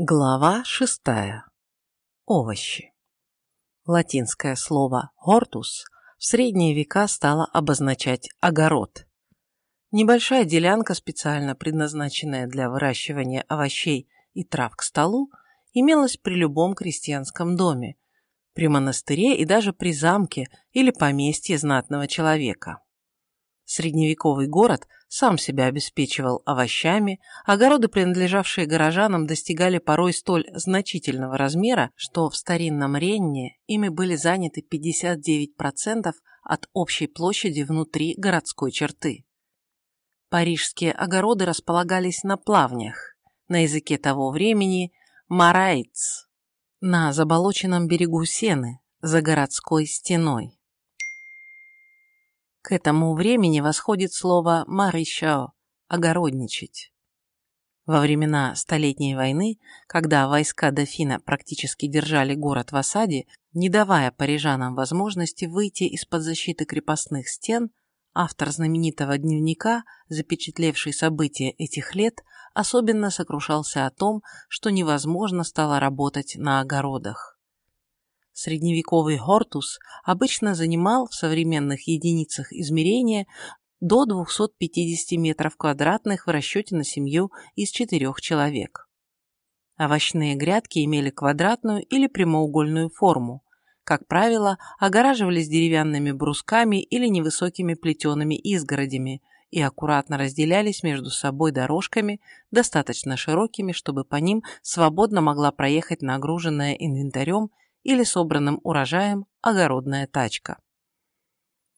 Глава шестая. Овощи. Латинское слово «hortus» в средние века стало обозначать огород. Небольшая делянка, специально предназначенная для выращивания овощей и трав к столу, имелась при любом крестьянском доме, при монастыре и даже при замке или поместье знатного человека. Средневековый город сам себя обеспечивал овощами, огороды, принадлежавшие горожанам, достигали порой столь значительного размера, что в старинном Ренне ими были заняты 59% от общей площади внутри городской черты. Парижские огороды располагались на плавнях, на языке того времени «марайц», на заболоченном берегу Сены, за городской стеной. К этому времени восходит слово «маришао» – «огородничать». Во времена Столетней войны, когда войска дофина практически держали город в осаде, не давая парижанам возможности выйти из-под защиты крепостных стен, автор знаменитого дневника, запечатлевший события этих лет, особенно сокрушался о том, что невозможно стало работать на огородах. Средневековый хортус обычно занимал в современных единицах измерения до 250 метров квадратных в расчете на семью из четырех человек. Овощные грядки имели квадратную или прямоугольную форму. Как правило, огораживались деревянными брусками или невысокими плетеными изгородями и аккуратно разделялись между собой дорожками, достаточно широкими, чтобы по ним свободно могла проехать нагруженная инвентарем или собранным урожаем огородная тачка.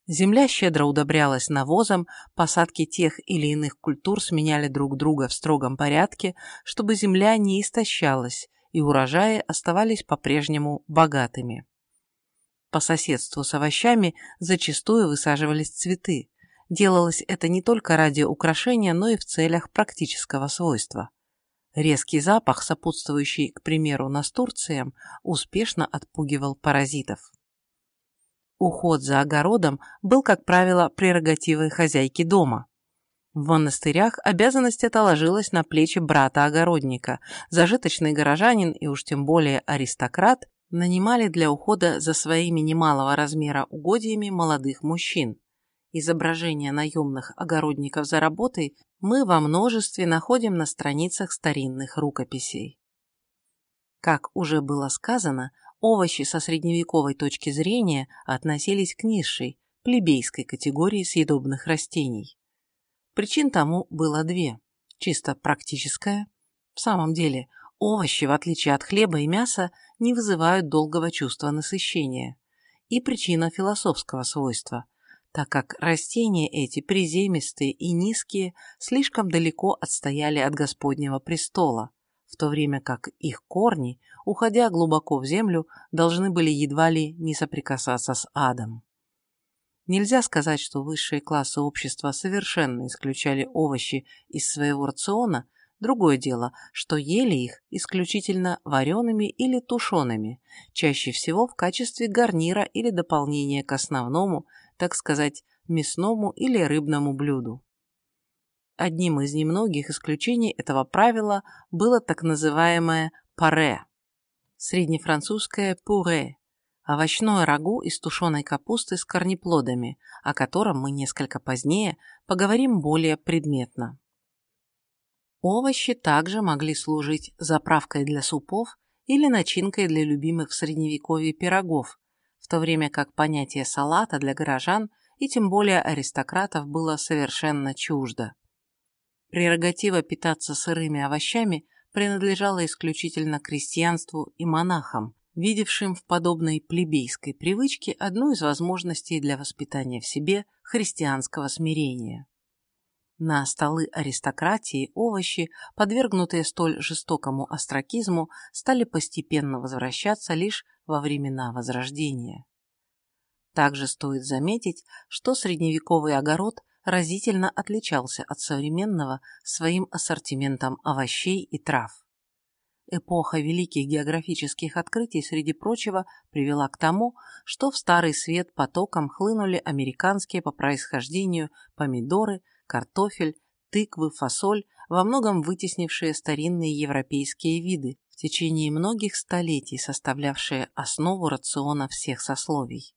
Земля щедро удобрялась навозом, посадки тех или иных культур сменяли друг друга в строгом порядке, чтобы земля не истощалась и урожаи оставались по-прежнему богатыми. По соседству с овощами зачастую высаживались цветы. Делалось это не только ради украшения, но и в целях практического свойства. Резкий запах, сопутствующий, к примеру, настурциям, успешно отпугивал паразитов. Уход за огородом был, как правило, прерогативой хозяйки дома. В монастырях обязанность эта ложилась на плечи брата-огородника. Зажиточный горожанин и уж тем более аристократ нанимали для ухода за своими немалого размера угодьями молодых мужчин. Изображения наемных огородников за работой мы во множестве находим на страницах старинных рукописей. Как уже было сказано, овощи со средневековой точки зрения относились к низшей, плебейской категории съедобных растений. Причин тому было две. Чисто практическая. В самом деле, овощи, в отличие от хлеба и мяса, не вызывают долгого чувства насыщения. И причина философского свойства – так как растения эти, приземистые и низкие, слишком далеко отстояли от Господнего престола, в то время как их корни, уходя глубоко в землю, должны были едва ли не соприкасаться с адом. Нельзя сказать, что высшие классы общества совершенно исключали овощи из своего рациона, другое дело, что ели их исключительно вареными или тушеными, чаще всего в качестве гарнира или дополнения к основному, так сказать, мясному или рыбному блюду. Одним из немногих исключений этого правила было так называемое паре, среднефранцузское пуре, овощное рагу из тушеной капусты с корнеплодами, о котором мы несколько позднее поговорим более предметно. Овощи также могли служить заправкой для супов или начинкой для любимых в средневековье пирогов, то время как понятие салата для горожан и тем более аристократов было совершенно чуждо. Прерогатива питаться сырыми овощами принадлежала исключительно крестьянству и монахам, видевшим в подобной плебейской привычке одну из возможностей для воспитания в себе христианского смирения. На столы аристократии овощи, подвергнутые столь жестокому остракизму, стали постепенно возвращаться лишь во времена Возрождения. Также стоит заметить, что средневековый огород разительно отличался от современного своим ассортиментом овощей и трав. Эпоха великих географических открытий, среди прочего, привела к тому, что в Старый Свет потоком хлынули американские по происхождению помидоры, картофель, тыквы, фасоль, во многом вытеснившие старинные европейские виды, течение многих столетий составлявшие основу рациона всех сословий.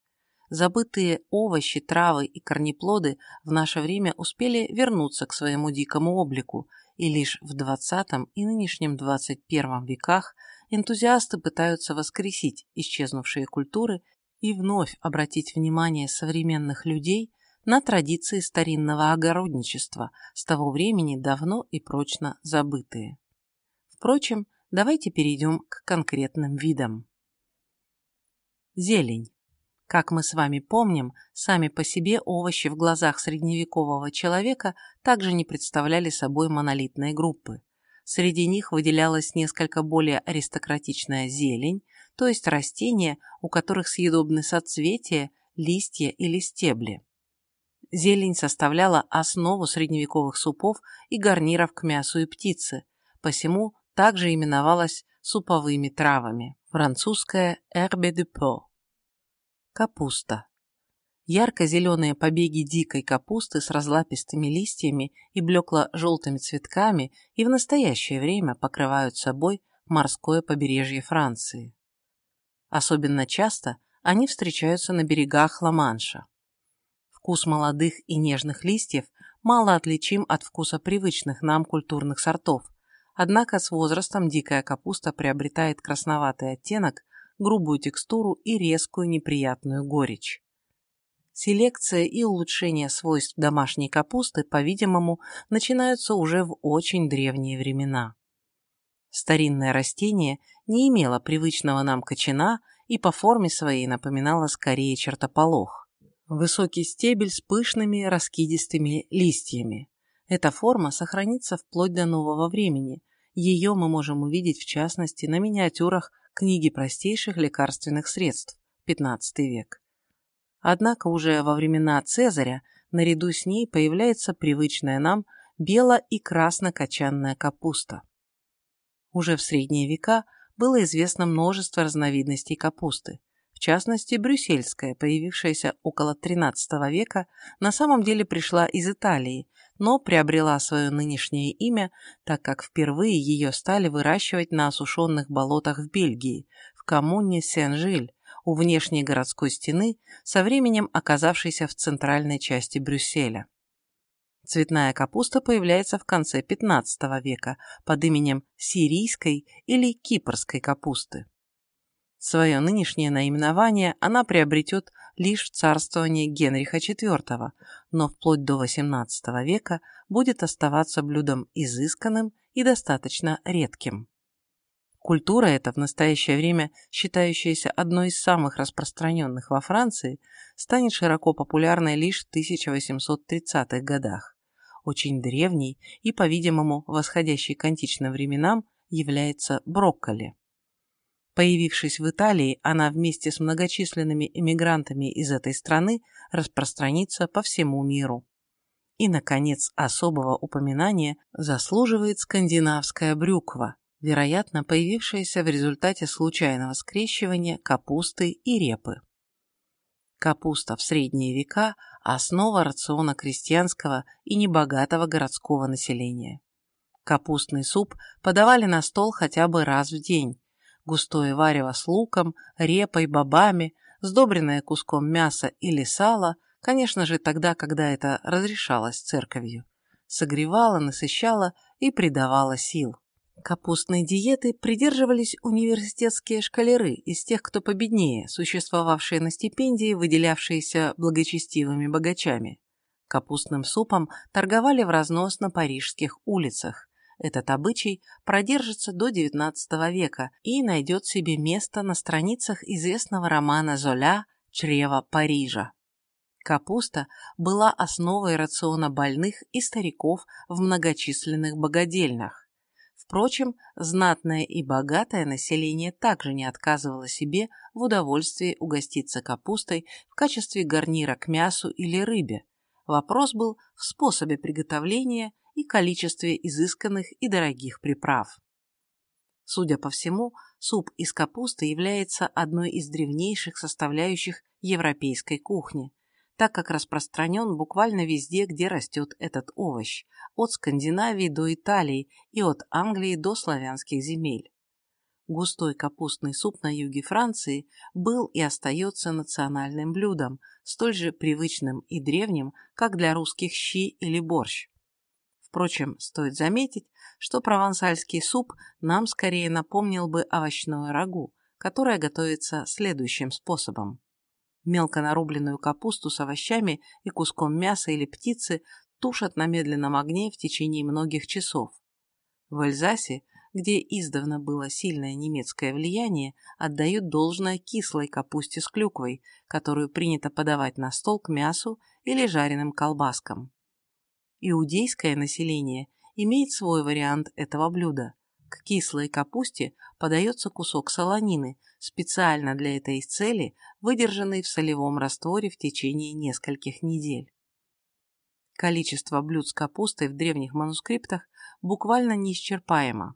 Забытые овощи, травы и корнеплоды в наше время успели вернуться к своему дикому облику, и лишь в XX и нынешнем XXI веках энтузиасты пытаются воскресить исчезнувшие культуры и вновь обратить внимание современных людей на традиции старинного огородничества, с того времени давно и прочно забытые. Впрочем, давайте перейдем к конкретным видам. Зелень. Как мы с вами помним, сами по себе овощи в глазах средневекового человека также не представляли собой монолитной группы. Среди них выделялась несколько более аристократичная зелень, то есть растения, у которых съедобны соцветия, листья или стебли. Зелень составляла основу средневековых супов и гарниров к мясу и птице, посему также именовалась суповыми травами. Французская «herbe de pot». Капуста. Ярко-зеленые побеги дикой капусты с разлапистыми листьями и блекло-желтыми цветками и в настоящее время покрывают собой морское побережье Франции. Особенно часто они встречаются на берегах Ла-Манша. Вкус молодых и нежных листьев мало отличим от вкуса привычных нам культурных сортов, однако с возрастом дикая капуста приобретает красноватый оттенок, грубую текстуру и резкую неприятную горечь. Селекция и улучшение свойств домашней капусты, по-видимому, начинаются уже в очень древние времена. Старинное растение не имело привычного нам кочана и по форме своей напоминало скорее чертополох. Высокий стебель с пышными раскидистыми листьями. Эта форма сохранится вплоть до нового времени. Ее мы можем увидеть в частности на миниатюрах книги простейших лекарственных средств, 15 век. Однако уже во времена Цезаря наряду с ней появляется привычная нам бело- и красно-кочанная капуста. Уже в средние века было известно множество разновидностей капусты частности брюссельская, появившаяся около XIII века, на самом деле пришла из Италии, но приобрела свое нынешнее имя, так как впервые ее стали выращивать на осушенных болотах в Бельгии, в коммуне Сен-Жиль, у внешней городской стены, со временем оказавшейся в центральной части Брюсселя. Цветная капуста появляется в конце XV века под именем сирийской или кипрской капусты. Свое нынешнее наименование она приобретет лишь в царствовании Генриха IV, но вплоть до XVIII века будет оставаться блюдом изысканным и достаточно редким. Культура эта, в настоящее время считающаяся одной из самых распространенных во Франции, станет широко популярной лишь в 1830-х годах. Очень древней и, по-видимому, восходящей к античным временам является брокколи. Появившись в Италии, она вместе с многочисленными эмигрантами из этой страны распространится по всему миру. И, наконец, особого упоминания заслуживает скандинавская брюква, вероятно, появившаяся в результате случайного скрещивания капусты и репы. Капуста в средние века – основа рациона крестьянского и небогатого городского населения. Капустный суп подавали на стол хотя бы раз в день, густое варево с луком, репой, бобами, сдобренное куском мяса или сала, конечно же тогда, когда это разрешалось церковью, согревало, насыщало и придавало сил. Капустной диеты придерживались университетские шкалеры из тех, кто победнее, существовавшие на стипендии, выделявшиеся благочестивыми богачами. Капустным супом торговали в разнос на парижских улицах, этот обычай продержится до XIX века и найдет себе место на страницах известного романа Золя «Чрево Парижа». Капуста была основой рациона больных и стариков в многочисленных богадельнях. Впрочем, знатное и богатое население также не отказывало себе в удовольствии угоститься капустой в качестве гарнира к мясу или рыбе. Вопрос был в способе приготовления и количестве изысканных и дорогих приправ. Судя по всему, суп из капусты является одной из древнейших составляющих европейской кухни, так как распространен буквально везде, где растет этот овощ, от Скандинавии до Италии и от Англии до славянских земель. Густой капустный суп на юге Франции был и остается национальным блюдом, столь же привычным и древним, как для русских щи или борщ. Впрочем, стоит заметить, что провансальский суп нам скорее напомнил бы овощное рагу, которое готовится следующим способом. Мелко нарубленную капусту с овощами и куском мяса или птицы тушат на медленном огне в течение многих часов. В Эльзасе, где издавна было сильное немецкое влияние, отдают должное кислой капусте с клюквой, которую принято подавать на стол к мясу или жареным колбаскам. Иудейское население имеет свой вариант этого блюда. К кислой капусте подается кусок солонины, специально для этой цели, выдержанный в солевом растворе в течение нескольких недель. Количество блюд с капустой в древних манускриптах буквально неисчерпаемо.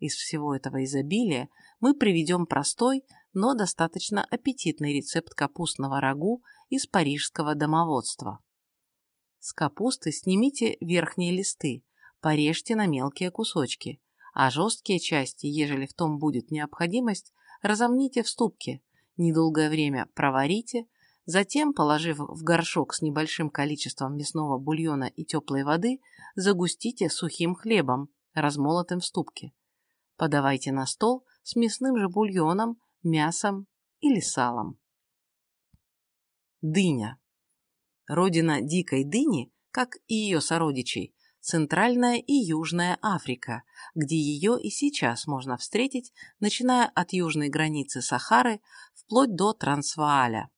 Из всего этого изобилия мы приведем простой, но достаточно аппетитный рецепт капустного рагу из парижского домоводства. С капусты снимите верхние листы, порежьте на мелкие кусочки, а жесткие части, ежели в том будет необходимость, разомните в ступке, недолгое время проварите, затем, положив в горшок с небольшим количеством мясного бульона и теплой воды, загустите сухим хлебом, размолотым в ступке. Подавайте на стол с мясным же бульоном, мясом или салом. Дыня. Родина дикой дыни, как и ее сородичей, Центральная и Южная Африка, где ее и сейчас можно встретить, начиная от южной границы Сахары вплоть до Трансвааля.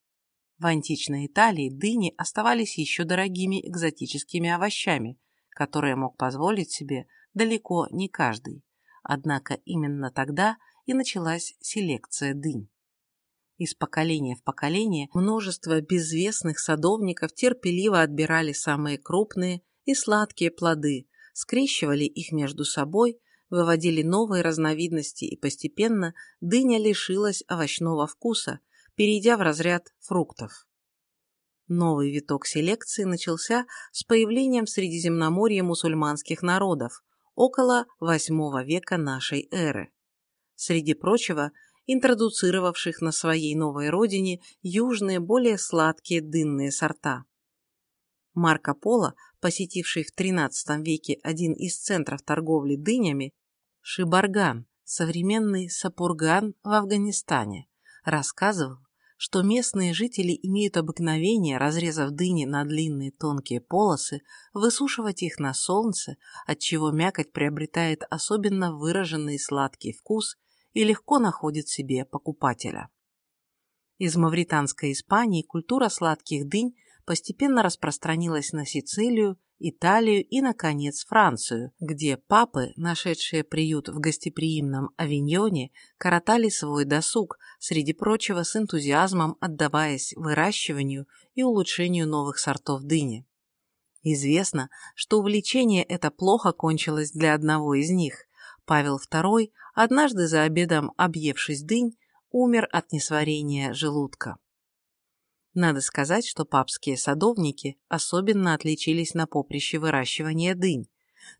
В античной Италии дыни оставались еще дорогими экзотическими овощами, которые мог позволить себе далеко не каждый. Однако именно тогда и началась селекция дынь. Из поколения в поколение множество безвестных садовников терпеливо отбирали самые крупные и сладкие плоды, скрещивали их между собой, выводили новые разновидности и постепенно дыня лишилась овощного вкуса, перейдя в разряд фруктов. Новый виток селекции начался с появлением в Средиземноморье мусульманских народов около VIII века нашей эры. Среди прочего, интродуцировавших на своей новой родине южные более сладкие дынные сорта. Марко Поло, посетивший в XIII веке один из центров торговли дынями, Шибарган, современный Сапурган в Афганистане, рассказывал, что местные жители имеют обыкновение, разрезав дыни на длинные тонкие полосы, высушивать их на солнце, отчего мякоть приобретает особенно выраженный сладкий вкус и легко находит себе покупателя. Из мавританской Испании культура сладких дынь постепенно распространилась на Сицилию, Италию и, наконец, Францию, где папы, нашедшие приют в гостеприимном Авиньоне, коротали свой досуг, среди прочего с энтузиазмом отдаваясь выращиванию и улучшению новых сортов дыни. Известно, что увлечение это плохо кончилось для одного из них. Павел II, однажды за обедом объевшись дынь, умер от несварения желудка. Надо сказать, что папские садовники особенно отличились на поприще выращивания дынь,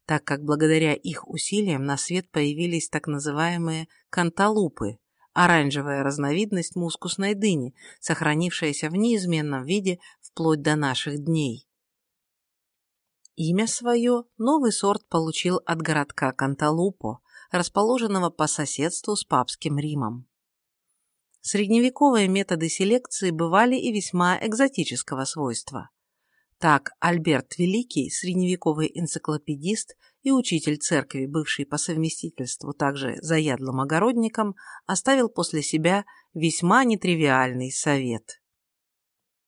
так как благодаря их усилиям на свет появились так называемые канталупы, оранжевая разновидность мускусной дыни, сохранившаяся в неизменном виде вплоть до наших дней. Имя свое новый сорт получил от городка Канталупо, расположенного по соседству с папским Римом средневековые методы селекции бывали и весьма экзотического свойства. Так, Альберт Великий, средневековый энциклопедист и учитель церкви, бывший по совместительству также заядлым огородником, оставил после себя весьма нетривиальный совет.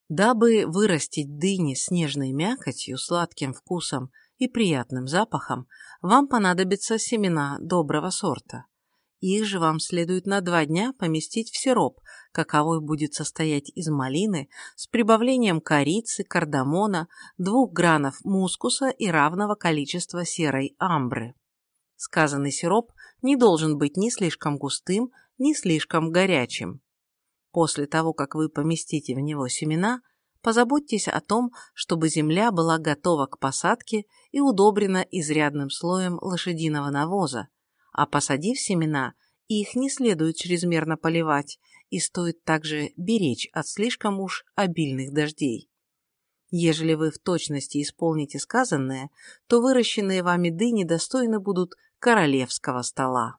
Дабы вырастить дыни с нежной мякотью, сладким вкусом и приятным запахом, вам понадобятся семена доброго сорта. Их же вам следует на два дня поместить в сироп, каковой будет состоять из малины с прибавлением корицы, кардамона, двух гранов мускуса и равного количества серой амбры. Сказанный сироп не должен быть ни слишком густым, ни слишком горячим. После того, как вы поместите в него семена, позаботьтесь о том, чтобы земля была готова к посадке и удобрена изрядным слоем лошадиного навоза, а посадив семена, их не следует чрезмерно поливать, и стоит также беречь от слишком уж обильных дождей. Ежели вы в точности исполните сказанное, то выращенные вами дыни достойны будут королевского стола.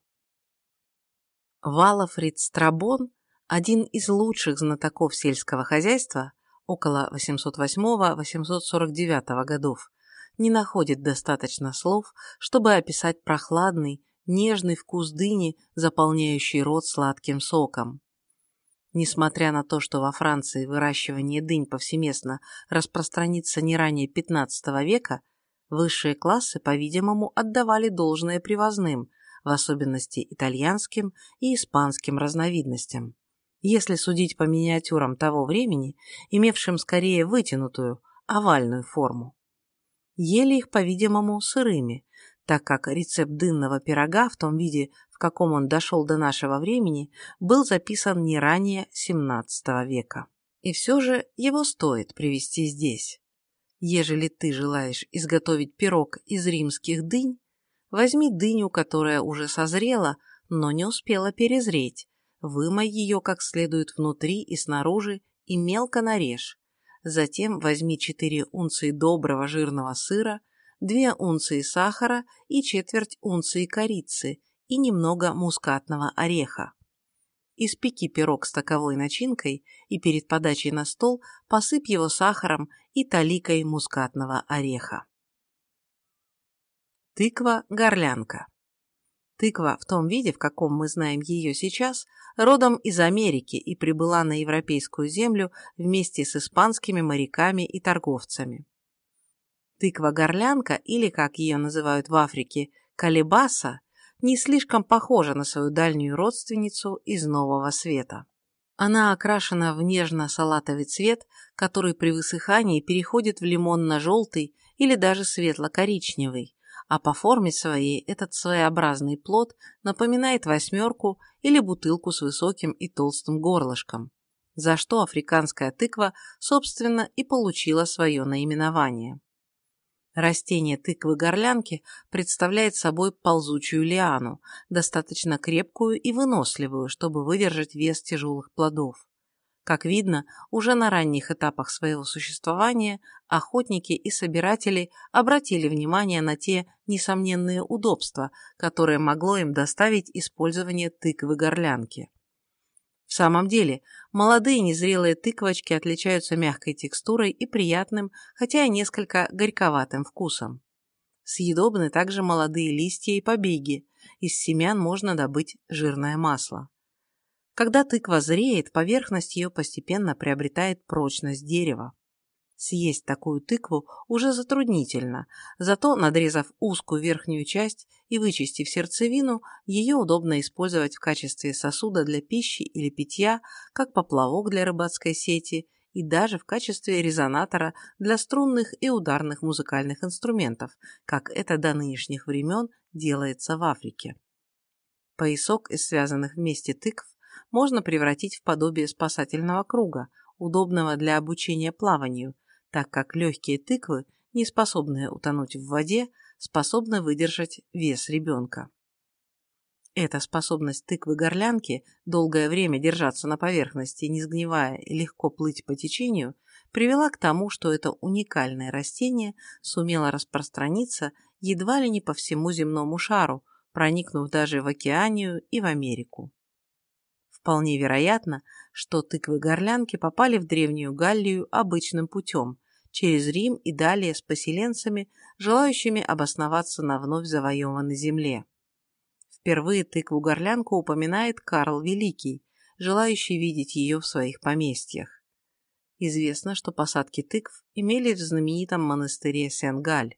Валафрид Страбон, один из лучших знатоков сельского хозяйства, около 808-849 годов, не находит достаточно слов, чтобы описать прохладный, нежный вкус дыни, заполняющий рот сладким соком. Несмотря на то, что во Франции выращивание дынь повсеместно распространится не ранее XV века, высшие классы, по-видимому, отдавали должное привозным, в особенности итальянским и испанским разновидностям. Если судить по миниатюрам того времени, имевшим скорее вытянутую, овальную форму. Ели их, по-видимому, сырыми, так как рецепт дынного пирога в том виде, в каком он дошел до нашего времени, был записан не ранее XVII века. И все же его стоит привести здесь. Ежели ты желаешь изготовить пирог из римских дынь, возьми дыню, которая уже созрела, но не успела перезреть, вымой ее как следует внутри и снаружи и мелко нарежь. Затем возьми 4 унции доброго жирного сыра, 2 унции сахара и четверть унции корицы и немного мускатного ореха. Испеки пирог с таковой начинкой и перед подачей на стол посыпь его сахаром и таликой мускатного ореха. Тыква-горлянка Тыква в том виде, в каком мы знаем ее сейчас, родом из Америки и прибыла на европейскую землю вместе с испанскими моряками и торговцами. Тыква-горлянка, или, как ее называют в Африке, калибаса, не слишком похожа на свою дальнюю родственницу из Нового Света. Она окрашена в нежно-салатовый цвет, который при высыхании переходит в лимонно-желтый или даже светло-коричневый, а по форме своей этот своеобразный плод напоминает восьмерку или бутылку с высоким и толстым горлышком, за что африканская тыква, собственно, и получила свое наименование. Растение тыквы-горлянки представляет собой ползучую лиану, достаточно крепкую и выносливую, чтобы выдержать вес тяжелых плодов. Как видно, уже на ранних этапах своего существования охотники и собиратели обратили внимание на те несомненные удобства, которые могло им доставить использование тыквы-горлянки. В самом деле, молодые незрелые тыквочки отличаются мягкой текстурой и приятным, хотя и несколько горьковатым вкусом. Съедобны также молодые листья и побеги, из семян можно добыть жирное масло. Когда тыква зреет, поверхность ее постепенно приобретает прочность дерева. Съесть такую тыкву уже затруднительно, зато, надрезав узкую верхнюю часть и вычистив сердцевину, ее удобно использовать в качестве сосуда для пищи или питья, как поплавок для рыбацкой сети и даже в качестве резонатора для струнных и ударных музыкальных инструментов, как это до нынешних времен делается в Африке. Поясок из связанных вместе тыкв можно превратить в подобие спасательного круга, удобного для обучения плаванию, так как легкие тыквы, не способные утонуть в воде, способны выдержать вес ребенка. Эта способность тыквы-горлянки долгое время держаться на поверхности, не сгнивая и легко плыть по течению, привела к тому, что это уникальное растение сумело распространиться едва ли не по всему земному шару, проникнув даже в Океанию и в Америку. Вполне вероятно, что тыквы-горлянки попали в Древнюю Галлию обычным путем, через Рим и далее с поселенцами, желающими обосноваться на вновь завоеванной земле. Впервые тыкву-горлянку упоминает Карл Великий, желающий видеть ее в своих поместьях. Известно, что посадки тыкв имели в знаменитом монастыре Сен-Галь.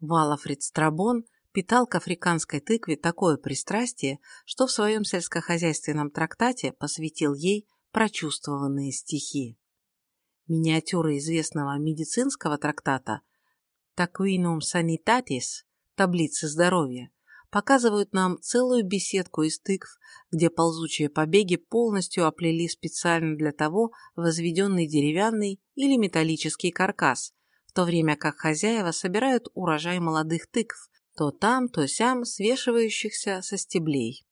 Валафрид Страбон питал к африканской тыкве такое пристрастие, что в своем сельскохозяйственном трактате посвятил ей прочувствованные стихи. Миниатюры известного медицинского трактата Taquinum Sanitatis таблицы здоровья показывают нам целую беседку из тыкв, где ползучие побеги полностью оплели специально для того возведенный деревянный или металлический каркас, в то время как хозяева собирают урожай молодых тыкв, то там, то сям свешивающихся со стеблей.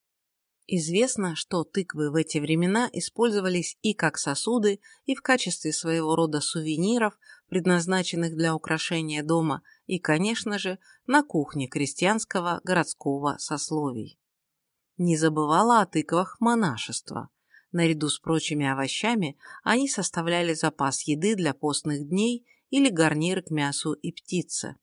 Известно, что тыквы в эти времена использовались и как сосуды, и в качестве своего рода сувениров, предназначенных для украшения дома, и, конечно же, на кухне крестьянского городского сословий. Не забывала о тыквах монашество. Наряду с прочими овощами они составляли запас еды для постных дней или гарнир к мясу и птице.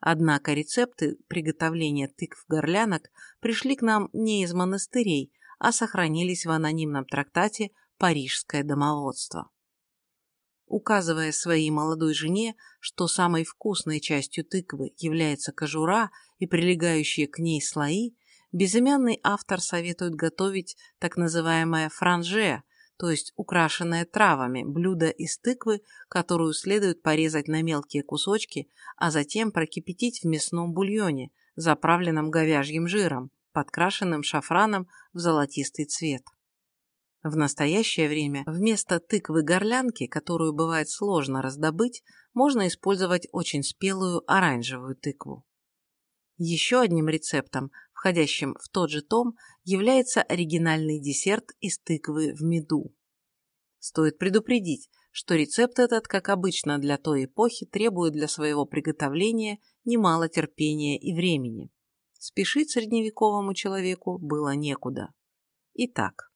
Однако рецепты приготовления тыкв-горлянок пришли к нам не из монастырей, а сохранились в анонимном трактате «Парижское домоводство». Указывая своей молодой жене, что самой вкусной частью тыквы является кожура и прилегающие к ней слои, безымянный автор советует готовить так называемое франже, то есть украшенное травами, блюдо из тыквы, которую следует порезать на мелкие кусочки, а затем прокипятить в мясном бульоне, заправленном говяжьим жиром, подкрашенным шафраном в золотистый цвет. В настоящее время вместо тыквы-горлянки, которую бывает сложно раздобыть, можно использовать очень спелую оранжевую тыкву. Еще одним рецептом, входящим в тот же том, является оригинальный десерт из тыквы в меду. Стоит предупредить, что рецепт этот, как обычно для той эпохи, требует для своего приготовления немало терпения и времени. Спешить средневековому человеку было некуда. Итак,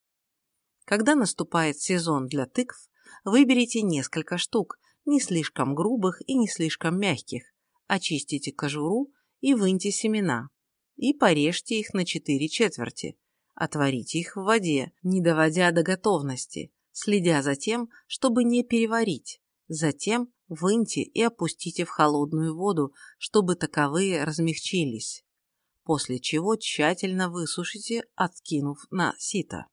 когда наступает сезон для тыкв, выберите несколько штук, не слишком грубых и не слишком мягких, очистите кожуру и выньте семена. И порежьте их на 4 четверти. Отварите их в воде, не доводя до готовности, следя за тем, чтобы не переварить. Затем выньте и опустите в холодную воду, чтобы таковые размягчились. После чего тщательно высушите, откинув на сито.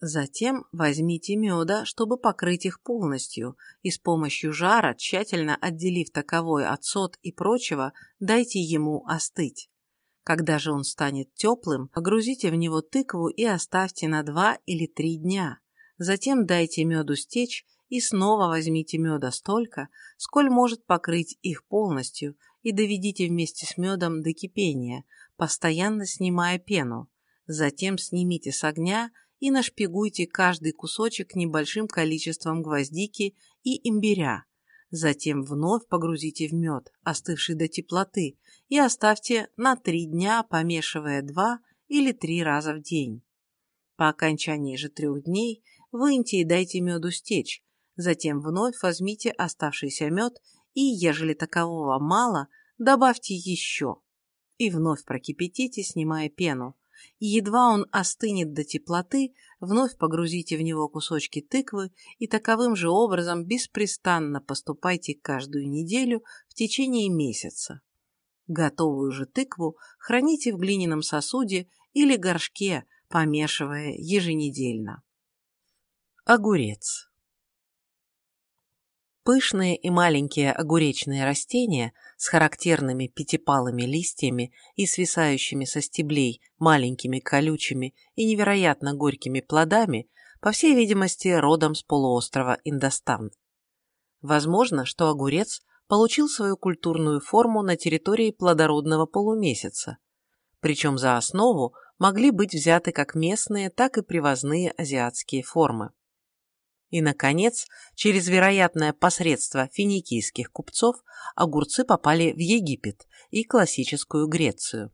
Затем возьмите меда, чтобы покрыть их полностью, и с помощью жара, тщательно отделив таковой от сот и прочего, дайте ему остыть. Когда же он станет теплым, погрузите в него тыкву и оставьте на 2 или 3 дня. Затем дайте меду стечь и снова возьмите меда столько, сколь может покрыть их полностью, и доведите вместе с медом до кипения, постоянно снимая пену. Затем снимите с огня и нашпигуйте каждый кусочек небольшим количеством гвоздики и имбиря. Затем вновь погрузите в мед, остывший до теплоты, и оставьте на три дня, помешивая два или три раза в день. По окончании же трех дней выньте и дайте меду стечь, затем вновь возьмите оставшийся мед и, ежели такового мало, добавьте еще. И вновь прокипятите, снимая пену, и едва он остынет до теплоты, вновь погрузите в него кусочки тыквы и таковым же образом беспрестанно поступайте каждую неделю в течение месяца. Готовую же тыкву храните в глиняном сосуде или горшке, помешивая еженедельно. Огурец Пышные и маленькие огуречные растения с характерными пятипалыми листьями и свисающими со стеблей маленькими колючими и невероятно горькими плодами, по всей видимости, родом с полуострова Индостан. Возможно, что огурец получил свою культурную форму на территории плодородного полумесяца, причем за основу могли быть взяты как местные, так и привозные азиатские формы. И, наконец, через вероятное посредство финикийских купцов огурцы попали в Египет и классическую Грецию.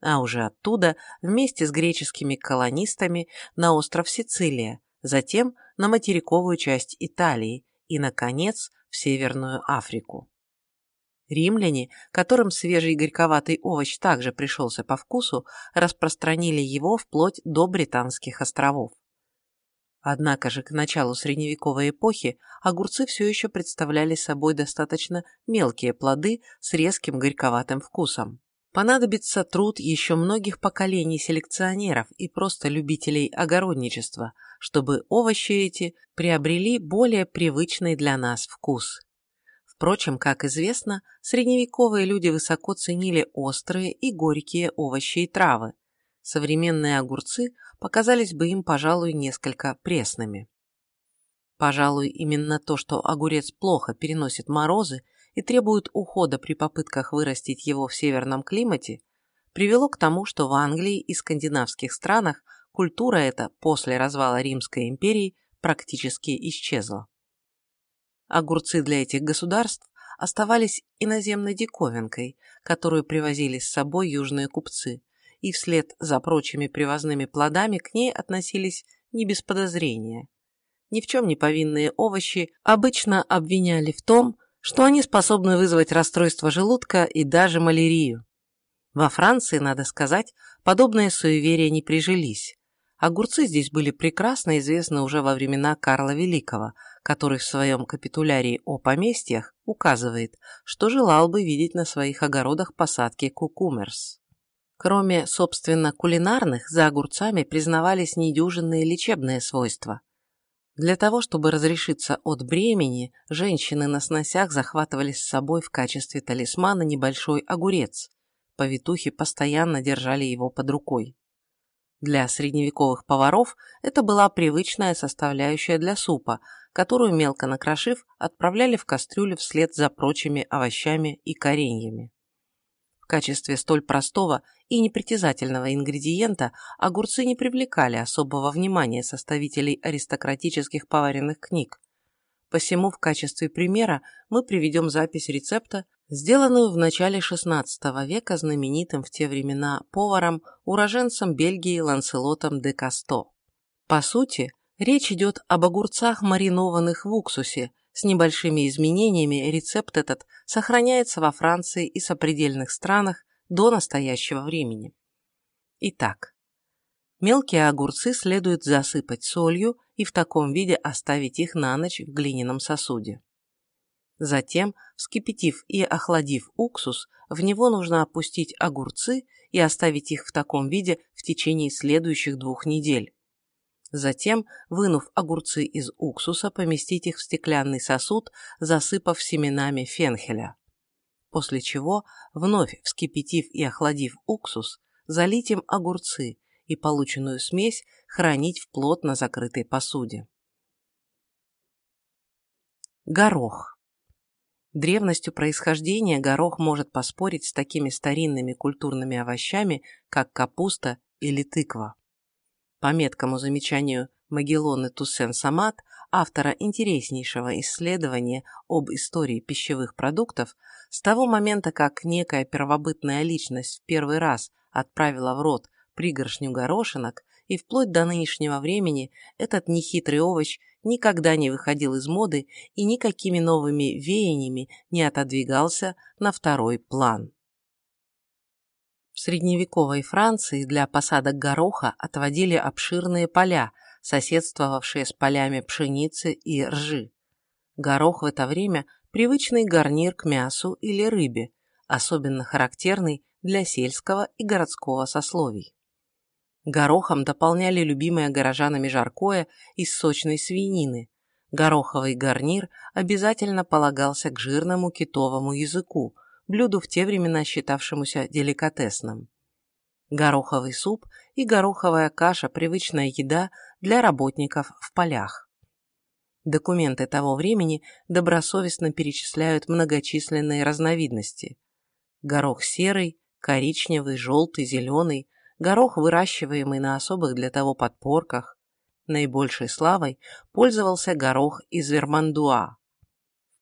А уже оттуда вместе с греческими колонистами на остров Сицилия, затем на материковую часть Италии и, наконец, в Северную Африку. Римляне, которым свежий горьковатый овощ также пришелся по вкусу, распространили его вплоть до Британских островов. Однако же к началу средневековой эпохи огурцы все еще представляли собой достаточно мелкие плоды с резким горьковатым вкусом. Понадобится труд еще многих поколений селекционеров и просто любителей огородничества, чтобы овощи эти приобрели более привычный для нас вкус. Впрочем, как известно, средневековые люди высоко ценили острые и горькие овощи и травы, современные огурцы показались бы им, пожалуй, несколько пресными. Пожалуй, именно то, что огурец плохо переносит морозы и требует ухода при попытках вырастить его в северном климате, привело к тому, что в Англии и скандинавских странах культура эта после развала Римской империи практически исчезла. Огурцы для этих государств оставались иноземной диковинкой, которую привозили с собой южные купцы, и вслед за прочими привозными плодами к ней относились не без подозрения. Ни в чем не повинные овощи обычно обвиняли в том, что они способны вызвать расстройство желудка и даже малярию. Во Франции, надо сказать, подобные суеверия не прижились. Огурцы здесь были прекрасно известны уже во времена Карла Великого, который в своем капитулярии о поместьях указывает, что желал бы видеть на своих огородах посадки кукумерс. Кроме, собственно, кулинарных, за огурцами признавались недюжинные лечебные свойства. Для того, чтобы разрешиться от бремени, женщины на сносях захватывали с собой в качестве талисмана небольшой огурец. Повитухи постоянно держали его под рукой. Для средневековых поваров это была привычная составляющая для супа, которую, мелко накрошив, отправляли в кастрюлю вслед за прочими овощами и кореньями. Качестве столь простого и непритязательного ингредиента огурцы не привлекали особого внимания составителей аристократических поваренных книг. Посему в качестве примера мы приведем запись рецепта, сделанную в начале XVI века знаменитым в те времена поваром, уроженцем Бельгии Ланселотом де Касто. По сути, речь идет об огурцах, маринованных в уксусе, с небольшими изменениями рецепт этот сохраняется во Франции и сопредельных странах до настоящего времени. Итак, мелкие огурцы следует засыпать солью и в таком виде оставить их на ночь в глиняном сосуде. Затем, вскипятив и охладив уксус, в него нужно опустить огурцы и оставить их в таком виде в течение следующих двух недель. Затем, вынув огурцы из уксуса, поместить их в стеклянный сосуд, засыпав семенами фенхеля после чего, вновь вскипятив и охладив уксус, залить им огурцы и полученную смесь хранить в плотно закрытой посуде. Горох. Древностью происхождения горох может поспорить с такими старинными культурными овощами, как капуста или тыква. По меткому замечанию Магеллоны Туссен Самат, автора интереснейшего исследования об истории пищевых продуктов, с того момента, как некая первобытная личность в первый раз отправила в рот пригоршню горошинок, и вплоть до нынешнего времени этот нехитрый овощ никогда не выходил из моды и никакими новыми веяниями не отодвигался на второй план. В средневековой Франции для посадок гороха отводили обширные поля, соседствовавшие с полями пшеницы и ржи. Горох в это время – привычный гарнир к мясу или рыбе, особенно характерный для сельского и городского сословий. Горохом дополняли любимое горожанами жаркое из сочной свинины. Гороховый гарнир обязательно полагался к жирному китовому языку, блюду в те времена считавшемуся деликатесным гороховый суп и гороховая каша – привычная еда для работников в полях. Документы того времени добросовестно перечисляют многочисленные разновидности. Горох серый, коричневый, желтый, зеленый, горох, выращиваемый на особых для того подпорках. Наибольшей славой пользовался горох из Вермандуа,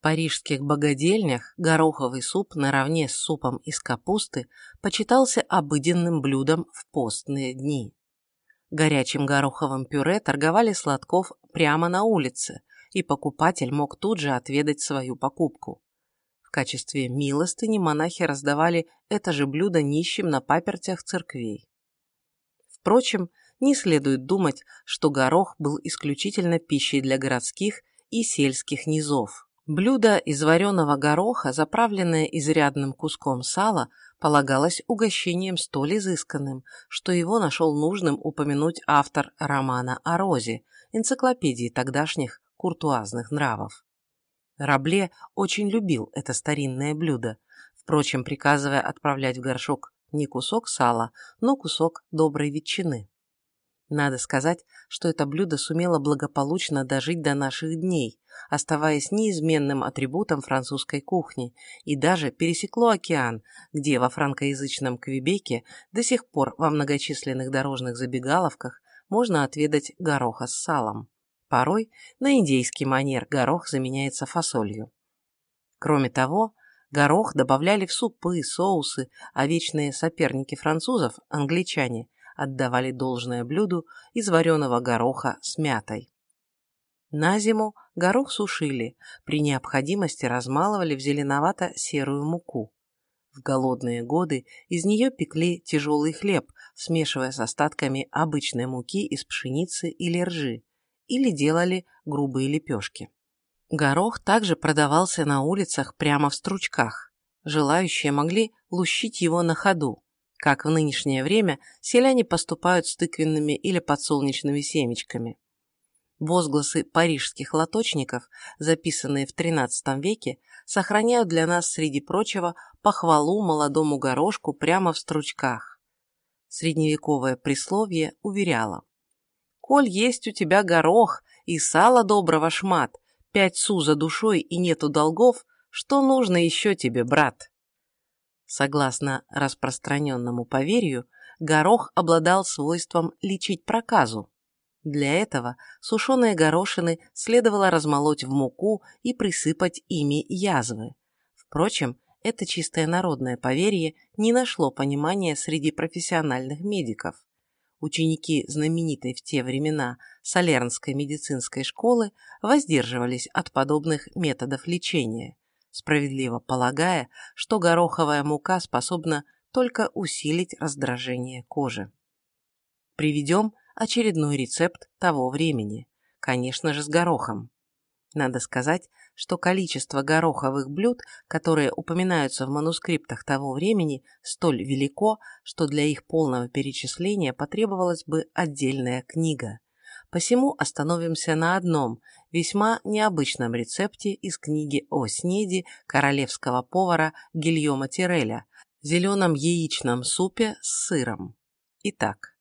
парижских богадельнях гороховый суп наравне с супом из капусты почитался обыденным блюдом в постные дни. Горячим гороховым пюре торговали сладков прямо на улице, и покупатель мог тут же отведать свою покупку. В качестве милостыни монахи раздавали это же блюдо нищим на папертях церквей. Впрочем, не следует думать, что горох был исключительно пищей для городских и сельских низов. Блюдо из вареного гороха, заправленное изрядным куском сала, полагалось угощением столь изысканным, что его нашел нужным упомянуть автор романа о Розе, энциклопедии тогдашних куртуазных нравов. Рабле очень любил это старинное блюдо, впрочем, приказывая отправлять в горшок не кусок сала, но кусок доброй ветчины. Надо сказать, что это блюдо сумело благополучно дожить до наших дней, оставаясь неизменным атрибутом французской кухни, и даже пересекло океан, где во франкоязычном Квебеке до сих пор во многочисленных дорожных забегаловках можно отведать гороха с салом. Порой на индейский манер горох заменяется фасолью. Кроме того, горох добавляли в супы, соусы, а вечные соперники французов, англичане, отдавали должное блюду из вареного гороха с мятой. На зиму горох сушили, при необходимости размалывали в зеленовато-серую муку. В голодные годы из нее пекли тяжелый хлеб, смешивая с остатками обычной муки из пшеницы или ржи, или делали грубые лепешки. Горох также продавался на улицах прямо в стручках. Желающие могли лущить его на ходу. Как в нынешнее время селяне поступают с тыквенными или подсолнечными семечками. Возгласы парижских лоточников, записанные в XIII веке, сохраняют для нас, среди прочего, похвалу молодому горошку прямо в стручках. Средневековое присловие уверяло. «Коль есть у тебя горох и сало доброго шмат, пять су за душой и нету долгов, что нужно еще тебе, брат?» Согласно распространенному поверью, горох обладал свойством лечить проказу, для этого сушеные горошины следовало размолоть в муку и присыпать ими язвы. Впрочем, это чистое народное поверье не нашло понимания среди профессиональных медиков. Ученики знаменитой в те времена Солернской медицинской школы воздерживались от подобных методов лечения, справедливо полагая, что гороховая мука способна только усилить раздражение кожи. Приведем очередной рецепт того времени, конечно же с горохом. Надо сказать, что количество гороховых блюд, которые упоминаются в манускриптах того времени, столь велико, что для их полного перечисления потребовалась бы отдельная книга. Посему остановимся на одном, весьма необычном рецепте из книги о снеди королевского повара Гильома Тиреля – зеленом яичном супе с сыром. Итак,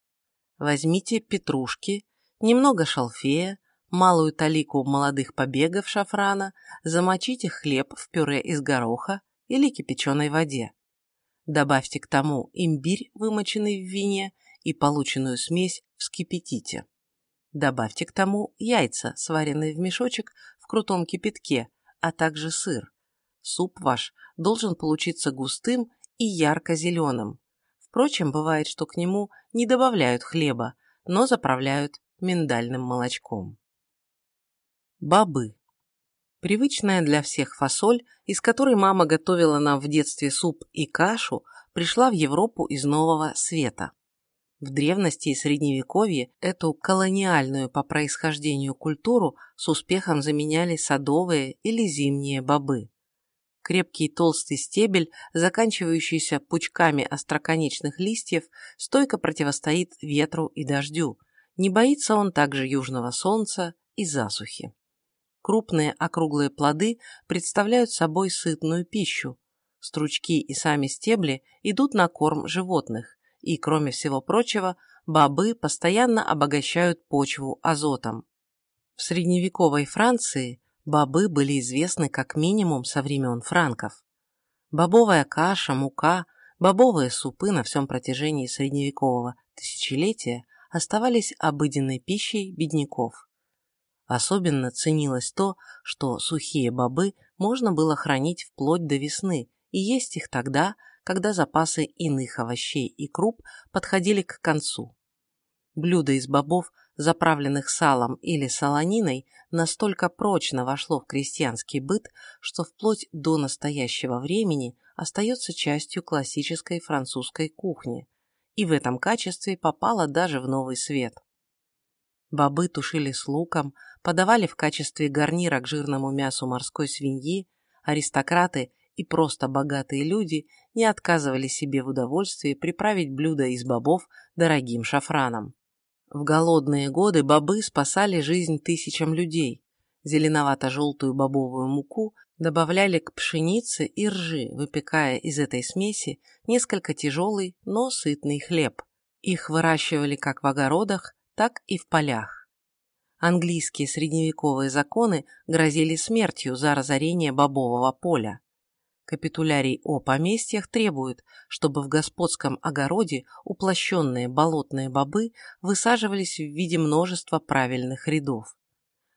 Возьмите петрушки, немного шалфея, малую талику молодых побегов шафрана, замочите хлеб в пюре из гороха или кипяченой воде. Добавьте к тому имбирь, вымоченный в вине, и полученную смесь вскипятите. Добавьте к тому яйца, сваренные в мешочек в крутом кипятке, а также сыр. Суп ваш должен получиться густым и ярко-зеленым. Впрочем, бывает, что к нему не добавляют хлеба, но заправляют миндальным молочком. Бобы. Привычная для всех фасоль, из которой мама готовила нам в детстве суп и кашу, пришла в Европу из Нового Света. В древности и средневековье эту колониальную по происхождению культуру с успехом заменяли садовые или зимние бобы. Крепкий толстый стебель, заканчивающийся пучками остроконечных листьев, стойко противостоит ветру и дождю. Не боится он также южного солнца и засухи. Крупные округлые плоды представляют собой сытную пищу. Стручки и сами стебли идут на корм животных, и, кроме всего прочего, бобы постоянно обогащают почву азотом. В средневековой Франции Бобы были известны как минимум со времен франков. Бобовая каша, мука, бобовые супы на всем протяжении средневекового тысячелетия оставались обыденной пищей бедняков. Особенно ценилось то, что сухие бобы можно было хранить вплоть до весны и есть их тогда, когда запасы иных овощей и круп подходили к концу. Блюда из бобов заправленных салом или солониной, настолько прочно вошло в крестьянский быт, что вплоть до настоящего времени остается частью классической французской кухни, и в этом качестве попало даже в новый свет. Бобы тушили с луком, подавали в качестве гарнира к жирному мясу морской свиньи, аристократы и просто богатые люди не отказывали себе в удовольствии приправить блюдо из бобов дорогим шафраном. В голодные годы бобы спасали жизнь тысячам людей. Зеленовато-желтую бобовую муку добавляли к пшенице и ржи, выпекая из этой смеси несколько тяжелый, но сытный хлеб. Их выращивали как в огородах, так и в полях. Английские средневековые законы грозили смертью за разорение бобового поля. Капитулярий о поместьях требует, чтобы в господском огороде уплощенные болотные бобы высаживались в виде множества правильных рядов.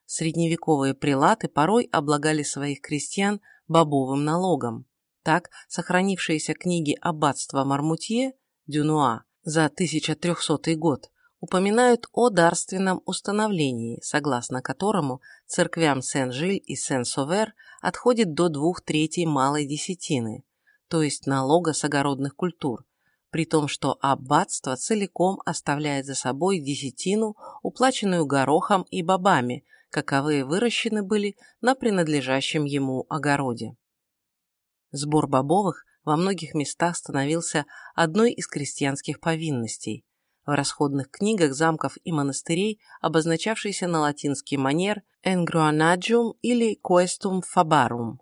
Средневековые прилаты порой облагали своих крестьян бобовым налогом. Так, сохранившиеся книги аббатства Мармутье, Дюнуа, за 1300 год упоминают о дарственном установлении, согласно которому церквям Сен-Жиль и Сен-Совер отходит до двух третей малой десятины, то есть налога с огородных культур, при том, что аббатство целиком оставляет за собой десятину, уплаченную горохом и бобами, каковые выращены были на принадлежащем ему огороде. Сбор бобовых во многих местах становился одной из крестьянских повинностей, в расходных книгах замков и монастырей, обозначавшийся на латинский манер «engruanagium» или «questum fabarum».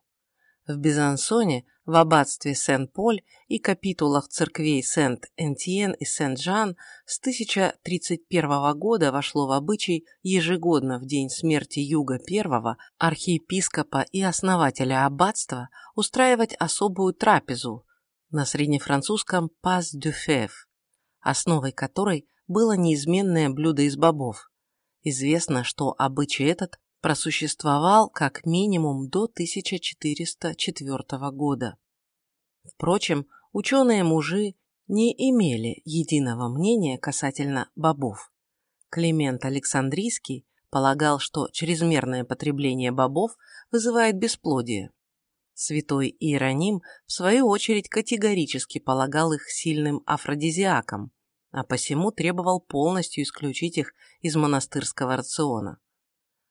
В Безансоне, в аббатстве Сен-Поль и капитулах церквей Сент-Энтьен и Сент-Жан с 1031 года вошло в обычай ежегодно в день смерти Юга I архиепископа и основателя аббатства устраивать особую трапезу на среднефранцузском «Пас дю Фев», основой которой было неизменное блюдо из бобов. Известно, что обычай этот просуществовал как минимум до 1404 года. Впрочем, ученые-мужи не имели единого мнения касательно бобов. Климент Александрийский полагал, что чрезмерное потребление бобов вызывает бесплодие. Святой Иероним, в свою очередь, категорически полагал их сильным афродизиаком, а посему требовал полностью исключить их из монастырского рациона.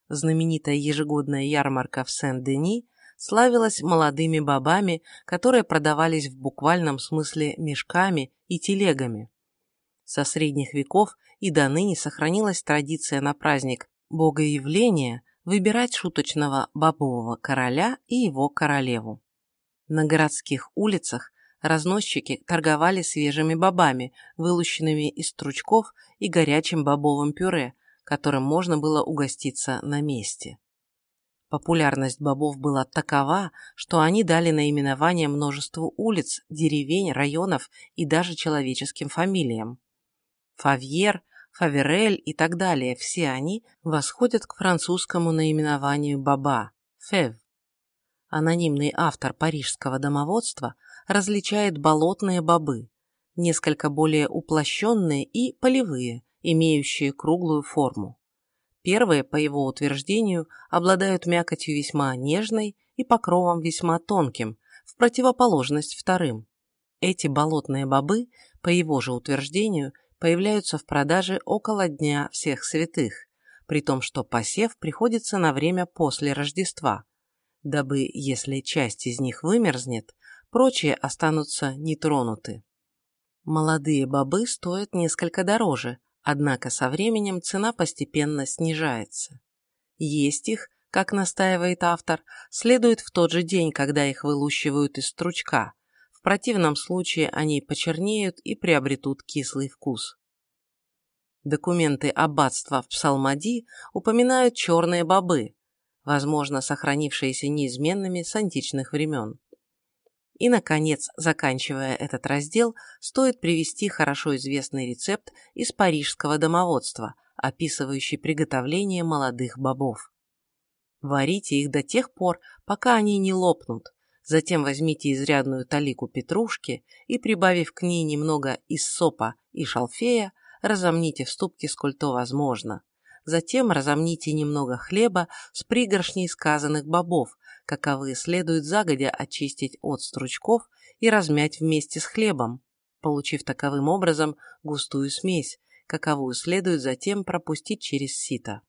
Знаменитая ежегодная ярмарка в Сен-Дени славилась молодыми бобами, которые продавались в буквальном смысле мешками и телегами. Со средних веков и до ныне сохранилась традиция на праздник Богоявления выбирать шуточного бобового короля и его королеву. На городских улицах разносчики торговали свежими бобами, вылущенными из стручков и горячим бобовым пюре, которым можно было угоститься на месте. Популярность бобов была такова, что они дали наименование множеству улиц, деревень, районов и даже человеческим фамилиям. Фавьер, Фаверель и так далее, все они восходят к французскому наименованию баба – фев. Анонимный автор парижского домоводства различает болотные бобы, несколько более уплощенные и полевые, имеющие круглую форму. Первые, по его утверждению, обладают мякотью весьма нежной и покровом весьма тонким, в противоположность вторым. Эти болотные бобы, по его же утверждению, появляются в продаже около Дня всех святых, при том, что посев приходится на время после Рождества, дабы, если часть из них вымерзнет, прочие останутся нетронуты. Молодые бобы стоят несколько дороже, однако со временем цена постепенно снижается. Есть их, как настаивает автор, следует в тот же день, когда их вылущивают из стручка, в противном случае они почернеют и приобретут кислый вкус. Документы аббатства в Псалмади упоминают черные бобы, возможно, сохранившиеся неизменными с античных времен. И, наконец, заканчивая этот раздел, стоит привести хорошо известный рецепт из парижского домоводства, описывающий приготовление молодых бобов. Варите их до тех пор, пока они не лопнут. Затем возьмите изрядную талику петрушки и, прибавив к ней немного иссопа и шалфея, разомните в ступке сколько возможно. Затем разомните немного хлеба с пригоршней сказанных бобов, каковые следует загодя очистить от стручков и размять вместе с хлебом, получив таковым образом густую смесь, каковую следует затем пропустить через сито.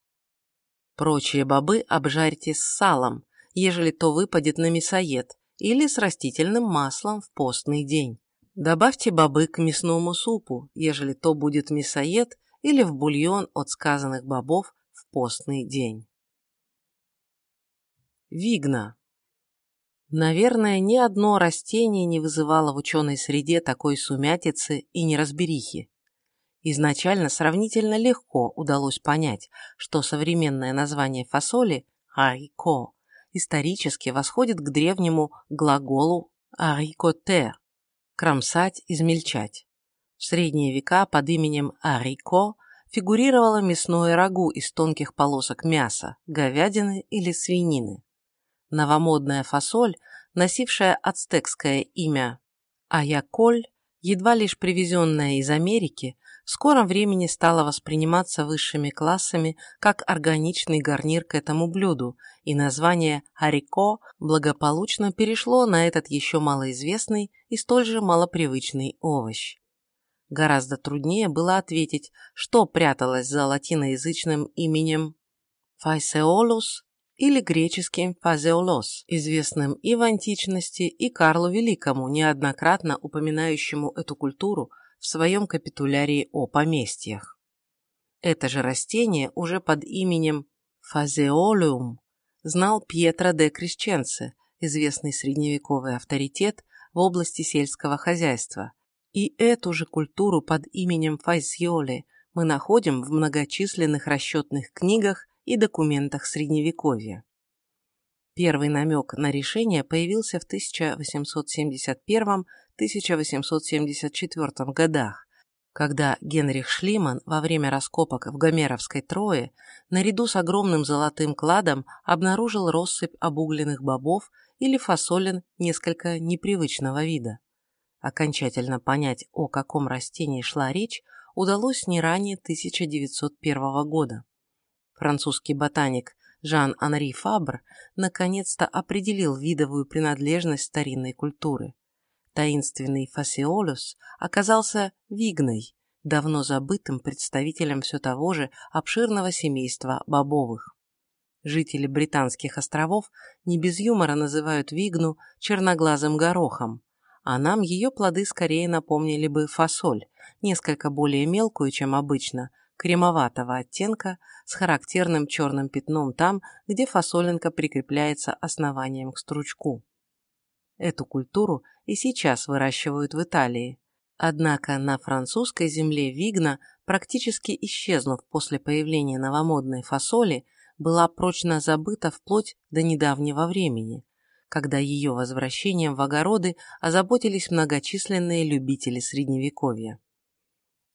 Прочие бобы обжарьте с салом, ежели то выпадет на мясоед, или с растительным маслом в постный день. Добавьте бобы к мясному супу, ежели то будет мясоед или в бульон от сказанных бобов в постный день. Вигна. Наверное, ни одно растение не вызывало в ученой среде такой сумятицы и неразберихи. Изначально сравнительно легко удалось понять, что современное название фасоли «хайко» исторически восходит к древнему глаголу «арикотер» – кромсать, измельчать. В средние века под именем «арико» фигурировало мясное рагу из тонких полосок мяса, говядины или свинины. Новомодная фасоль, носившая ацтекское имя Аяколь, едва лишь привезенная из Америки, в скором времени стала восприниматься высшими классами как органичный гарнир к этому блюду, и название «Харико» благополучно перешло на этот еще малоизвестный и столь же малопривычный овощ. Гораздо труднее было ответить, что пряталось за латиноязычным именем Файсеолус или греческим фазеолос, известным и в античности, и Карлу Великому, неоднократно упоминающему эту культуру в своем капитулярии о поместьях. Это же растение уже под именем фазеолиум знал Пьетро де Крещенце, известный средневековый авторитет в области сельского хозяйства, и эту же культуру под именем фазиоли мы находим в многочисленных расчетных книгах и документах Средневековья. Первый намек на решение появился в 1871-1874 годах, когда Генрих Шлиман во время раскопок в Гомеровской Трое наряду с огромным золотым кладом обнаружил россыпь обугленных бобов или фасолин несколько непривычного вида. Окончательно понять, о каком растении шла речь, удалось не ранее 1901 года французский ботаник Жан-Анри Фабр наконец-то определил видовую принадлежность старинной культуры. Таинственный фасиолус оказался вигной, давно забытым представителем все того же обширного семейства бобовых. Жители Британских островов не без юмора называют вигну черноглазым горохом, а нам ее плоды скорее напомнили бы фасоль, несколько более мелкую, чем обычно, кремоватого оттенка с характерным черным пятном там, где фасолинка прикрепляется основанием к стручку. Эту культуру и сейчас выращивают в Италии. Однако на французской земле вигна, практически исчезнув после появления новомодной фасоли, была прочно забыта вплоть до недавнего времени, когда ее возвращением в огороды озаботились многочисленные любители средневековья.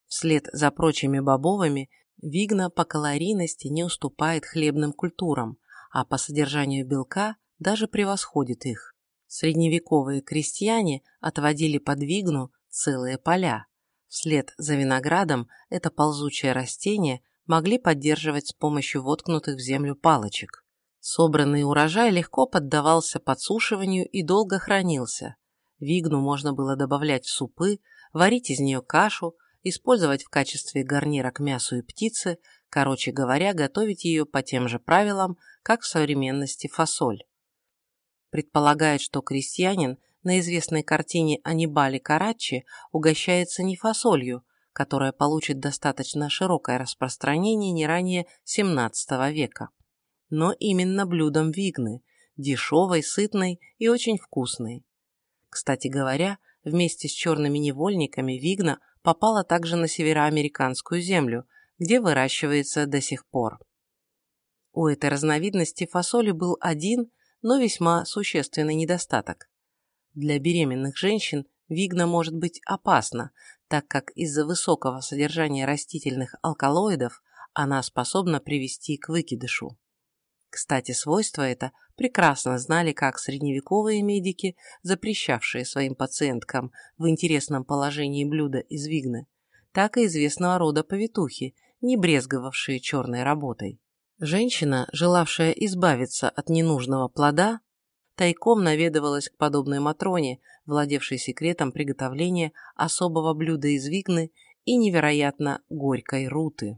Вслед за прочими бобовыми вигна по калорийности не уступает хлебным культурам, а по содержанию белка даже превосходит их. Средневековые крестьяне отводили под вигну целые поля. Вслед за виноградом это ползучее растение могли поддерживать с помощью воткнутых в землю палочек. Собранный урожай легко поддавался подсушиванию и долго хранился. Вигну можно было добавлять в супы, варить из нее кашу, использовать в качестве гарнира к мясу и птице, короче говоря, готовить ее по тем же правилам, как в современности фасоль. Предполагает, что крестьянин на известной картине Анибали Караччи угощается не фасолью, которая получит достаточно широкое распространение не ранее XVII века, но именно блюдом вигны, дешевой, сытной и очень вкусной. Кстати говоря, вместе с черными невольниками вигна попала также на североамериканскую землю, где выращивается до сих пор. У этой разновидности фасоли был один, но весьма существенный недостаток. Для беременных женщин вигна может быть опасна, так как из-за высокого содержания растительных алкалоидов она способна привести к выкидышу. Кстати, свойство это прекрасно знали как средневековые медики, запрещавшие своим пациенткам в интересном положении блюда из вигны, так и известного рода повитухи, не брезговавшие черной работой. Женщина, желавшая избавиться от ненужного плода, тайком наведывалась к подобной Матроне, владевшей секретом приготовления особого блюда из вигны и невероятно горькой руты.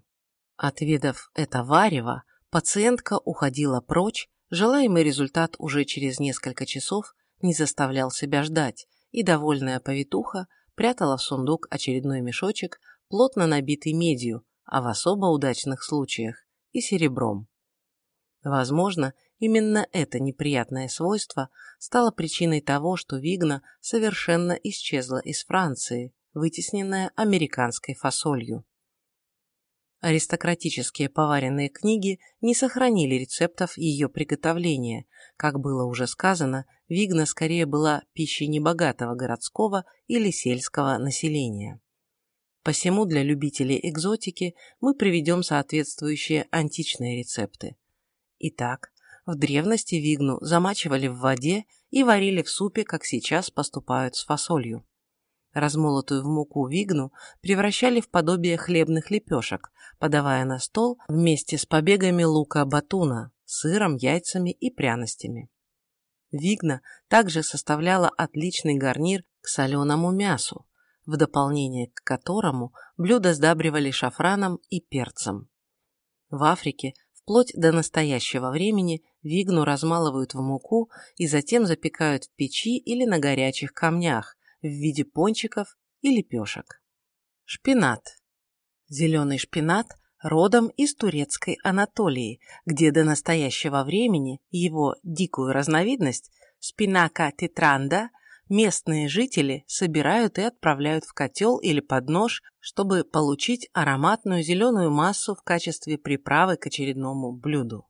Отведав это варево, Пациентка уходила прочь, желаемый результат уже через несколько часов не заставлял себя ждать, и довольная повитуха прятала в сундук очередной мешочек, плотно набитый медью, а в особо удачных случаях и серебром. Возможно, именно это неприятное свойство стало причиной того, что вигна совершенно исчезла из Франции, вытесненная американской фасолью. Аристократические поваренные книги не сохранили рецептов ее приготовления. Как было уже сказано, вигна скорее была пищей небогатого городского или сельского населения. Посему для любителей экзотики мы приведем соответствующие античные рецепты. Итак, в древности вигну замачивали в воде и варили в супе, как сейчас поступают с фасолью. Размолотую в муку вигну превращали в подобие хлебных лепешек, подавая на стол вместе с побегами лука-батуна, сыром, яйцами и пряностями. Вигна также составляла отличный гарнир к соленому мясу, в дополнение к которому блюда сдабривали шафраном и перцем. В Африке вплоть до настоящего времени вигну размалывают в муку и затем запекают в печи или на горячих камнях в виде пончиков и лепешек. Шпинат. Зеленый шпинат родом из турецкой Анатолии, где до настоящего времени его дикую разновидность спинака тетранда местные жители собирают и отправляют в котел или под нож, чтобы получить ароматную зеленую массу в качестве приправы к очередному блюду.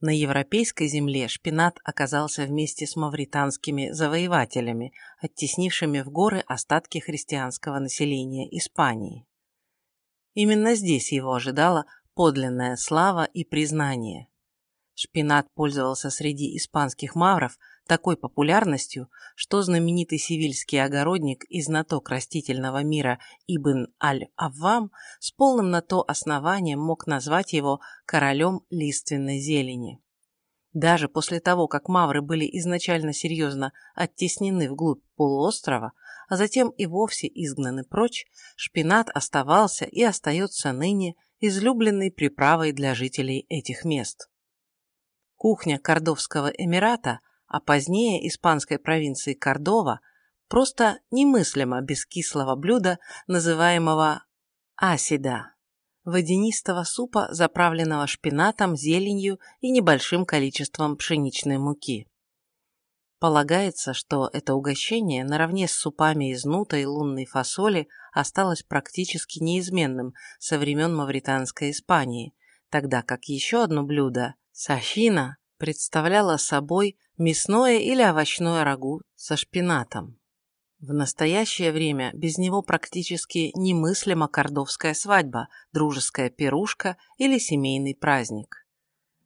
На европейской земле шпинат оказался вместе с мавританскими завоевателями, оттеснившими в горы остатки христианского населения Испании. Именно здесь его ожидала подлинная слава и признание. Шпинат пользовался среди испанских мавров такой популярностью, что знаменитый сивильский огородник и знаток растительного мира Ибн Аль-Аввам с полным на то основанием мог назвать его королем лиственной зелени. Даже после того, как мавры были изначально серьезно оттеснены вглубь полуострова, а затем и вовсе изгнаны прочь, шпинат оставался и остается ныне излюбленной приправой для жителей этих мест. Кухня Кордовского Эмирата, а позднее испанской провинции Кордова, просто немыслимо без кислого блюда, называемого асида водянистого супа, заправленного шпинатом, зеленью и небольшим количеством пшеничной муки. Полагается, что это угощение наравне с супами из нута и лунной фасоли осталось практически неизменным со времен Мавританской Испании, тогда как еще одно блюдо – сахина – представляло собой мясное или овощное рагу со шпинатом. В настоящее время без него практически немыслима кордовская свадьба, дружеская пирушка или семейный праздник.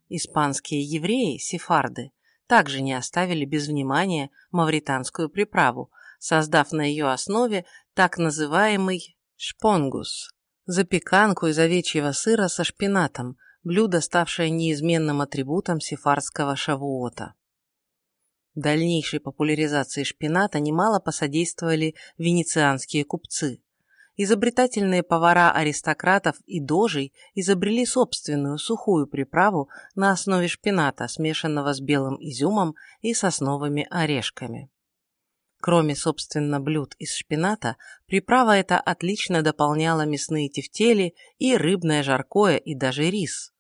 Испанские евреи, сефарды, также не оставили без внимания мавританскую приправу, создав на ее основе так называемый шпонгус – запеканку из овечьего сыра со шпинатом, блюдо, ставшее неизменным атрибутом сефардского шавуота. Дальнейшей популяризации шпината немало посодействовали венецианские купцы. Изобретательные повара аристократов и дожей изобрели собственную сухую приправу на основе шпината, смешанного с белым изюмом и сосновыми орешками. Кроме, собственно, блюд из шпината, приправа эта отлично дополняла мясные тефтели и рыбное жаркое и даже рис.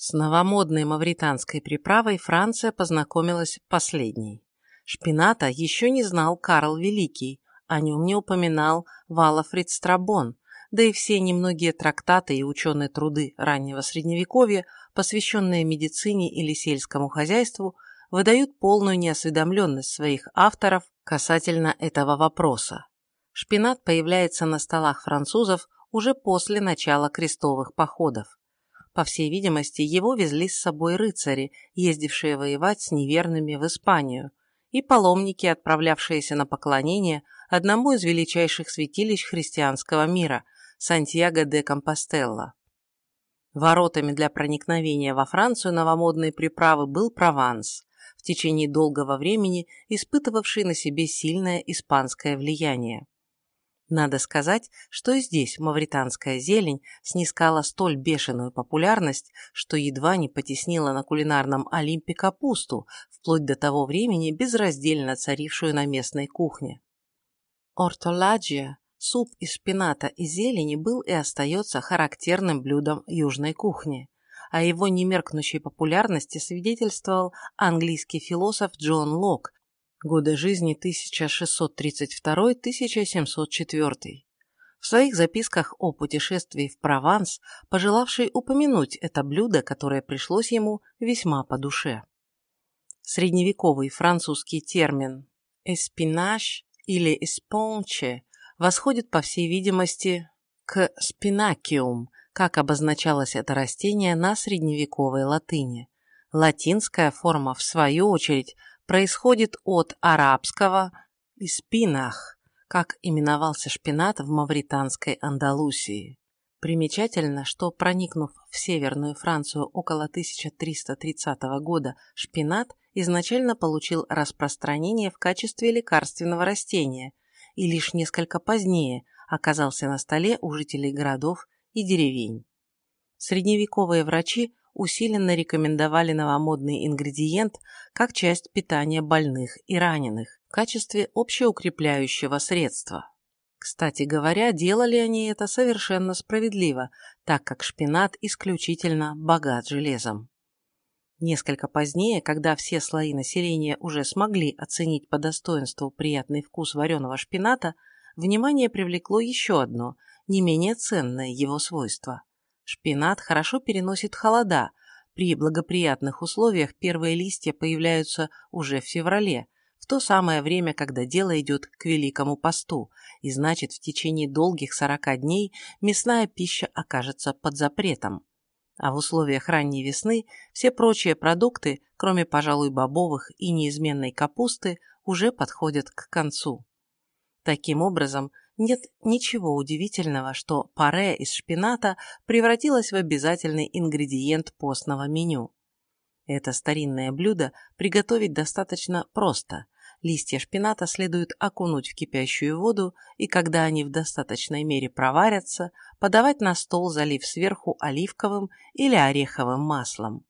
С новомодной мавританской приправой Франция познакомилась последней. Шпината еще не знал Карл Великий, о нем не упоминал Валафрид Страбон, да и все немногие трактаты и ученые труды раннего Средневековья, посвященные медицине или сельскому хозяйству, выдают полную неосведомленность своих авторов касательно этого вопроса. Шпинат появляется на столах французов уже после начала крестовых походов. По всей видимости, его везли с собой рыцари, ездившие воевать с неверными в Испанию, и паломники, отправлявшиеся на поклонение одному из величайших святилищ христианского мира – Сантьяго де Компостелло. Воротами для проникновения во Францию новомодной приправы был Прованс, в течение долгого времени испытывавший на себе сильное испанское влияние. Надо сказать, что и здесь мавританская зелень снискала столь бешеную популярность, что едва не потеснила на кулинарном Олимпе капусту, вплоть до того времени безраздельно царившую на местной кухне. Ортоладжия, суп из шпината и зелени, был и остается характерным блюдом южной кухни. О его немеркнущей популярности свидетельствовал английский философ Джон Лок, годы жизни 1632-1704. В своих записках о путешествии в Прованс, пожелавший упомянуть это блюдо, которое пришлось ему весьма по душе. Средневековый французский термин «эспинаж» или «эспонче» восходит, по всей видимости, к «спинакиум», как обозначалось это растение на средневековой латыни. Латинская форма, в свою очередь, происходит от арабского «испинах», как именовался шпинат в мавританской Андалусии. Примечательно, что проникнув в Северную Францию около 1330 года, шпинат изначально получил распространение в качестве лекарственного растения и лишь несколько позднее оказался на столе у жителей городов и деревень. Средневековые врачи усиленно рекомендовали новомодный ингредиент как часть питания больных и раненых в качестве общеукрепляющего средства. Кстати говоря, делали они это совершенно справедливо, так как шпинат исключительно богат железом. Несколько позднее, когда все слои населения уже смогли оценить по достоинству приятный вкус вареного шпината, внимание привлекло еще одно, не менее ценное его свойство. Шпинат хорошо переносит холода. При благоприятных условиях первые листья появляются уже в феврале, в то самое время, когда дело идет к Великому посту, и значит в течение долгих 40 дней мясная пища окажется под запретом. А в условиях ранней весны все прочие продукты, кроме, пожалуй, бобовых и неизменной капусты, уже подходят к концу. Таким образом, нет ничего удивительного, что паре из шпината превратилось в обязательный ингредиент постного меню. Это старинное блюдо приготовить достаточно просто. Листья шпината следует окунуть в кипящую воду, и когда они в достаточной мере проварятся, подавать на стол, залив сверху оливковым или ореховым маслом.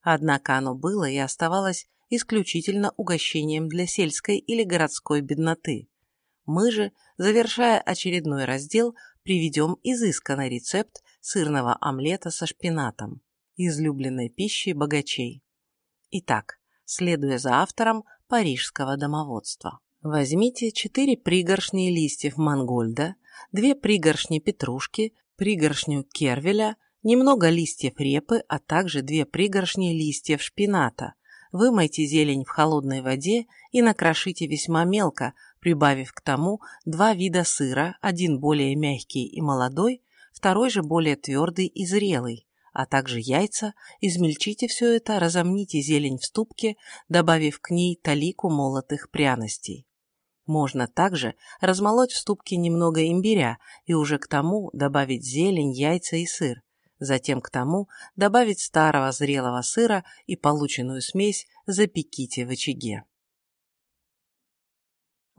Однако оно было и оставалось исключительно угощением для сельской или городской бедноты. Мы же, завершая очередной раздел, приведем изысканный рецепт сырного омлета со шпинатом излюбленной пищей богачей. Итак, следуя за автором парижского домоводства. Возьмите 4 пригоршни листьев мангольда, 2 пригоршни петрушки, пригоршню кервеля, немного листьев репы, а также 2 пригоршни листьев шпината. Вымойте зелень в холодной воде и накрошите весьма мелко, прибавив к тому два вида сыра, один более мягкий и молодой, второй же более твердый и зрелый а также яйца, измельчите все это, разомните зелень в ступке, добавив к ней талику молотых пряностей. Можно также размолоть в ступке немного имбиря и уже к тому добавить зелень, яйца и сыр. Затем к тому добавить старого зрелого сыра и полученную смесь запеките в очаге.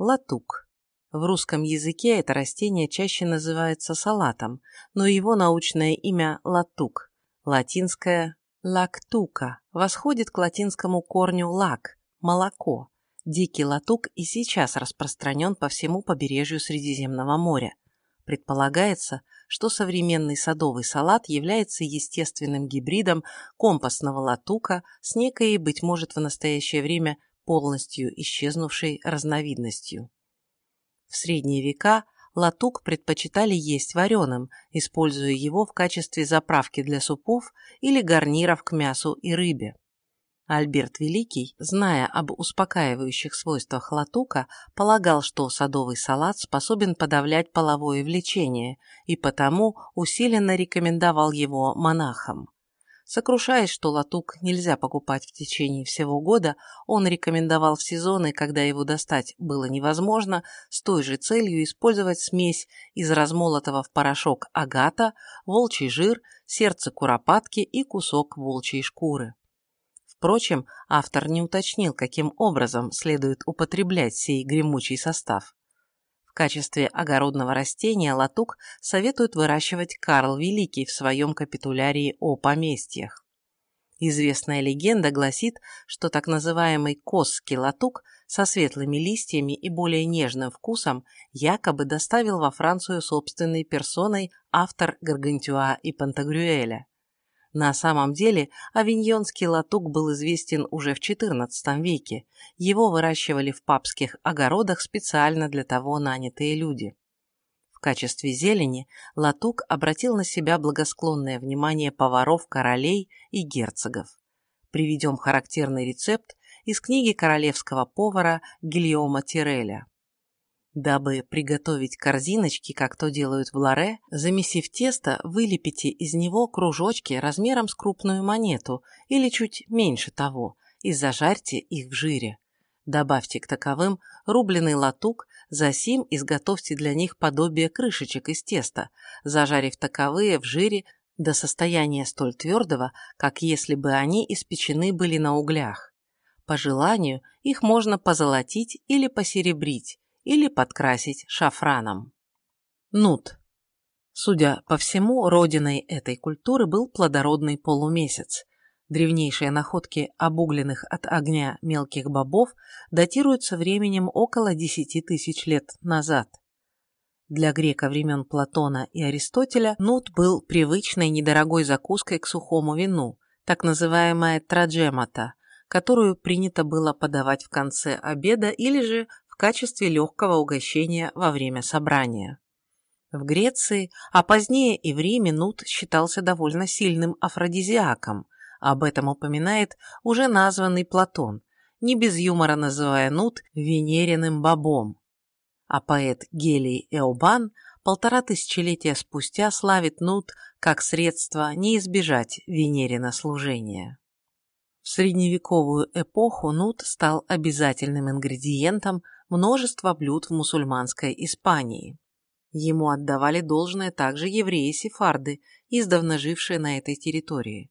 Латук. В русском языке это растение чаще называется салатом, но его научное имя – латук. Латинское «лактука» восходит к латинскому корню «лак» – молоко. Дикий латук и сейчас распространен по всему побережью Средиземного моря. Предполагается, что современный садовый салат является естественным гибридом компостного латука с некой, быть может, в настоящее время полностью исчезнувшей разновидностью. В средние века – латук предпочитали есть вареным, используя его в качестве заправки для супов или гарниров к мясу и рыбе. Альберт Великий, зная об успокаивающих свойствах латука, полагал, что садовый салат способен подавлять половое влечение, и потому усиленно рекомендовал его монахам. Сокрушаясь, что латук нельзя покупать в течение всего года, он рекомендовал в сезоны, когда его достать было невозможно, с той же целью использовать смесь из размолотого в порошок агата, волчий жир, сердце куропатки и кусок волчьей шкуры. Впрочем, автор не уточнил, каким образом следует употреблять сей гремучий состав качестве огородного растения латук советует выращивать Карл Великий в своем капитулярии о поместьях. Известная легенда гласит, что так называемый косский латук со светлыми листьями и более нежным вкусом якобы доставил во Францию собственной персоной автор Гаргантюа и Пантагрюэля. На самом деле авиньонский латук был известен уже в XIV веке. Его выращивали в папских огородах специально для того нанятые люди. В качестве зелени латук обратил на себя благосклонное внимание поваров, королей и герцогов. Приведем характерный рецепт из книги королевского повара Гильома Тиреля. Дабы приготовить корзиночки, как то делают в ларе, замесив тесто, вылепите из него кружочки размером с крупную монету или чуть меньше того и зажарьте их в жире. Добавьте к таковым рубленый латук, засим изготовьте для них подобие крышечек из теста, зажарив таковые в жире до состояния столь твердого, как если бы они испечены были на углях. По желанию их можно позолотить или посеребрить, или подкрасить шафраном. Нут. Судя по всему, родиной этой культуры был плодородный полумесяц. Древнейшие находки обугленных от огня мелких бобов датируются временем около 10 тысяч лет назад. Для грека времен Платона и Аристотеля нут был привычной недорогой закуской к сухому вину, так называемая траджемата, которую принято было подавать в конце обеда или же качестве легкого угощения во время собрания. В Греции, а позднее и в Риме нут считался довольно сильным афродизиаком, об этом упоминает уже названный Платон, не без юмора называя нут венериным бобом. А поэт Гелий Эобан полтора тысячелетия спустя славит нут как средство не избежать венерина служения. В средневековую эпоху нут стал обязательным ингредиентом множество блюд в мусульманской Испании. Ему отдавали должное также евреи-сефарды, издавна жившие на этой территории.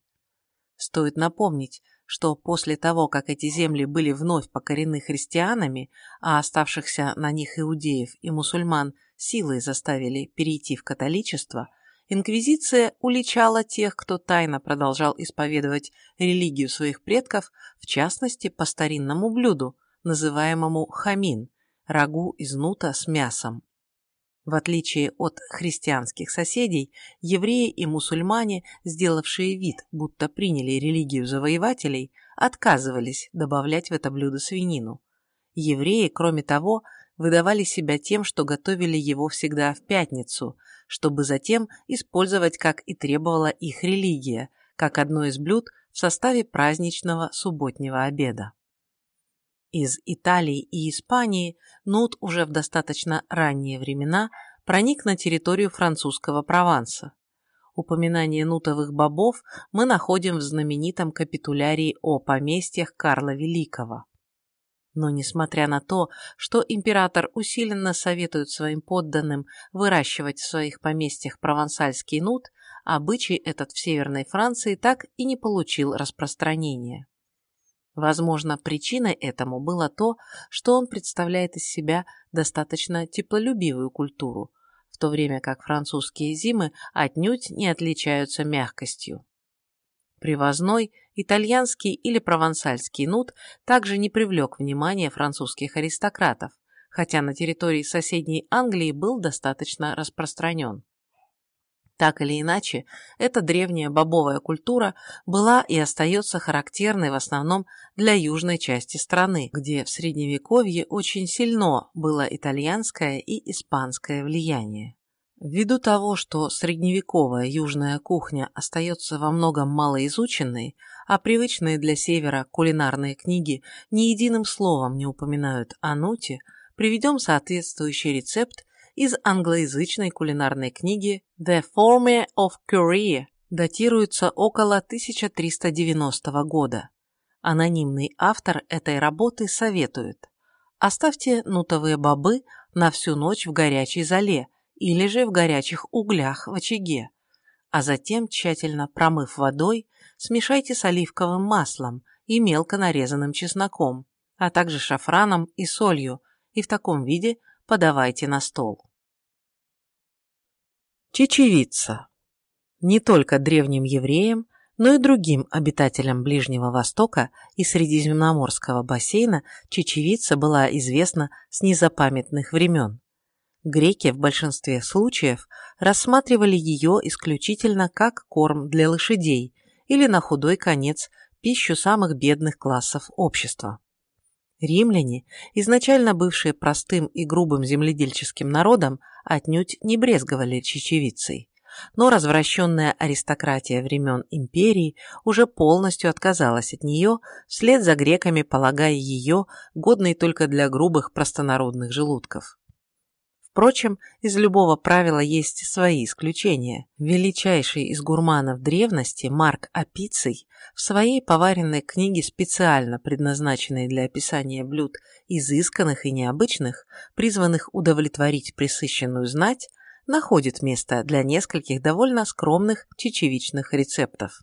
Стоит напомнить, что после того, как эти земли были вновь покорены христианами, а оставшихся на них иудеев и мусульман силой заставили перейти в католичество, инквизиция уличала тех, кто тайно продолжал исповедовать религию своих предков, в частности по старинному блюду – называемому хамин – рагу из нута с мясом. В отличие от христианских соседей, евреи и мусульмане, сделавшие вид, будто приняли религию завоевателей, отказывались добавлять в это блюдо свинину. Евреи, кроме того, выдавали себя тем, что готовили его всегда в пятницу, чтобы затем использовать, как и требовала их религия, как одно из блюд в составе праздничного субботнего обеда. Из Италии и Испании нут уже в достаточно ранние времена проник на территорию французского Прованса. Упоминание нутовых бобов мы находим в знаменитом капитулярии о поместьях Карла Великого. Но несмотря на то, что император усиленно советует своим подданным выращивать в своих поместьях провансальский нут, обычай этот в Северной Франции так и не получил распространения. Возможно, причиной этому было то, что он представляет из себя достаточно теплолюбивую культуру, в то время как французские зимы отнюдь не отличаются мягкостью. Привозной, итальянский или провансальский нут также не привлек внимания французских аристократов, хотя на территории соседней Англии был достаточно распространен. Так или иначе, эта древняя бобовая культура была и остается характерной в основном для южной части страны, где в Средневековье очень сильно было итальянское и испанское влияние. Ввиду того, что средневековая южная кухня остается во многом малоизученной, а привычные для севера кулинарные книги ни единым словом не упоминают о нуте, приведем соответствующий рецепт из англоязычной кулинарной книги The Forme of Curry, датируется около 1390 года. Анонимный автор этой работы советует Оставьте нутовые бобы на всю ночь в горячей золе или же в горячих углях в очаге, а затем, тщательно промыв водой, смешайте с оливковым маслом и мелко нарезанным чесноком, а также шафраном и солью, и в таком виде подавайте на стол. Чечевица. Не только древним евреям, но и другим обитателям Ближнего Востока и Средиземноморского бассейна чечевица была известна с незапамятных времен. Греки в большинстве случаев рассматривали ее исключительно как корм для лошадей или на худой конец пищу самых бедных классов общества. Римляне, изначально бывшие простым и грубым земледельческим народом, отнюдь не брезговали чечевицей. но развращенная аристократия времен империи уже полностью отказалась от нее, вслед за греками полагая ее годной только для грубых простонародных желудков. Впрочем, из любого правила есть свои исключения. Величайший из гурманов древности Марк Апиций в своей поваренной книге, специально предназначенной для описания блюд изысканных и необычных, призванных удовлетворить присыщенную знать, находит место для нескольких довольно скромных чечевичных рецептов.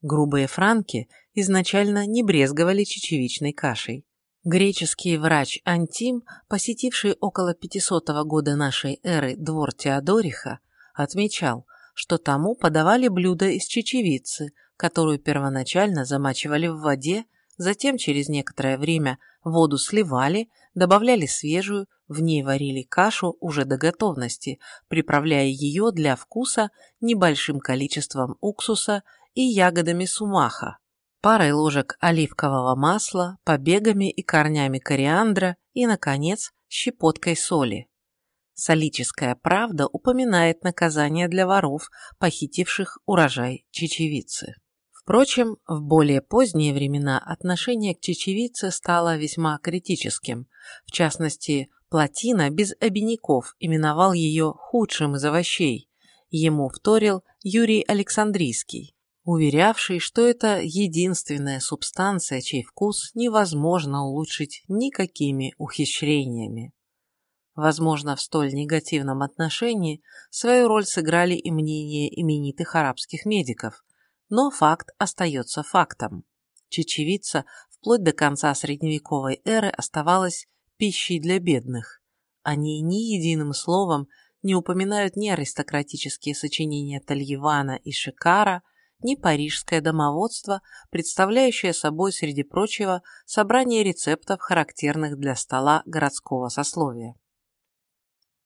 Грубые франки изначально не брезговали чечевичной кашей. Греческий врач Антим, посетивший около 500 года нашей эры двор Теодориха, отмечал, что тому подавали блюда из чечевицы, которую первоначально замачивали в воде, затем через некоторое время воду сливали, добавляли свежую, в ней варили кашу уже до готовности, приправляя ее для вкуса небольшим количеством уксуса и ягодами сумаха, парой ложек оливкового масла, побегами и корнями кориандра и, наконец, щепоткой соли. Солическая правда упоминает наказание для воров, похитивших урожай чечевицы. Впрочем, в более поздние времена отношение к чечевице стало весьма критическим. В частности, Платина без обиняков именовал ее худшим из овощей. Ему вторил Юрий Александрийский уверявший, что это единственная субстанция, чей вкус невозможно улучшить никакими ухищрениями. Возможно, в столь негативном отношении свою роль сыграли и мнения именитых арабских медиков, но факт остается фактом. Чечевица вплоть до конца средневековой эры оставалась пищей для бедных. Они ни единым словом не упоминают ни аристократические сочинения Тальевана и Шикара, ни парижское домоводство, представляющее собой, среди прочего, собрание рецептов, характерных для стола городского сословия.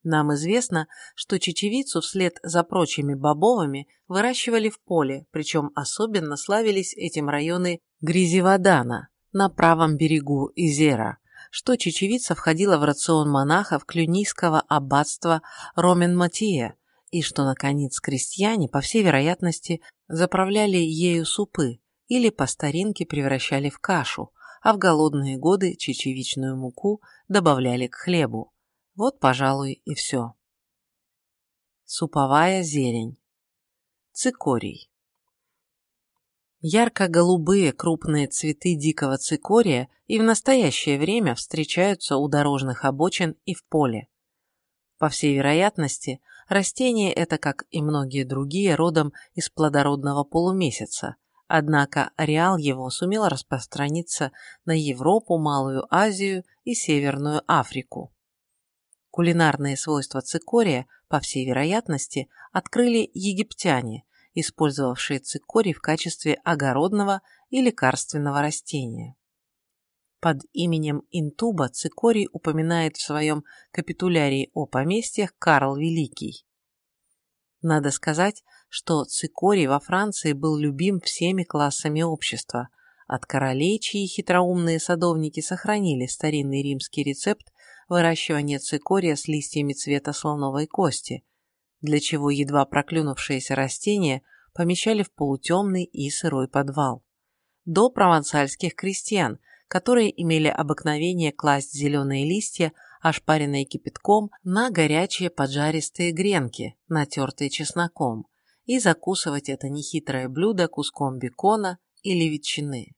Нам известно, что чечевицу вслед за прочими бобовыми выращивали в поле, причем особенно славились этим районы Гризивадана на правом берегу Изера, что чечевица входила в рацион монахов клюнийского аббатства Ромен-Матье, и что, наконец, крестьяне, по всей вероятности, заправляли ею супы или по старинке превращали в кашу, а в голодные годы чечевичную муку добавляли к хлебу. Вот, пожалуй, и все. Суповая зелень. Цикорий. Ярко-голубые крупные цветы дикого цикория и в настоящее время встречаются у дорожных обочин и в поле. По всей вероятности, растение это, как и многие другие, родом из плодородного полумесяца, однако ареал его сумел распространиться на Европу, Малую Азию и Северную Африку. Кулинарные свойства цикория, по всей вероятности, открыли египтяне, использовавшие цикорий в качестве огородного и лекарственного растения. Под именем Интуба Цикорий упоминает в своем капитулярии о поместьях Карл Великий. Надо сказать, что цикорий во Франции был любим всеми классами общества, от королей, чьи хитроумные садовники сохранили старинный римский рецепт выращивания цикория с листьями цвета слоновой кости, для чего едва проклюнувшиеся растения помещали в полутемный и сырой подвал, до провансальских крестьян, которые имели обыкновение класть зеленые листья, ошпаренные кипятком, на горячие поджаристые гренки, натертые чесноком, и закусывать это нехитрое блюдо куском бекона или ветчины.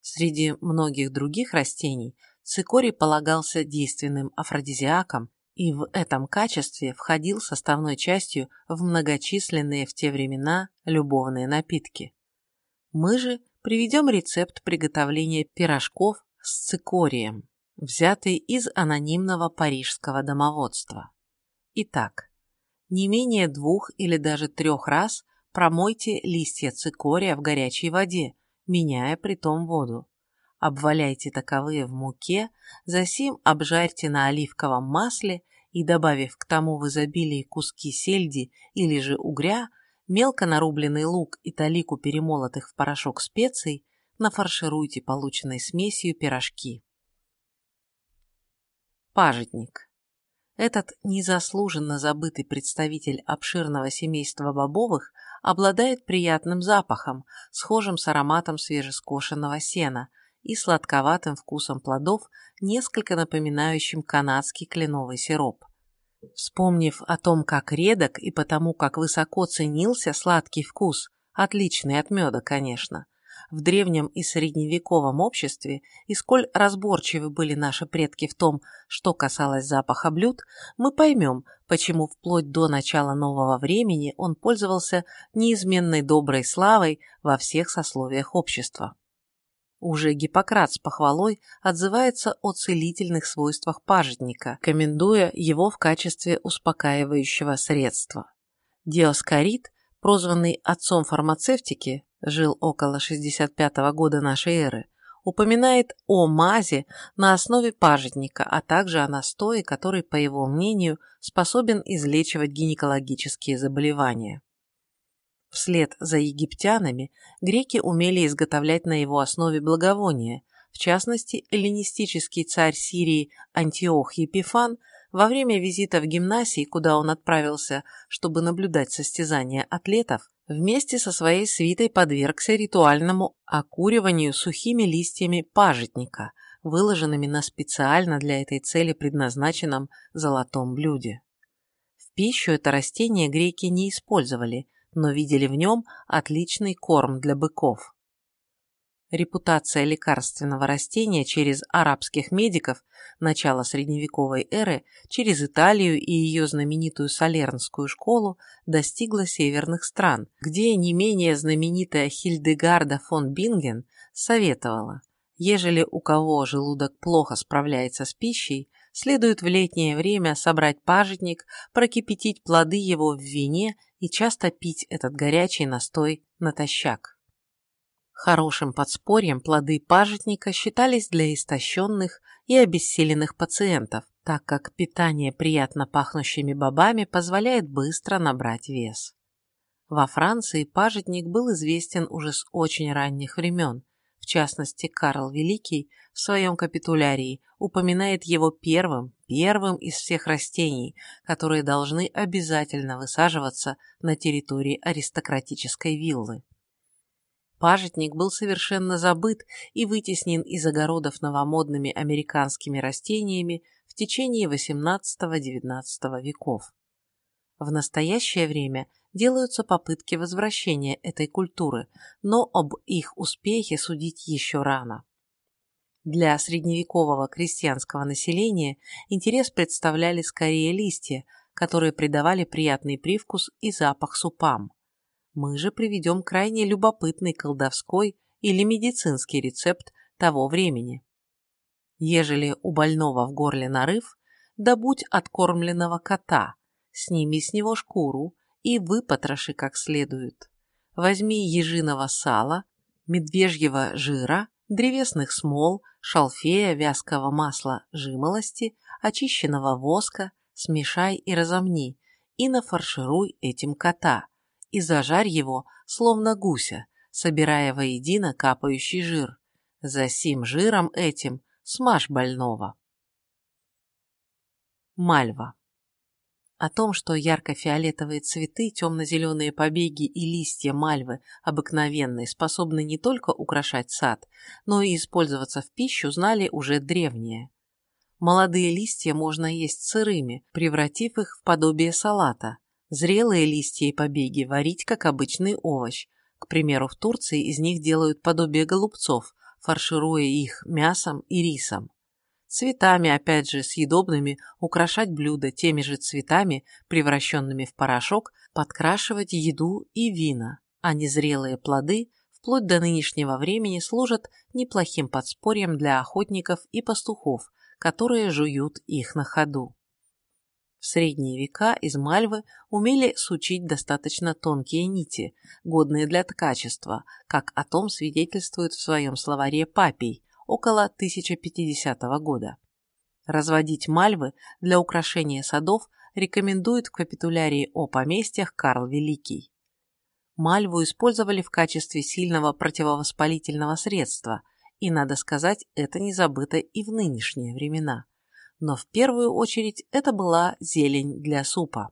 Среди многих других растений цикорий полагался действенным афродизиаком и в этом качестве входил составной частью в многочисленные в те времена любовные напитки. Мы же приведем рецепт приготовления пирожков с цикорием, взятый из анонимного парижского домоводства. Итак, не менее двух или даже трех раз промойте листья цикория в горячей воде, меняя при том воду. Обваляйте таковые в муке, засим обжарьте на оливковом масле и, добавив к тому в изобилии куски сельди или же угря, мелко нарубленный лук и талику перемолотых в порошок специй, нафаршируйте полученной смесью пирожки. Пажитник. Этот незаслуженно забытый представитель обширного семейства бобовых обладает приятным запахом, схожим с ароматом свежескошенного сена и сладковатым вкусом плодов, несколько напоминающим канадский кленовый сироп. Вспомнив о том, как редок и потому, как высоко ценился сладкий вкус, отличный от меда, конечно, в древнем и средневековом обществе, и сколь разборчивы были наши предки в том, что касалось запаха блюд, мы поймем, почему вплоть до начала нового времени он пользовался неизменной доброй славой во всех сословиях общества. Уже Гиппократ с похвалой отзывается о целительных свойствах пажитника, комендуя его в качестве успокаивающего средства. Диоскорид, прозванный отцом фармацевтики, жил около 65 года нашей эры, упоминает о мазе на основе пажитника, а также о настое, который, по его мнению, способен излечивать гинекологические заболевания. Вслед за египтянами греки умели изготовлять на его основе благовония, в частности, эллинистический царь Сирии Антиох Епифан во время визита в гимнасии, куда он отправился, чтобы наблюдать состязания атлетов, вместе со своей свитой подвергся ритуальному окуриванию сухими листьями пажитника, выложенными на специально для этой цели предназначенном золотом блюде. В пищу это растение греки не использовали, но видели в нем отличный корм для быков. Репутация лекарственного растения через арабских медиков начала средневековой эры, через Италию и ее знаменитую Салернскую школу достигла северных стран, где не менее знаменитая Хильдегарда фон Бинген советовала, ежели у кого желудок плохо справляется с пищей, следует в летнее время собрать пажитник, прокипятить плоды его в вине и часто пить этот горячий настой натощак. Хорошим подспорьем плоды пажитника считались для истощенных и обессиленных пациентов, так как питание приятно пахнущими бобами позволяет быстро набрать вес. Во Франции пажитник был известен уже с очень ранних времен, в частности, Карл Великий в своем капитулярии упоминает его первым, первым из всех растений, которые должны обязательно высаживаться на территории аристократической виллы. Пажитник был совершенно забыт и вытеснен из огородов новомодными американскими растениями в течение XVIII-XIX веков. В настоящее время делаются попытки возвращения этой культуры, но об их успехе судить еще рано. Для средневекового крестьянского населения интерес представляли скорее листья, которые придавали приятный привкус и запах супам. Мы же приведем крайне любопытный колдовской или медицинский рецепт того времени. Ежели у больного в горле нарыв, добудь откормленного кота, сними с него шкуру и выпотроши как следует. Возьми ежиного сала, медвежьего жира, древесных смол, шалфея, вязкого масла, жимолости, очищенного воска, смешай и разомни, и нафаршируй этим кота, и зажарь его, словно гуся, собирая воедино капающий жир. За сим жиром этим смажь больного. Мальва о том, что ярко-фиолетовые цветы, темно-зеленые побеги и листья мальвы обыкновенные способны не только украшать сад, но и использоваться в пищу, знали уже древние. Молодые листья можно есть сырыми, превратив их в подобие салата. Зрелые листья и побеги варить как обычный овощ. К примеру, в Турции из них делают подобие голубцов, фаршируя их мясом и рисом цветами, опять же, съедобными, украшать блюда теми же цветами, превращенными в порошок, подкрашивать еду и вина, а незрелые плоды вплоть до нынешнего времени служат неплохим подспорьем для охотников и пастухов, которые жуют их на ходу. В средние века из мальвы умели сучить достаточно тонкие нити, годные для ткачества, как о том свидетельствует в своем словаре Папий, около 1050 года. Разводить мальвы для украшения садов рекомендует в капитулярии о поместьях Карл Великий. Мальву использовали в качестве сильного противовоспалительного средства, и, надо сказать, это не забыто и в нынешние времена. но в первую очередь это была зелень для супа.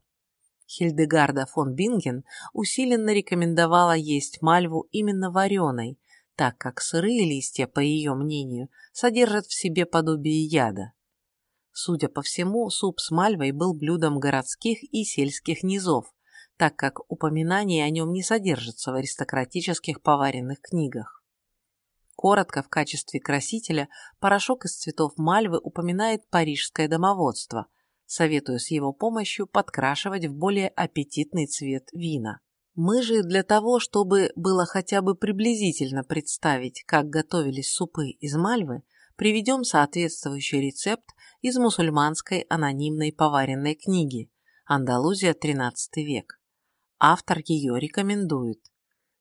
Хильдегарда фон Бинген усиленно рекомендовала есть мальву именно вареной, так как сырые листья, по ее мнению, содержат в себе подобие яда. Судя по всему, суп с мальвой был блюдом городских и сельских низов, так как упоминаний о нем не содержится в аристократических поваренных книгах. Коротко, в качестве красителя, порошок из цветов мальвы упоминает парижское домоводство, советуя с его помощью подкрашивать в более аппетитный цвет вина. Мы же для того, чтобы было хотя бы приблизительно представить, как готовились супы из мальвы, приведем соответствующий рецепт из мусульманской анонимной поваренной книги «Андалузия, XIII век». Автор ее рекомендует.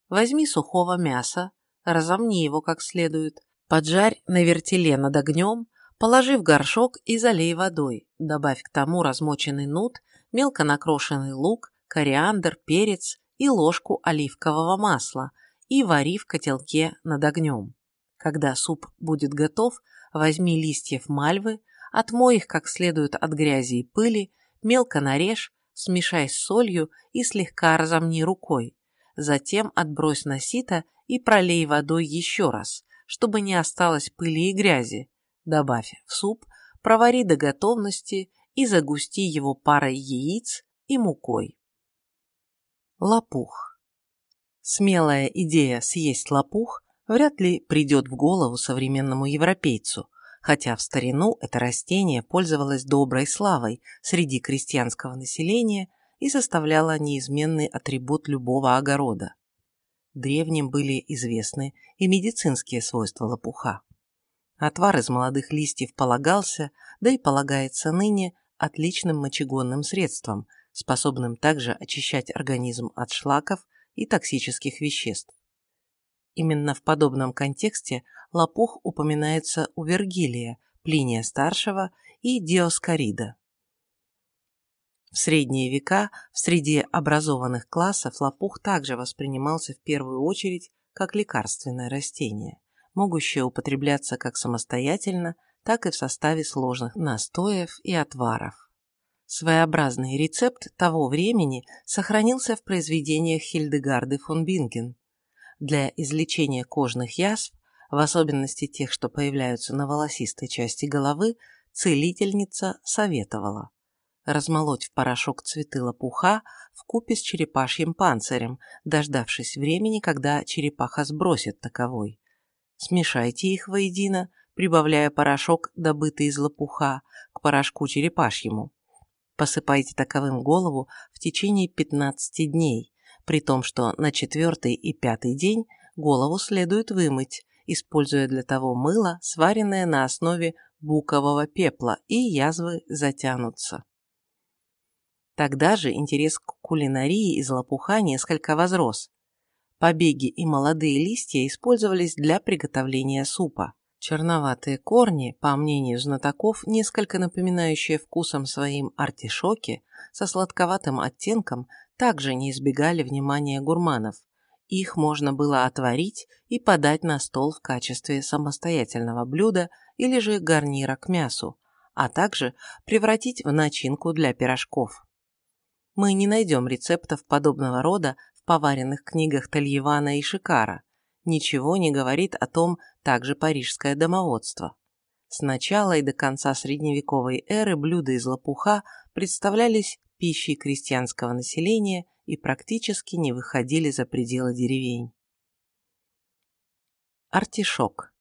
Возьми сухого мяса, разомни его как следует, поджарь на вертеле над огнем, положи в горшок и залей водой, добавь к тому размоченный нут, мелко накрошенный лук, кориандр, перец и ложку оливкового масла и вари в котелке над огнем. Когда суп будет готов, возьми листьев мальвы, отмой их как следует от грязи и пыли, мелко нарежь, смешай с солью и слегка разомни рукой. Затем отбрось на сито и пролей водой еще раз, чтобы не осталось пыли и грязи. Добавь в суп, провари до готовности и загусти его парой яиц и мукой. Лопух. Смелая идея съесть лопух вряд ли придет в голову современному европейцу, хотя в старину это растение пользовалось доброй славой среди крестьянского населения и составляло неизменный атрибут любого огорода древним были известны и медицинские свойства лопуха. Отвар из молодых листьев полагался, да и полагается ныне, отличным мочегонным средством, способным также очищать организм от шлаков и токсических веществ. Именно в подобном контексте лопух упоминается у Вергилия, Плиния Старшего и Диоскорида. В средние века в среде образованных классов лопух также воспринимался в первую очередь как лекарственное растение, могущее употребляться как самостоятельно, так и в составе сложных настоев и отваров. Своеобразный рецепт того времени сохранился в произведениях Хильдегарды фон Бинген. Для излечения кожных язв, в особенности тех, что появляются на волосистой части головы, целительница советовала размолоть в порошок цветы лопуха в купе с черепашьим панцирем, дождавшись времени, когда черепаха сбросит таковой. Смешайте их воедино, прибавляя порошок, добытый из лопуха, к порошку черепашьему. Посыпайте таковым голову в течение 15 дней, при том, что на четвертый и пятый день голову следует вымыть, используя для того мыло, сваренное на основе букового пепла, и язвы затянутся. Тогда же интерес к кулинарии из лопуха несколько возрос. Побеги и молодые листья использовались для приготовления супа. Черноватые корни, по мнению знатоков, несколько напоминающие вкусом своим артишоки, со сладковатым оттенком, также не избегали внимания гурманов. Их можно было отварить и подать на стол в качестве самостоятельного блюда или же гарнира к мясу, а также превратить в начинку для пирожков мы не найдем рецептов подобного рода в поваренных книгах Тальевана и Шикара. Ничего не говорит о том также парижское домоводство. С начала и до конца средневековой эры блюда из лопуха представлялись пищей крестьянского населения и практически не выходили за пределы деревень. Артишок.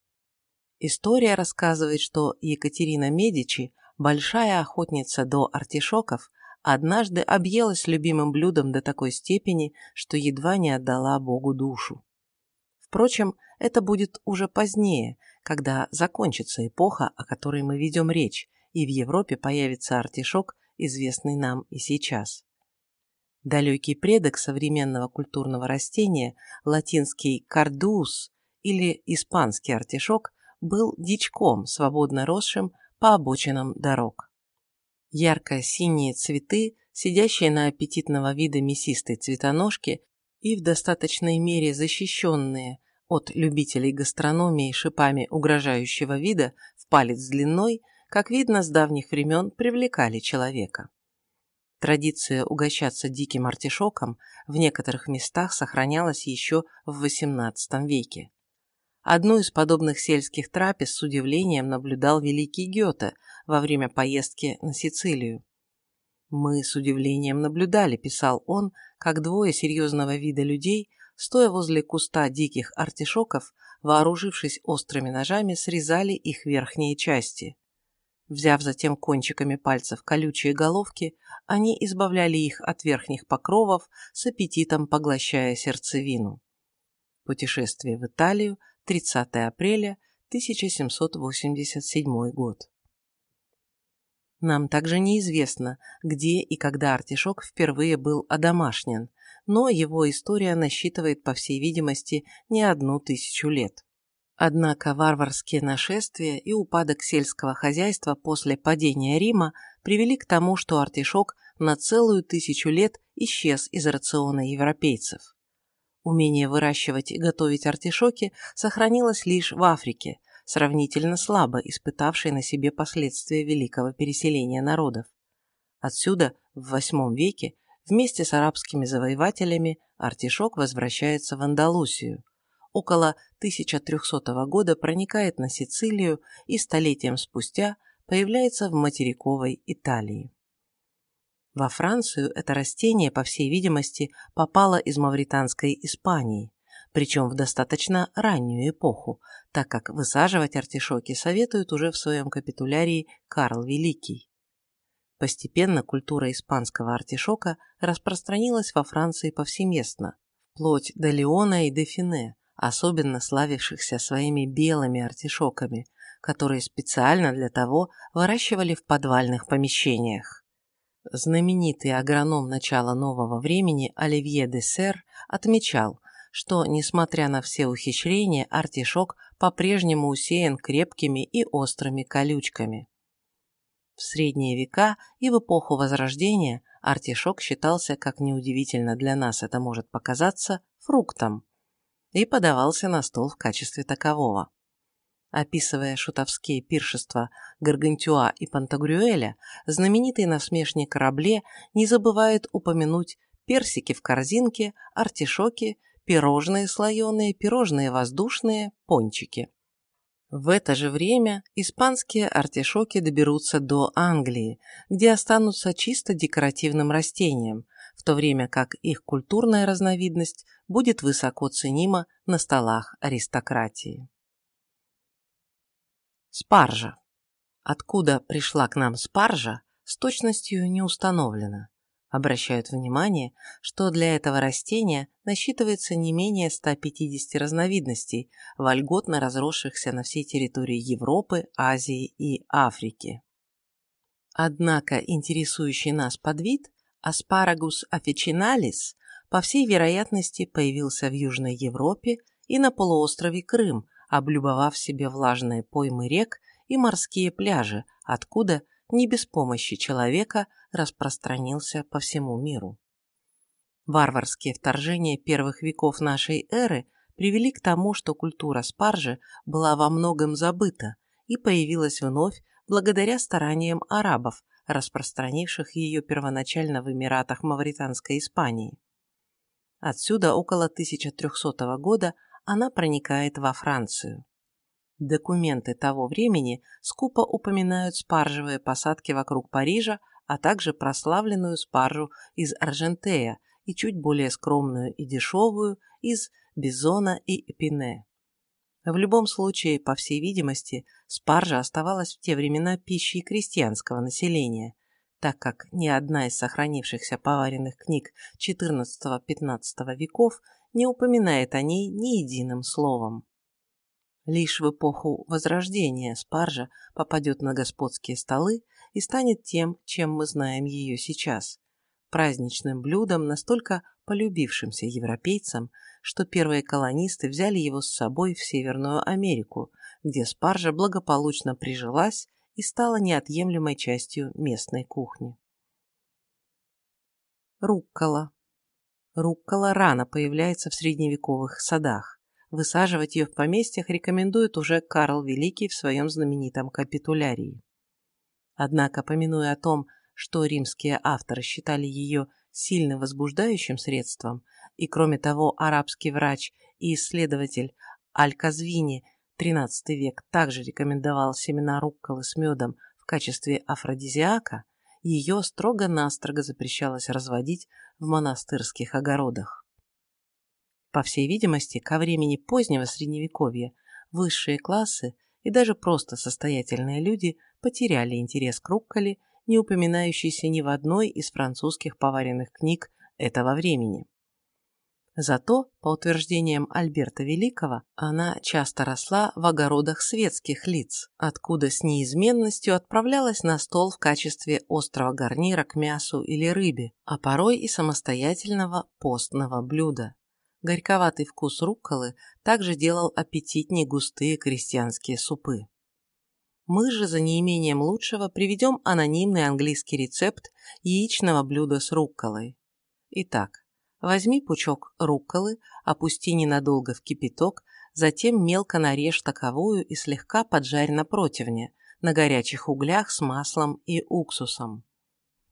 История рассказывает, что Екатерина Медичи, большая охотница до артишоков, однажды объелась любимым блюдом до такой степени, что едва не отдала Богу душу. Впрочем, это будет уже позднее, когда закончится эпоха, о которой мы ведем речь, и в Европе появится артишок, известный нам и сейчас. Далекий предок современного культурного растения, латинский кардус или испанский артишок, был дичком, свободно росшим по обочинам дорог. Ярко-синие цветы, сидящие на аппетитного вида мясистой цветоножке и в достаточной мере защищенные от любителей гастрономии шипами угрожающего вида в палец длиной, как видно, с давних времен привлекали человека. Традиция угощаться диким артишоком в некоторых местах сохранялась еще в XVIII веке. Одну из подобных сельских трапез с удивлением наблюдал великий Гёте во время поездки на Сицилию. «Мы с удивлением наблюдали», – писал он, как двое серьезного вида людей, стоя возле куста диких артишоков, вооружившись острыми ножами, срезали их верхние части. Взяв затем кончиками пальцев колючие головки, они избавляли их от верхних покровов, с аппетитом поглощая сердцевину. Путешествие в Италию, 30 апреля 1787 год. Нам также неизвестно, где и когда артишок впервые был одомашнен, но его история насчитывает, по всей видимости, не одну тысячу лет. Однако варварские нашествия и упадок сельского хозяйства после падения Рима привели к тому, что артишок на целую тысячу лет исчез из рациона европейцев. Умение выращивать и готовить артишоки сохранилось лишь в Африке, сравнительно слабо испытавшей на себе последствия великого переселения народов. Отсюда в VIII веке вместе с арабскими завоевателями артишок возвращается в Андалусию, около 1300 года проникает на Сицилию и столетием спустя появляется в материковой Италии. Во Францию это растение, по всей видимости, попало из мавританской Испании, причем в достаточно раннюю эпоху, так как высаживать артишоки советует уже в своем капитулярии Карл Великий. Постепенно культура испанского артишока распространилась во Франции повсеместно, вплоть до Леона и Дефине, особенно славившихся своими белыми артишоками, которые специально для того выращивали в подвальных помещениях. Знаменитый агроном начала нового времени Оливье де Сер отмечал, что, несмотря на все ухищрения, артишок по-прежнему усеян крепкими и острыми колючками. В средние века и в эпоху Возрождения артишок считался, как неудивительно для нас это может показаться, фруктом и подавался на стол в качестве такового. Описывая шутовские пиршества Гаргантюа и Пантагрюэля, знаменитый насмешник Рабле не забывает упомянуть персики в корзинке, артишоки, пирожные слоеные, пирожные воздушные, пончики. В это же время испанские артишоки доберутся до Англии, где останутся чисто декоративным растением, в то время как их культурная разновидность будет высоко ценима на столах аристократии. Спаржа. Откуда пришла к нам спаржа, с точностью не установлено. Обращают внимание, что для этого растения насчитывается не менее 150 разновидностей, вольготно разросшихся на всей территории Европы, Азии и Африки. Однако интересующий нас подвид Аспарагус officinalis по всей вероятности появился в Южной Европе и на полуострове Крым, облюбовав себе влажные поймы рек и морские пляжи, откуда, не без помощи человека, распространился по всему миру. Варварские вторжения первых веков нашей эры привели к тому, что культура спаржи была во многом забыта и появилась вновь благодаря стараниям арабов, распространивших ее первоначально в Эмиратах Мавританской Испании. Отсюда около 1300 года она проникает во Францию. Документы того времени скупо упоминают спаржевые посадки вокруг Парижа, а также прославленную спаржу из Аржентея и чуть более скромную и дешевую из Бизона и Эпине. В любом случае, по всей видимости, спаржа оставалась в те времена пищей крестьянского населения, так как ни одна из сохранившихся поваренных книг XIV-XV веков не упоминает о ней ни единым словом. Лишь в эпоху Возрождения спаржа попадет на господские столы и станет тем, чем мы знаем ее сейчас – праздничным блюдом, настолько полюбившимся европейцам, что первые колонисты взяли его с собой в Северную Америку, где спаржа благополучно прижилась и стала неотъемлемой частью местной кухни. Руккола. Руккола рано появляется в средневековых садах. Высаживать ее в поместьях рекомендует уже Карл Великий в своем знаменитом капитулярии. Однако, помянуя о том, что римские авторы считали ее сильно возбуждающим средством, и кроме того арабский врач и исследователь Аль-Казвини XIII век также рекомендовал семена рукколы с медом в качестве афродизиака, ее строго-настрого запрещалось разводить в монастырских огородах. По всей видимости, ко времени позднего Средневековья высшие классы и даже просто состоятельные люди потеряли интерес к рукколе не упоминающийся ни в одной из французских поваренных книг этого времени. Зато, по утверждениям Альберта Великого, она часто росла в огородах светских лиц, откуда с неизменностью отправлялась на стол в качестве острого гарнира к мясу или рыбе, а порой и самостоятельного постного блюда. Горьковатый вкус рукколы также делал аппетитнее густые крестьянские супы. Мы же за неимением лучшего приведем анонимный английский рецепт яичного блюда с рукколой. Итак, возьми пучок рукколы, опусти ненадолго в кипяток, затем мелко нарежь таковую и слегка поджарь на противне, на горячих углях с маслом и уксусом.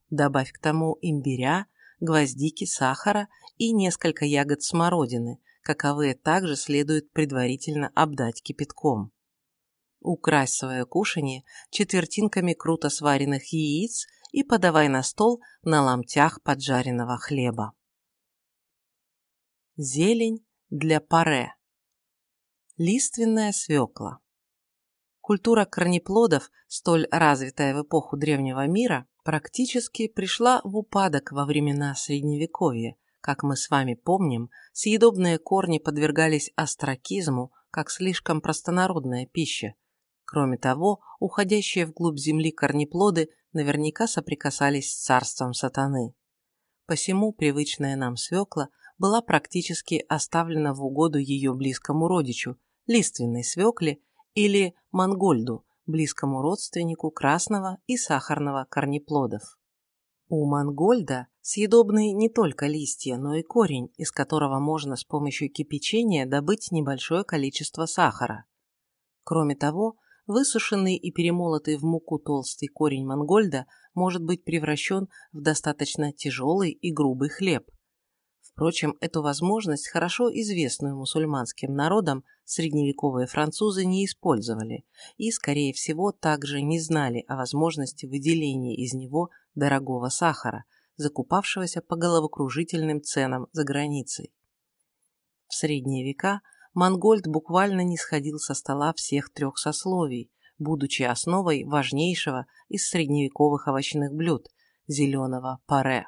Добавь к тому имбиря, гвоздики, сахара и несколько ягод смородины, каковые также следует предварительно обдать кипятком. Укрась свое кушанье четвертинками круто сваренных яиц и подавай на стол на ломтях поджаренного хлеба. Зелень для паре. Лиственная свекла. Культура корнеплодов, столь развитая в эпоху древнего мира, практически пришла в упадок во времена Средневековья. Как мы с вами помним, съедобные корни подвергались астракизму как слишком простонародная пища, Кроме того, уходящие вглубь земли корнеплоды наверняка соприкасались с царством сатаны. Посему привычная нам свекла была практически оставлена в угоду ее близкому родичу, лиственной свекле или мангольду, близкому родственнику красного и сахарного корнеплодов. У мангольда съедобны не только листья, но и корень, из которого можно с помощью кипячения добыть небольшое количество сахара. Кроме того, Высушенный и перемолотый в муку толстый корень мангольда может быть превращен в достаточно тяжелый и грубый хлеб. Впрочем, эту возможность, хорошо известную мусульманским народам, средневековые французы не использовали и, скорее всего, также не знали о возможности выделения из него дорогого сахара, закупавшегося по головокружительным ценам за границей. В средние века – Мангольд буквально не сходил со стола всех трех сословий, будучи основой важнейшего из средневековых овощных блюд – зеленого паре.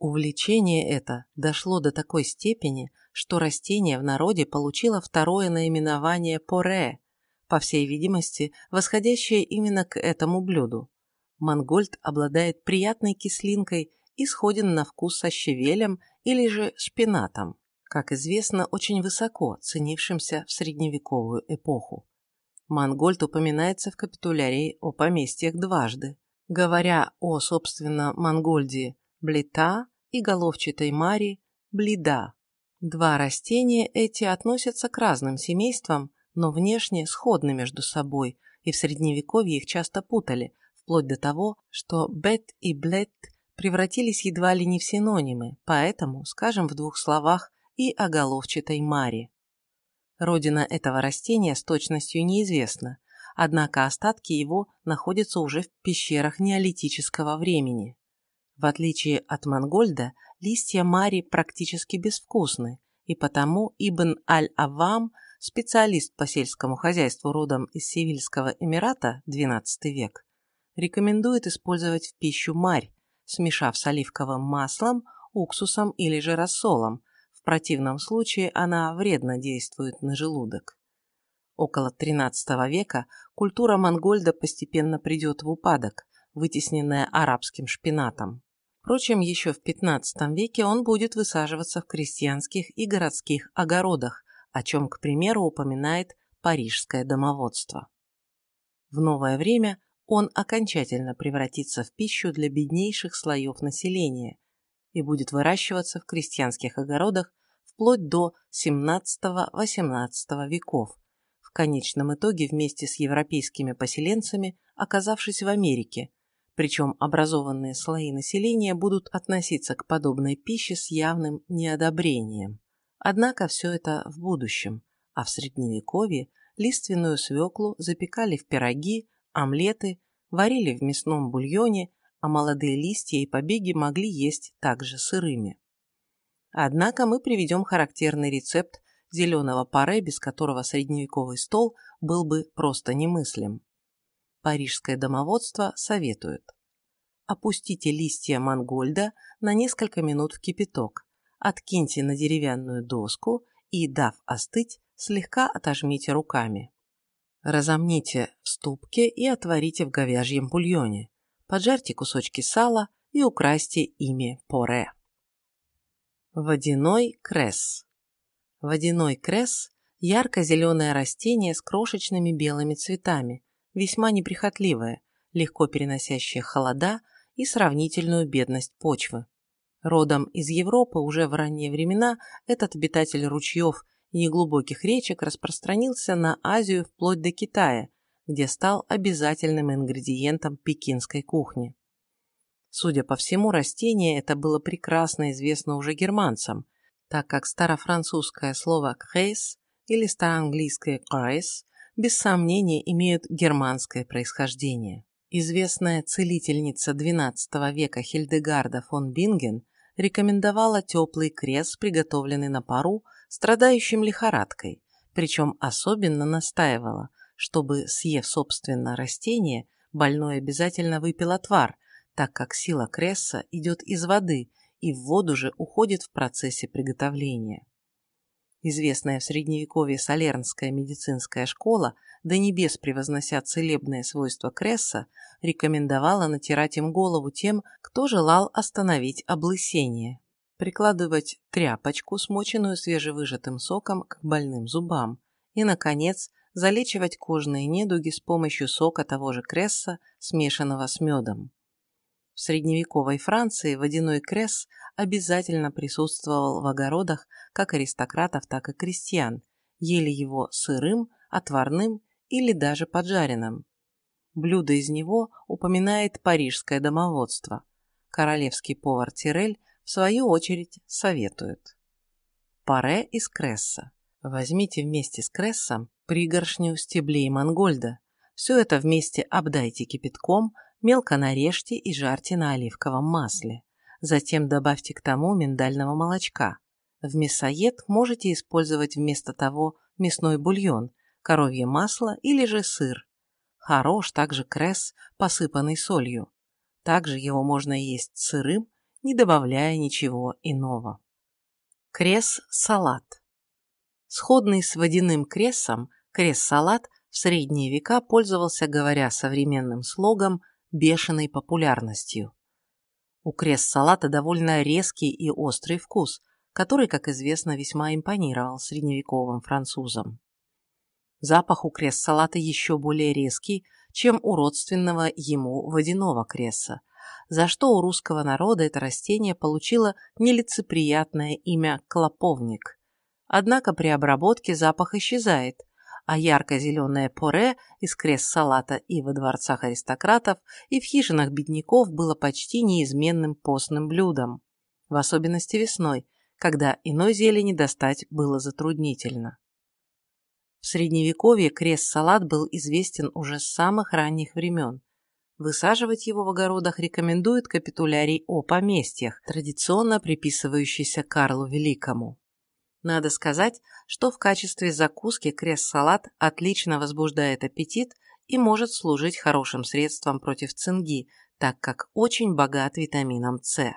Увлечение это дошло до такой степени, что растение в народе получило второе наименование поре, по всей видимости, восходящее именно к этому блюду. Мангольд обладает приятной кислинкой и сходен на вкус со щавелем или же шпинатом как известно, очень высоко ценившимся в средневековую эпоху. Мангольд упоминается в капитулярии о поместьях дважды, говоря о, собственно, Монгольде Блита и головчатой мари Блида. Два растения эти относятся к разным семействам, но внешне сходны между собой, и в средневековье их часто путали, вплоть до того, что бет и блет превратились едва ли не в синонимы, поэтому, скажем в двух словах, и оголовчатой мари. Родина этого растения с точностью неизвестна, однако остатки его находятся уже в пещерах неолитического времени. В отличие от мангольда, листья мари практически безвкусны, и потому Ибн Аль-Авам, специалист по сельскому хозяйству родом из Севильского Эмирата, XII век, рекомендует использовать в пищу марь, смешав с оливковым маслом, уксусом или же рассолом, в противном случае она вредно действует на желудок. Около XIII века культура Монгольда постепенно придет в упадок, вытесненная арабским шпинатом. Впрочем, еще в XV веке он будет высаживаться в крестьянских и городских огородах, о чем, к примеру, упоминает парижское домоводство. В новое время он окончательно превратится в пищу для беднейших слоев населения, и будет выращиваться в крестьянских огородах вплоть до XVII-XVIII веков, в конечном итоге вместе с европейскими поселенцами, оказавшись в Америке, причем образованные слои населения будут относиться к подобной пище с явным неодобрением. Однако все это в будущем, а в Средневековье лиственную свеклу запекали в пироги, омлеты, варили в мясном бульоне, а молодые листья и побеги могли есть также сырыми. Однако мы приведем характерный рецепт зеленого паре, без которого средневековый стол был бы просто немыслим. Парижское домоводство советует. Опустите листья мангольда на несколько минут в кипяток, откиньте на деревянную доску и, дав остыть, слегка отожмите руками. Разомните в ступке и отварите в говяжьем бульоне. Поджарьте кусочки сала и украсьте ими поре. Водяной кресс Водяной кресс – ярко-зеленое растение с крошечными белыми цветами, весьма неприхотливое, легко переносящее холода и сравнительную бедность почвы. Родом из Европы уже в ранние времена этот обитатель ручьев и неглубоких речек распространился на Азию вплоть до Китая, где стал обязательным ингредиентом пекинской кухни. Судя по всему, растение это было прекрасно известно уже германцам, так как старофранцузское слово «крейс» или староанглийское «крейс» без сомнения имеют германское происхождение. Известная целительница XII века Хильдегарда фон Бинген рекомендовала теплый крест, приготовленный на пару, страдающим лихорадкой, причем особенно настаивала, чтобы, съев собственное растение, больной обязательно выпил отвар, так как сила кресса идет из воды и в воду же уходит в процессе приготовления. Известная в Средневековье Солернская медицинская школа, до небес превознося целебные свойства кресса, рекомендовала натирать им голову тем, кто желал остановить облысение. Прикладывать тряпочку, смоченную свежевыжатым соком, к больным зубам. И, наконец, залечивать кожные недуги с помощью сока того же кресса, смешанного с медом. В средневековой Франции водяной кресс обязательно присутствовал в огородах как аристократов, так и крестьян, ели его сырым, отварным или даже поджаренным. Блюдо из него упоминает парижское домоводство. Королевский повар Тирель в свою очередь советует. Паре из кресса. Возьмите вместе с крессом пригоршню стеблей мангольда. Все это вместе обдайте кипятком, Мелко нарежьте и жарьте на оливковом масле. Затем добавьте к тому миндального молочка. В мясоед можете использовать вместо того мясной бульон, коровье масло или же сыр. Хорош также кресс, посыпанный солью. Также его можно есть сырым, не добавляя ничего иного. Кресс-салат. Сходный с водяным крессом, кресс-салат в средние века пользовался, говоря современным слогом, бешеной популярностью. У крест-салата довольно резкий и острый вкус, который, как известно, весьма импонировал средневековым французам. Запах у крест-салата еще более резкий, чем у родственного ему водяного кресса, за что у русского народа это растение получило нелицеприятное имя клоповник. Однако при обработке запах исчезает, а ярко-зеленое поре из крест-салата и во дворцах аристократов, и в хижинах бедняков было почти неизменным постным блюдом, в особенности весной, когда иной зелени достать было затруднительно. В Средневековье крест-салат был известен уже с самых ранних времен. Высаживать его в огородах рекомендует капитулярий о поместьях, традиционно приписывающийся Карлу Великому. Надо сказать, что в качестве закуски крест-салат отлично возбуждает аппетит и может служить хорошим средством против цинги, так как очень богат витамином С.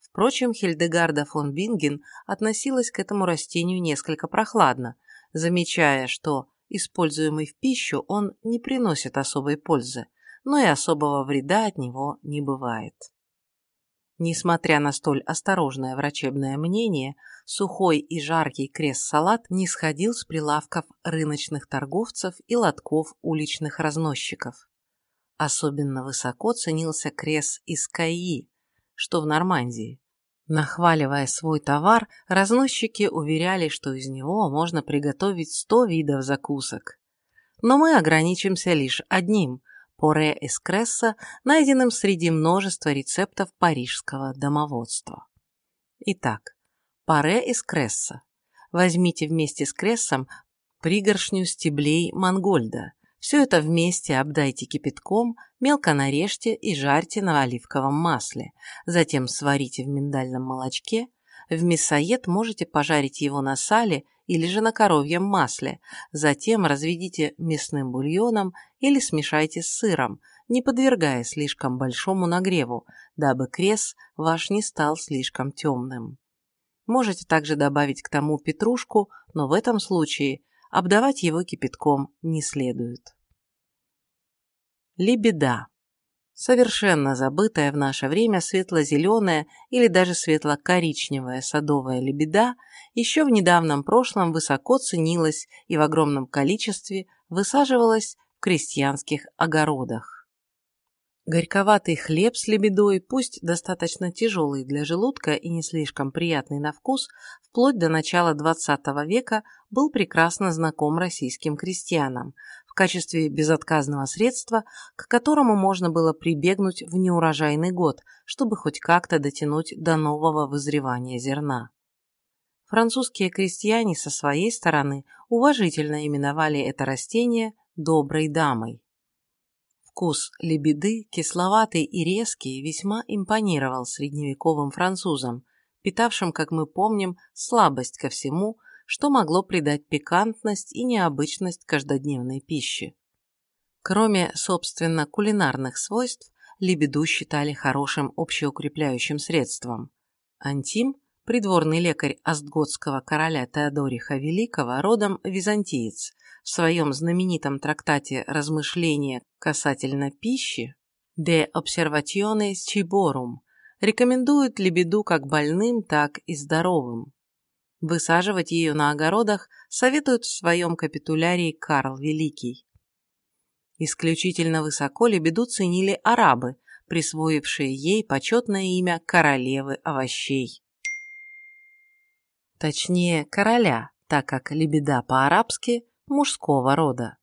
Впрочем, Хильдегарда фон Бинген относилась к этому растению несколько прохладно, замечая, что, используемый в пищу, он не приносит особой пользы, но и особого вреда от него не бывает. Несмотря на столь осторожное врачебное мнение, сухой и жаркий крест-салат не сходил с прилавков рыночных торговцев и лотков уличных разносчиков. Особенно высоко ценился крест из Кайи, что в Нормандии. Нахваливая свой товар, разносчики уверяли, что из него можно приготовить 100 видов закусок. Но мы ограничимся лишь одним – поре эскрессо, найденным среди множества рецептов парижского домоводства. Итак, паре эскрессо. Возьмите вместе с крессом пригоршню стеблей мангольда. Все это вместе обдайте кипятком, мелко нарежьте и жарьте на оливковом масле. Затем сварите в миндальном молочке. В мясоед можете пожарить его на сале или же на коровьем масле. Затем разведите мясным бульоном или смешайте с сыром, не подвергая слишком большому нагреву, дабы крес ваш не стал слишком темным. Можете также добавить к тому петрушку, но в этом случае обдавать его кипятком не следует. Лебеда. Совершенно забытая в наше время светло-зеленая или даже светло-коричневая садовая лебеда еще в недавнем прошлом высоко ценилась и в огромном количестве высаживалась в крестьянских огородах. Горьковатый хлеб с лебедой, пусть достаточно тяжелый для желудка и не слишком приятный на вкус, вплоть до начала XX века был прекрасно знаком российским крестьянам в качестве безотказного средства, к которому можно было прибегнуть в неурожайный год, чтобы хоть как-то дотянуть до нового вызревания зерна. Французские крестьяне со своей стороны уважительно именовали это растение «доброй дамой». Вкус лебеды, кисловатый и резкий, весьма импонировал средневековым французам, питавшим, как мы помним, слабость ко всему, что могло придать пикантность и необычность каждодневной пищи. Кроме, собственно, кулинарных свойств, лебеду считали хорошим общеукрепляющим средством. Антим, придворный лекарь остготского короля Теодориха Великого, родом византиец, в своем знаменитом трактате «Размышления касательно пищи» «De observationes ciborum» рекомендует лебеду как больным, так и здоровым. Высаживать ее на огородах советует в своем капитулярии Карл Великий. Исключительно высоко лебеду ценили арабы, присвоившие ей почетное имя королевы овощей. Точнее, короля, так как лебеда по-арабски мужского рода.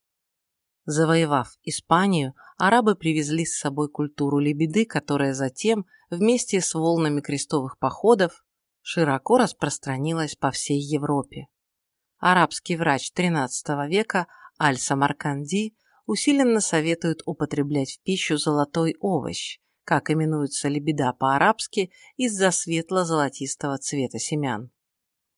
Завоевав Испанию, арабы привезли с собой культуру лебеды, которая затем, вместе с волнами крестовых походов, широко распространилась по всей Европе. Арабский врач XIII века Аль-Самарканди усиленно советует употреблять в пищу золотой овощ, как именуется лебеда по-арабски из-за светло-золотистого цвета семян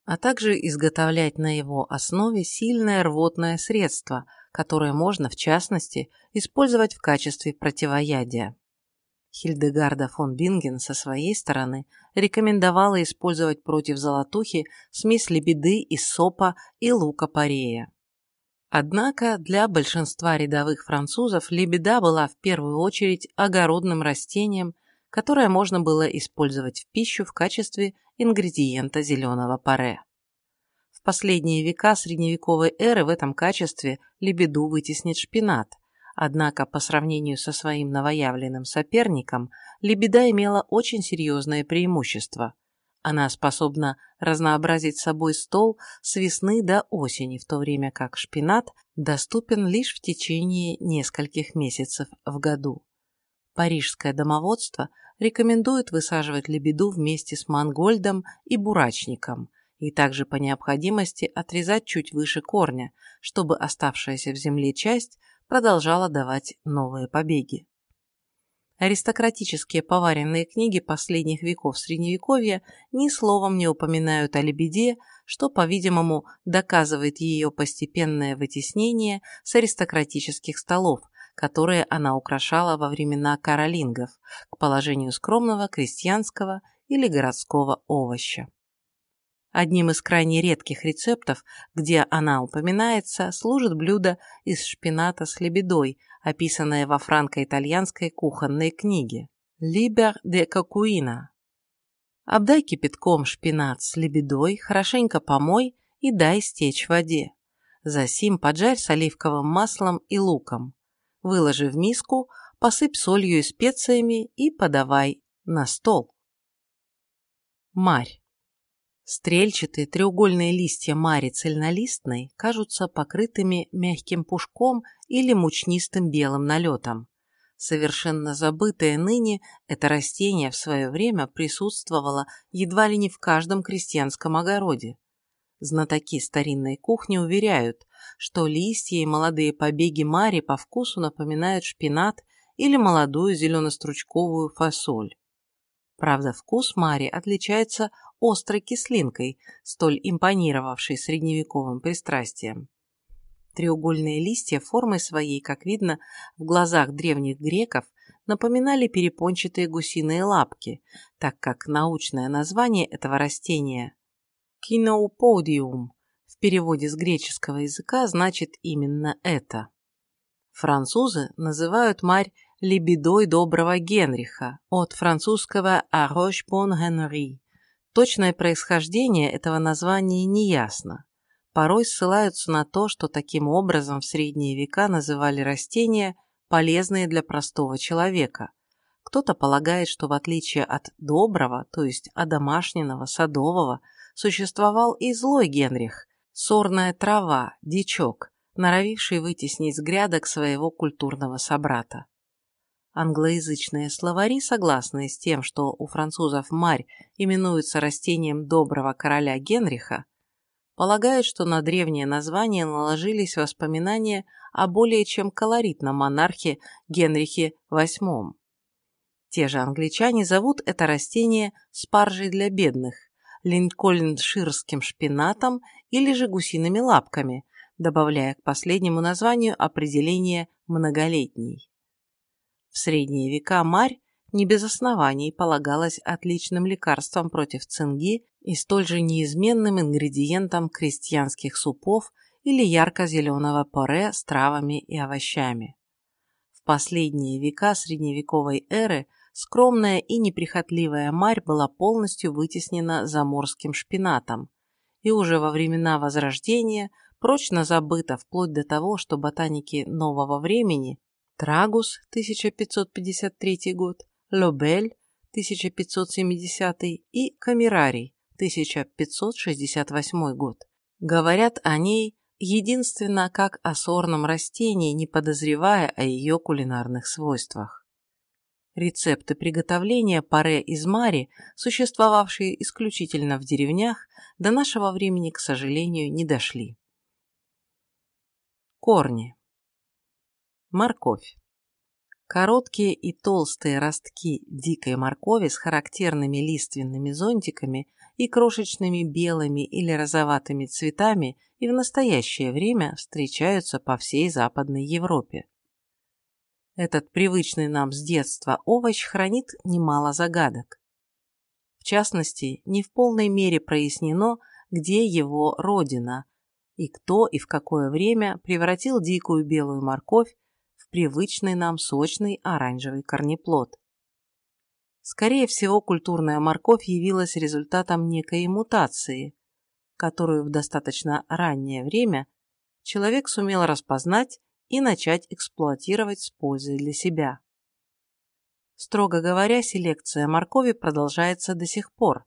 а также изготовлять на его основе сильное рвотное средство, которое можно, в частности, использовать в качестве противоядия. Хильдегарда фон Бинген со своей стороны рекомендовала использовать против золотухи смесь лебеды из сопа и лука-порея. Однако для большинства рядовых французов лебеда была в первую очередь огородным растением, которое можно было использовать в пищу в качестве ингредиента зеленого паре. В последние века средневековой эры в этом качестве лебеду вытеснит шпинат, однако по сравнению со своим новоявленным соперником лебеда имела очень серьезное преимущество. Она способна разнообразить собой стол с весны до осени, в то время как шпинат доступен лишь в течение нескольких месяцев в году. Парижское домоводство рекомендует высаживать лебеду вместе с мангольдом и бурачником и также по необходимости отрезать чуть выше корня, чтобы оставшаяся в земле часть продолжала давать новые побеги. Аристократические поваренные книги последних веков Средневековья ни словом не упоминают о лебеде, что, по-видимому, доказывает ее постепенное вытеснение с аристократических столов, которые она украшала во времена каролингов, к положению скромного крестьянского или городского овоща. Одним из крайне редких рецептов, где она упоминается, служит блюдо из шпината с лебедой, описанное во франко-итальянской кухонной книге «Liber de Cocuina». Обдай кипятком шпинат с лебедой, хорошенько помой и дай стечь воде. Засим поджарь с оливковым маслом и луком. Выложи в миску, посыпь солью и специями и подавай на стол. Марь. Стрельчатые треугольные листья мари цельнолистной кажутся покрытыми мягким пушком или мучнистым белым налетом. Совершенно забытое ныне, это растение в свое время присутствовало едва ли не в каждом крестьянском огороде. Знатоки старинной кухни уверяют, что листья и молодые побеги мари по вкусу напоминают шпинат или молодую зеленостручковую фасоль. Правда, вкус мари отличается острой кислинкой, столь импонировавшей средневековым пристрастием. Треугольные листья формой своей, как видно, в глазах древних греков напоминали перепончатые гусиные лапки, так как научное название этого растения киноуподиум в переводе с греческого языка значит именно это. Французы называют марь лебедой доброго Генриха от французского «Арош бон Генри». Точное происхождение этого названия неясно порой ссылаются на то, что таким образом в средние века называли растения, полезные для простого человека. Кто-то полагает, что в отличие от доброго, то есть одомашненного, садового, существовал и злой Генрих, сорная трава, дичок, норовивший вытеснить с грядок своего культурного собрата. Англоязычные словари, согласные с тем, что у французов марь именуется растением доброго короля Генриха, полагают, что на древнее название наложились воспоминания о более чем колоритном монархе Генрихе VIII. Те же англичане зовут это растение спаржей для бедных, линкольнширским шпинатом или же гусиными лапками, добавляя к последнему названию определение «многолетний». В средние века марь не без оснований полагалась отличным лекарством против цинги и столь же неизменным ингредиентом крестьянских супов или ярко-зеленого поре с травами и овощами. В последние века средневековой эры скромная и неприхотливая марь была полностью вытеснена заморским шпинатом, и уже во времена Возрождения прочно забыта вплоть до того, что ботаники нового времени Трагус, 1553 год, Лобель, 1570 и Камерарий, 1568 год. Говорят о ней единственно как о сорном растении, не подозревая о ее кулинарных свойствах. Рецепты приготовления паре из мари, существовавшие исключительно в деревнях, до нашего времени, к сожалению, не дошли. Корни. Морковь. Короткие и толстые ростки дикой моркови с характерными лиственными зонтиками и крошечными белыми или розоватыми цветами и в настоящее время встречаются по всей Западной Европе. Этот привычный нам с детства овощ хранит немало загадок. В частности, не в полной мере прояснено, где его родина и кто и в какое время превратил дикую белую морковь в привычный нам сочный оранжевый корнеплод. Скорее всего, культурная морковь явилась результатом некой мутации, которую в достаточно раннее время человек сумел распознать и начать эксплуатировать с пользой для себя. Строго говоря, селекция моркови продолжается до сих пор.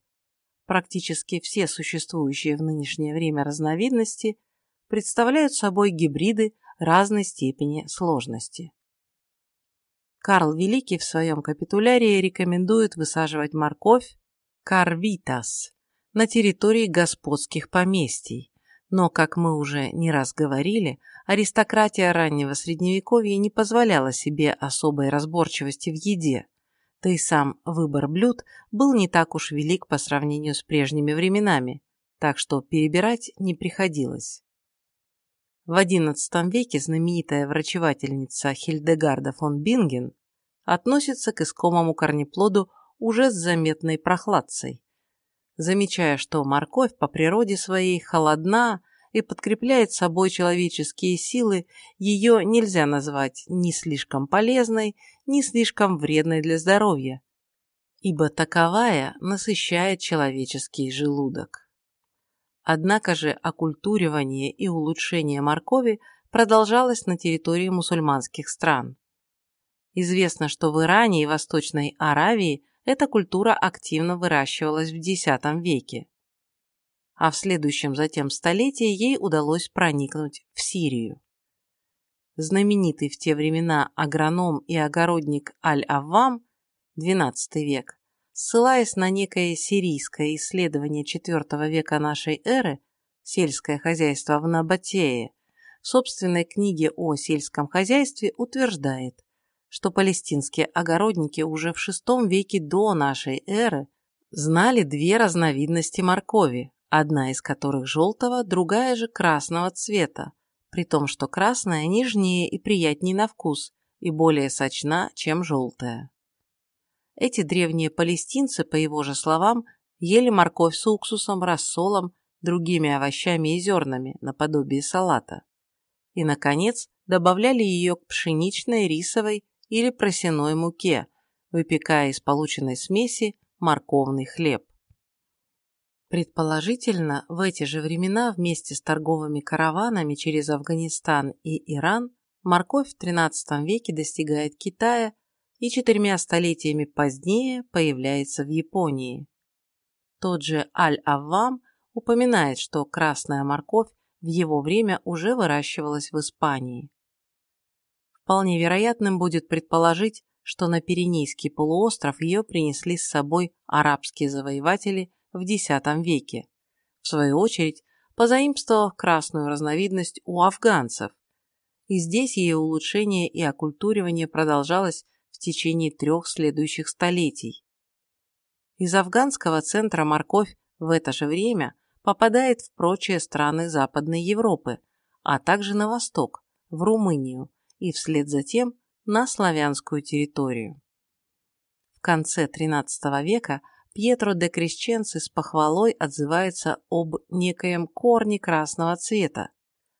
Практически все существующие в нынешнее время разновидности представляют собой гибриды разной степени сложности. Карл Великий в своем капитулярии рекомендует высаживать морковь карвитас на территории господских поместий, но, как мы уже не раз говорили, аристократия раннего средневековья не позволяла себе особой разборчивости в еде, да и сам выбор блюд был не так уж велик по сравнению с прежними временами, так что перебирать не приходилось. В XI веке знаменитая врачевательница Хильдегарда фон Бинген относится к искомому корнеплоду уже с заметной прохладцей, замечая, что морковь по природе своей холодна и подкрепляет собой человеческие силы, ее нельзя назвать ни слишком полезной, ни слишком вредной для здоровья, ибо таковая насыщает человеческий желудок. Однако же оккультуривание и улучшение моркови продолжалось на территории мусульманских стран. Известно, что в Иране и Восточной Аравии эта культура активно выращивалась в X веке. А в следующем затем столетии ей удалось проникнуть в Сирию. Знаменитый в те времена агроном и огородник Аль-Аввам, XII век, ссылаясь на некое сирийское исследование IV века нашей эры, сельское хозяйство в Набатее, в собственной книге о сельском хозяйстве утверждает, что палестинские огородники уже в VI веке до нашей эры знали две разновидности моркови, одна из которых желтого, другая же красного цвета, при том, что красная нежнее и приятнее на вкус и более сочна, чем желтая. Эти древние палестинцы, по его же словам, ели морковь с уксусом, рассолом, другими овощами и зернами, наподобие салата. И, наконец, добавляли ее к пшеничной, рисовой или просеной муке, выпекая из полученной смеси морковный хлеб. Предположительно, в эти же времена вместе с торговыми караванами через Афганистан и Иран морковь в XIII веке достигает Китая и четырьмя столетиями позднее появляется в Японии. Тот же Аль-Аввам упоминает, что красная морковь в его время уже выращивалась в Испании. Вполне вероятным будет предположить, что на Пиренейский полуостров ее принесли с собой арабские завоеватели в X веке, в свою очередь позаимствовав красную разновидность у афганцев. И здесь ее улучшение и оккультуривание продолжалось в течение трех следующих столетий. Из афганского центра морковь в это же время попадает в прочие страны Западной Европы, а также на восток, в Румынию, и вслед за тем на славянскую территорию. В конце XIII века Пьетро де Крещенци с похвалой отзывается об некоем корне красного цвета,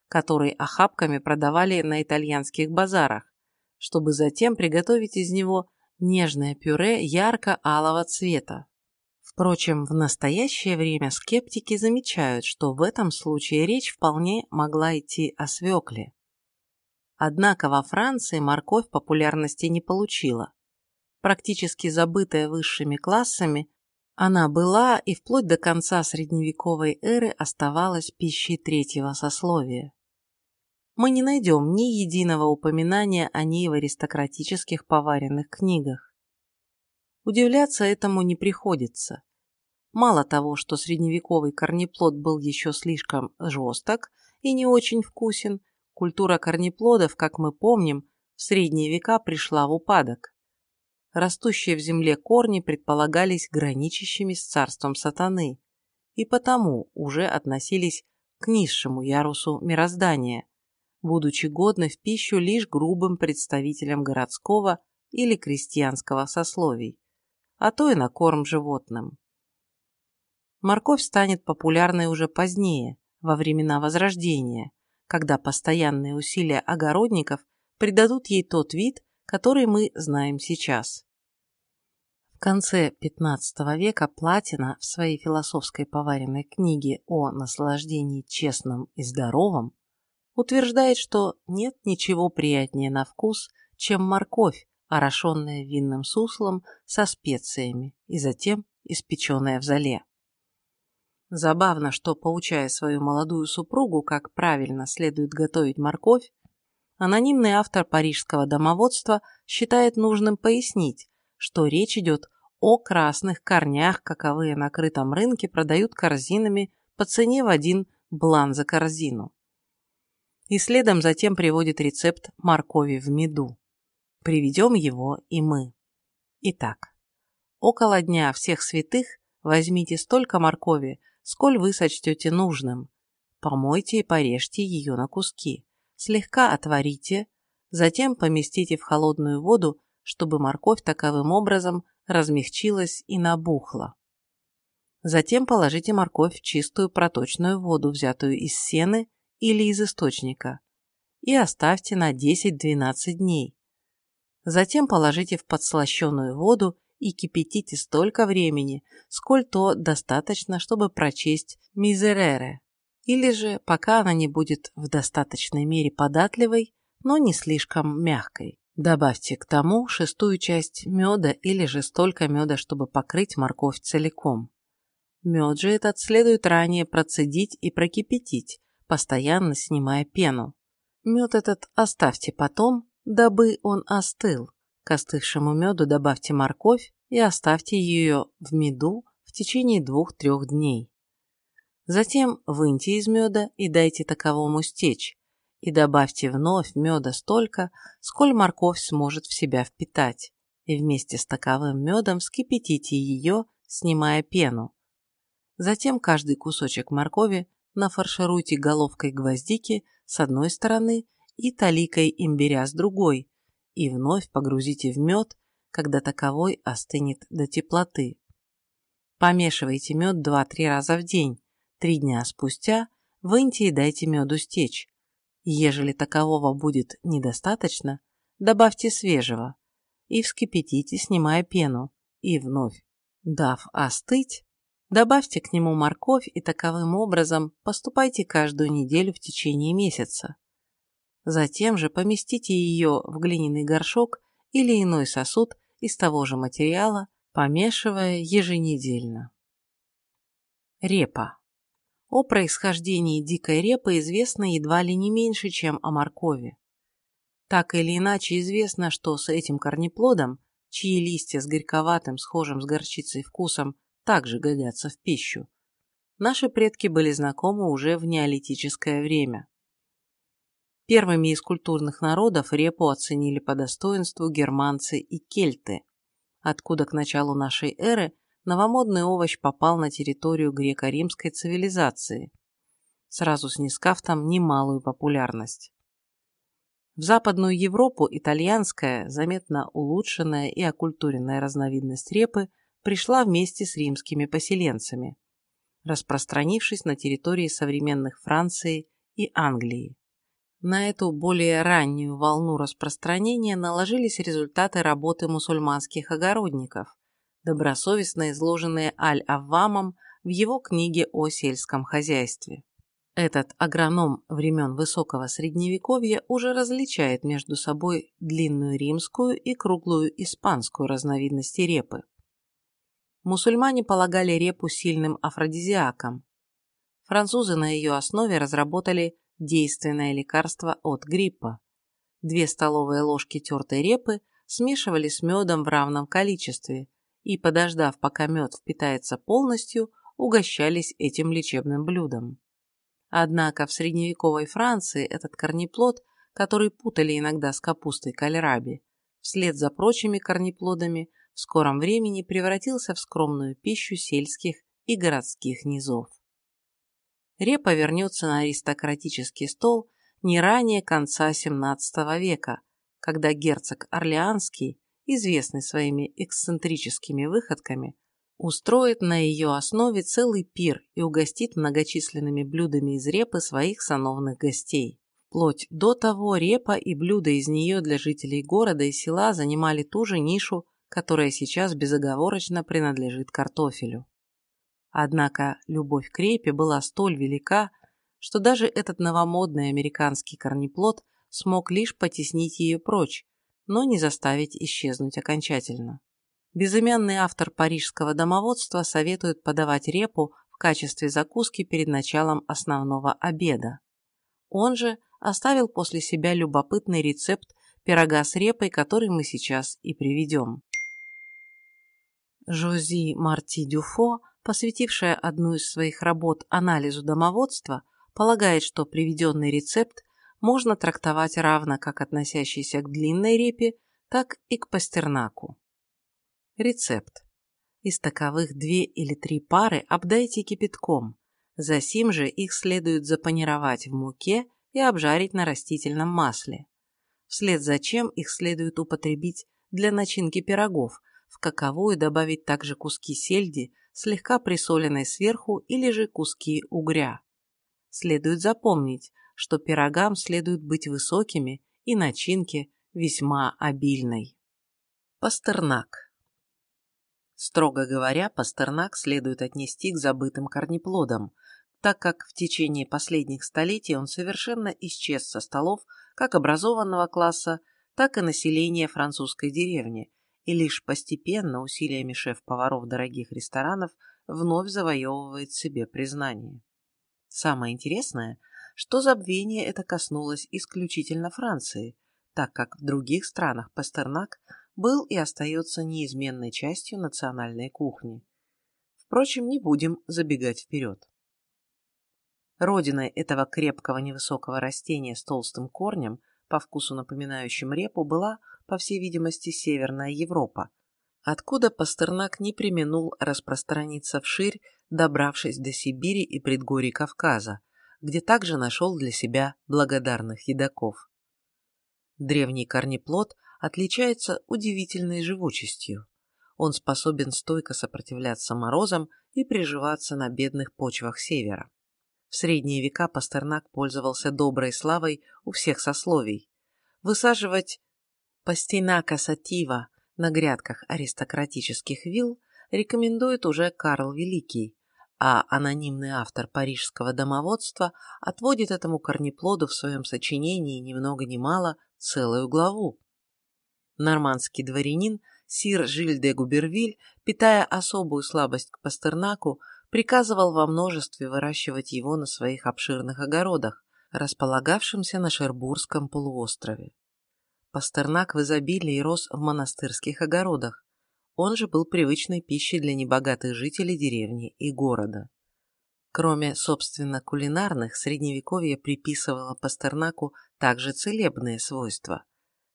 который охапками продавали на итальянских базарах, чтобы затем приготовить из него нежное пюре ярко-алого цвета. Впрочем, в настоящее время скептики замечают, что в этом случае речь вполне могла идти о свекле. Однако во Франции морковь популярности не получила. Практически забытая высшими классами, она была и вплоть до конца средневековой эры оставалась пищей третьего сословия. Мы не найдем ни единого упоминания о ней в аристократических поваренных книгах. Удивляться этому не приходится. Мало того, что средневековый корнеплод был еще слишком жесток и не очень вкусен, Культура корнеплодов, как мы помним, в средние века пришла в упадок. Растущие в земле корни предполагались граничащими с царством сатаны и потому уже относились к низшему ярусу мироздания, будучи годны в пищу лишь грубым представителям городского или крестьянского сословий, а то и на корм животным. Морковь станет популярной уже позднее, во времена Возрождения, когда постоянные усилия огородников придадут ей тот вид, который мы знаем сейчас. В конце XV века Платина в своей философской поваренной книге о наслаждении честным и здоровым утверждает, что нет ничего приятнее на вкус, чем морковь, орошенная винным суслом со специями и затем испеченная в зале. Забавно, что, поучая свою молодую супругу, как правильно следует готовить морковь, анонимный автор парижского домоводства считает нужным пояснить, что речь идет о красных корнях, каковые на крытом рынке продают корзинами по цене в один блан за корзину. И следом затем приводит рецепт моркови в меду. Приведем его и мы. Итак, около Дня всех святых возьмите столько моркови, сколь вы сочтете нужным. Помойте и порежьте ее на куски. Слегка отварите, затем поместите в холодную воду, чтобы морковь таковым образом размягчилась и набухла. Затем положите морковь в чистую проточную воду, взятую из сены или из источника, и оставьте на 10-12 дней. Затем положите в подслащенную воду и кипятите столько времени, сколь то достаточно, чтобы прочесть «мизерере», или же пока она не будет в достаточной мере податливой, но не слишком мягкой. Добавьте к тому шестую часть меда или же столько меда, чтобы покрыть морковь целиком. Мед же этот следует ранее процедить и прокипятить, постоянно снимая пену. Мед этот оставьте потом, дабы он остыл. К остывшему меду добавьте морковь и оставьте ее в меду в течение двух-трех дней. Затем выньте из меда и дайте таковому стечь, и добавьте вновь меда столько, сколь морковь сможет в себя впитать, и вместе с таковым медом вскипятите ее, снимая пену. Затем каждый кусочек моркови нафаршируйте головкой гвоздики с одной стороны и таликой имбиря с другой, и вновь погрузите в мед, когда таковой остынет до теплоты. Помешивайте мед 2-3 раза в день, три дня спустя выньте и дайте меду стечь. Ежели такового будет недостаточно, добавьте свежего и вскипятите, снимая пену, и вновь, дав остыть, Добавьте к нему морковь и таковым образом поступайте каждую неделю в течение месяца. Затем же поместите ее в глиняный горшок или иной сосуд из того же материала, помешивая еженедельно. Репа. О происхождении дикой репы известно едва ли не меньше, чем о моркови. Так или иначе известно, что с этим корнеплодом, чьи листья с горьковатым, схожим с горчицей вкусом, также годятся в пищу. Наши предки были знакомы уже в неолитическое время. Первыми из культурных народов репу оценили по достоинству германцы и кельты, откуда к началу нашей эры новомодный овощ попал на территорию греко-римской цивилизации, сразу снискав там немалую популярность. В Западную Европу итальянская, заметно улучшенная и оккультуренная разновидность репы – пришла вместе с римскими поселенцами, распространившись на территории современных Франции и Англии. На эту более раннюю волну распространения наложились результаты работы мусульманских огородников, добросовестно изложенные Аль-Аввамом в его книге о сельском хозяйстве. Этот агроном времен Высокого Средневековья уже различает между собой длинную римскую и круглую испанскую разновидности репы мусульмане полагали репу сильным афродизиаком. Французы на ее основе разработали действенное лекарство от гриппа. Две столовые ложки тертой репы смешивали с медом в равном количестве и, подождав, пока мед впитается полностью, угощались этим лечебным блюдом. Однако в средневековой Франции этот корнеплод, который путали иногда с капустой кальраби, вслед за прочими корнеплодами в скором времени превратился в скромную пищу сельских и городских низов. Репа вернется на аристократический стол не ранее конца XVII века, когда герцог Орлеанский, известный своими эксцентрическими выходками, устроит на ее основе целый пир и угостит многочисленными блюдами из репы своих сановных гостей. Вплоть до того репа и блюда из нее для жителей города и села занимали ту же нишу, которая сейчас безоговорочно принадлежит картофелю. Однако любовь к репе была столь велика, что даже этот новомодный американский корнеплод смог лишь потеснить ее прочь, но не заставить исчезнуть окончательно. Безымянный автор парижского домоводства советует подавать репу в качестве закуски перед началом основного обеда. Он же оставил после себя любопытный рецепт пирога с репой, который мы сейчас и приведем. Жози Марти Дюфо, посвятившая одну из своих работ анализу домоводства, полагает, что приведенный рецепт можно трактовать равно как относящийся к длинной репе, так и к пастернаку. Рецепт. Из таковых две или три пары обдайте кипятком, засим же их следует запанировать в муке и обжарить на растительном масле. Вслед за чем их следует употребить для начинки пирогов, в каковую добавить также куски сельди, слегка присоленной сверху или же куски угря. Следует запомнить, что пирогам следует быть высокими и начинке весьма обильной. Пастернак. Строго говоря, пастернак следует отнести к забытым корнеплодам, так как в течение последних столетий он совершенно исчез со столов как образованного класса, так и население французской деревни, и лишь постепенно усилиями шеф-поваров дорогих ресторанов вновь завоевывает себе признание. Самое интересное, что забвение это коснулось исключительно Франции, так как в других странах Пастернак был и остается неизменной частью национальной кухни. Впрочем, не будем забегать вперед. Родиной этого крепкого невысокого растения с толстым корнем, по вкусу напоминающим репу, была, по всей видимости, Северная Европа, откуда Пастернак не применул распространиться вширь, добравшись до Сибири и предгорий Кавказа, где также нашел для себя благодарных едоков. Древний корнеплод отличается удивительной живучестью. Он способен стойко сопротивляться морозам и приживаться на бедных почвах севера. В средние века Пастернак пользовался доброй славой у всех сословий. Высаживать пастинака сатива на грядках аристократических вилл рекомендует уже Карл Великий, а анонимный автор парижского домоводства отводит этому корнеплоду в своем сочинении ни много ни мало целую главу. Нормандский дворянин сир Жиль де Губервиль, питая особую слабость к Пастернаку, приказывал во множестве выращивать его на своих обширных огородах, располагавшимся на Шербургском полуострове. Пастернак в изобилии рос в монастырских огородах, он же был привычной пищей для небогатых жителей деревни и города. Кроме, собственно, кулинарных, средневековье приписывало Пастернаку также целебные свойства.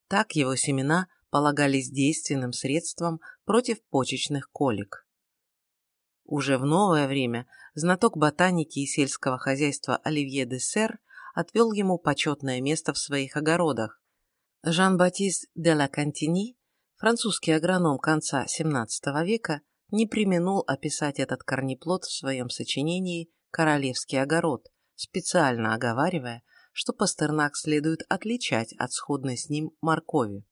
Так его семена полагались действенным средством против почечных колик. Уже в новое время знаток ботаники и сельского хозяйства Оливье де Сер отвел ему почетное место в своих огородах. Жан-Батист де ла Кантини, французский агроном конца XVII века, не применул описать этот корнеплод в своем сочинении «Королевский огород», специально оговаривая, что Пастернак следует отличать от сходной с ним моркови.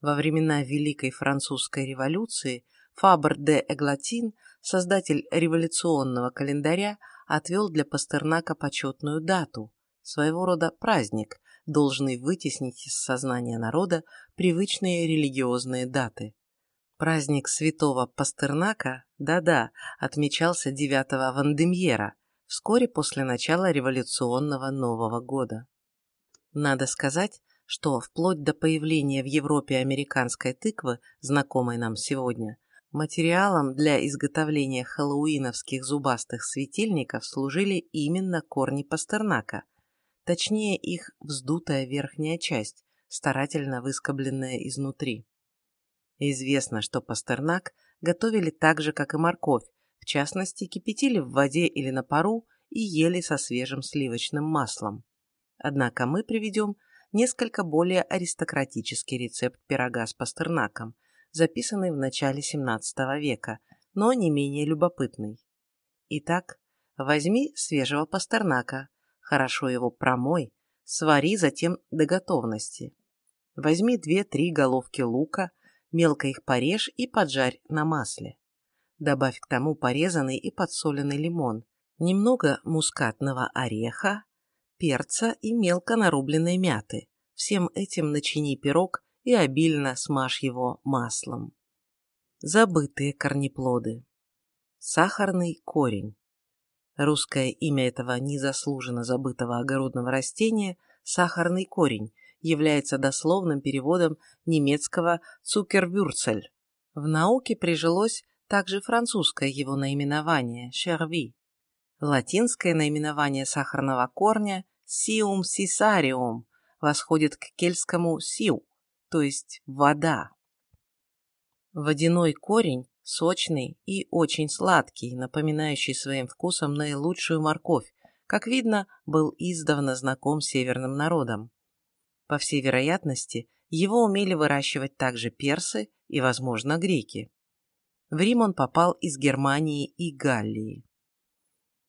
Во времена Великой Французской революции Фабр де Эглатин, создатель революционного календаря, отвел для Пастернака почетную дату, своего рода праздник, должный вытеснить из сознания народа привычные религиозные даты. Праздник святого Пастернака, да-да, отмечался 9 Вандемьера, вскоре после начала революционного Нового года. Надо сказать, что вплоть до появления в Европе американской тыквы, знакомой нам сегодня, материалом для изготовления хэллоуиновских зубастых светильников служили именно корни Пастернака, точнее их вздутая верхняя часть, старательно выскобленная изнутри. Известно, что пастернак готовили так же, как и морковь, в частности, кипятили в воде или на пару и ели со свежим сливочным маслом. Однако мы приведем несколько более аристократический рецепт пирога с пастернаком, записанный в начале XVII века, но не менее любопытный. Итак, возьми свежего пастернака, хорошо его промой, свари затем до готовности. Возьми 2-3 головки лука, Мелко их порежь и поджарь на масле. Добавь к тому порезанный и подсоленный лимон, немного мускатного ореха, перца и мелко нарубленной мяты. Всем этим начини пирог и обильно смажь его маслом. Забытые корнеплоды. Сахарный корень. Русское имя этого незаслуженно забытого огородного растения – сахарный корень, является дословным переводом немецкого «цукервюрцель». В науке прижилось также французское его наименование «шерви». Латинское наименование сахарного корня «сиум сисариум» восходит к кельтскому «сиу», то есть «вода». Водяной корень сочный и очень сладкий, напоминающий своим вкусом наилучшую морковь, как видно, был издавна знаком северным народам. По всей вероятности, его умели выращивать также персы и, возможно, греки. В Рим он попал из Германии и Галлии.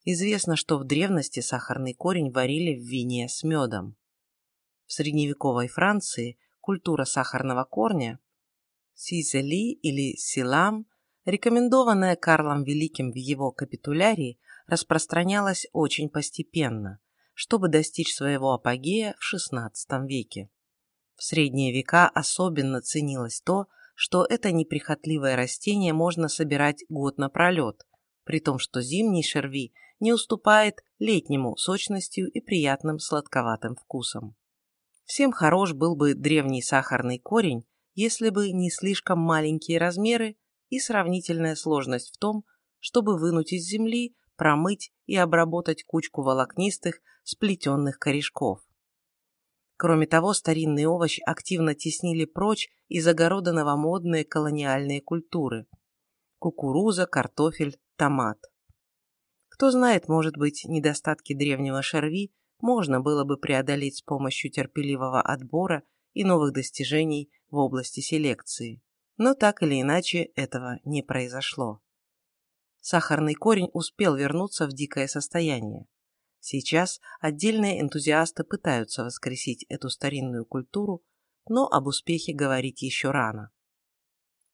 Известно, что в древности сахарный корень варили в вине с медом. В средневековой Франции культура сахарного корня сизели или силам, рекомендованная Карлом Великим в его капитулярии, распространялась очень постепенно, чтобы достичь своего апогея в XVI веке. В средние века особенно ценилось то, что это неприхотливое растение можно собирать год напролет, при том, что зимний шерви не уступает летнему сочностью и приятным сладковатым вкусом. Всем хорош был бы древний сахарный корень, если бы не слишком маленькие размеры и сравнительная сложность в том, чтобы вынуть из земли, промыть и обработать кучку волокнистых, сплетенных корешков. Кроме того, старинный овощ активно теснили прочь из огорода новомодные колониальные культуры – кукуруза, картофель, томат. Кто знает, может быть, недостатки древнего шерви можно было бы преодолеть с помощью терпеливого отбора и новых достижений в области селекции. Но так или иначе этого не произошло. Сахарный корень успел вернуться в дикое состояние. Сейчас отдельные энтузиасты пытаются воскресить эту старинную культуру, но об успехе говорить еще рано.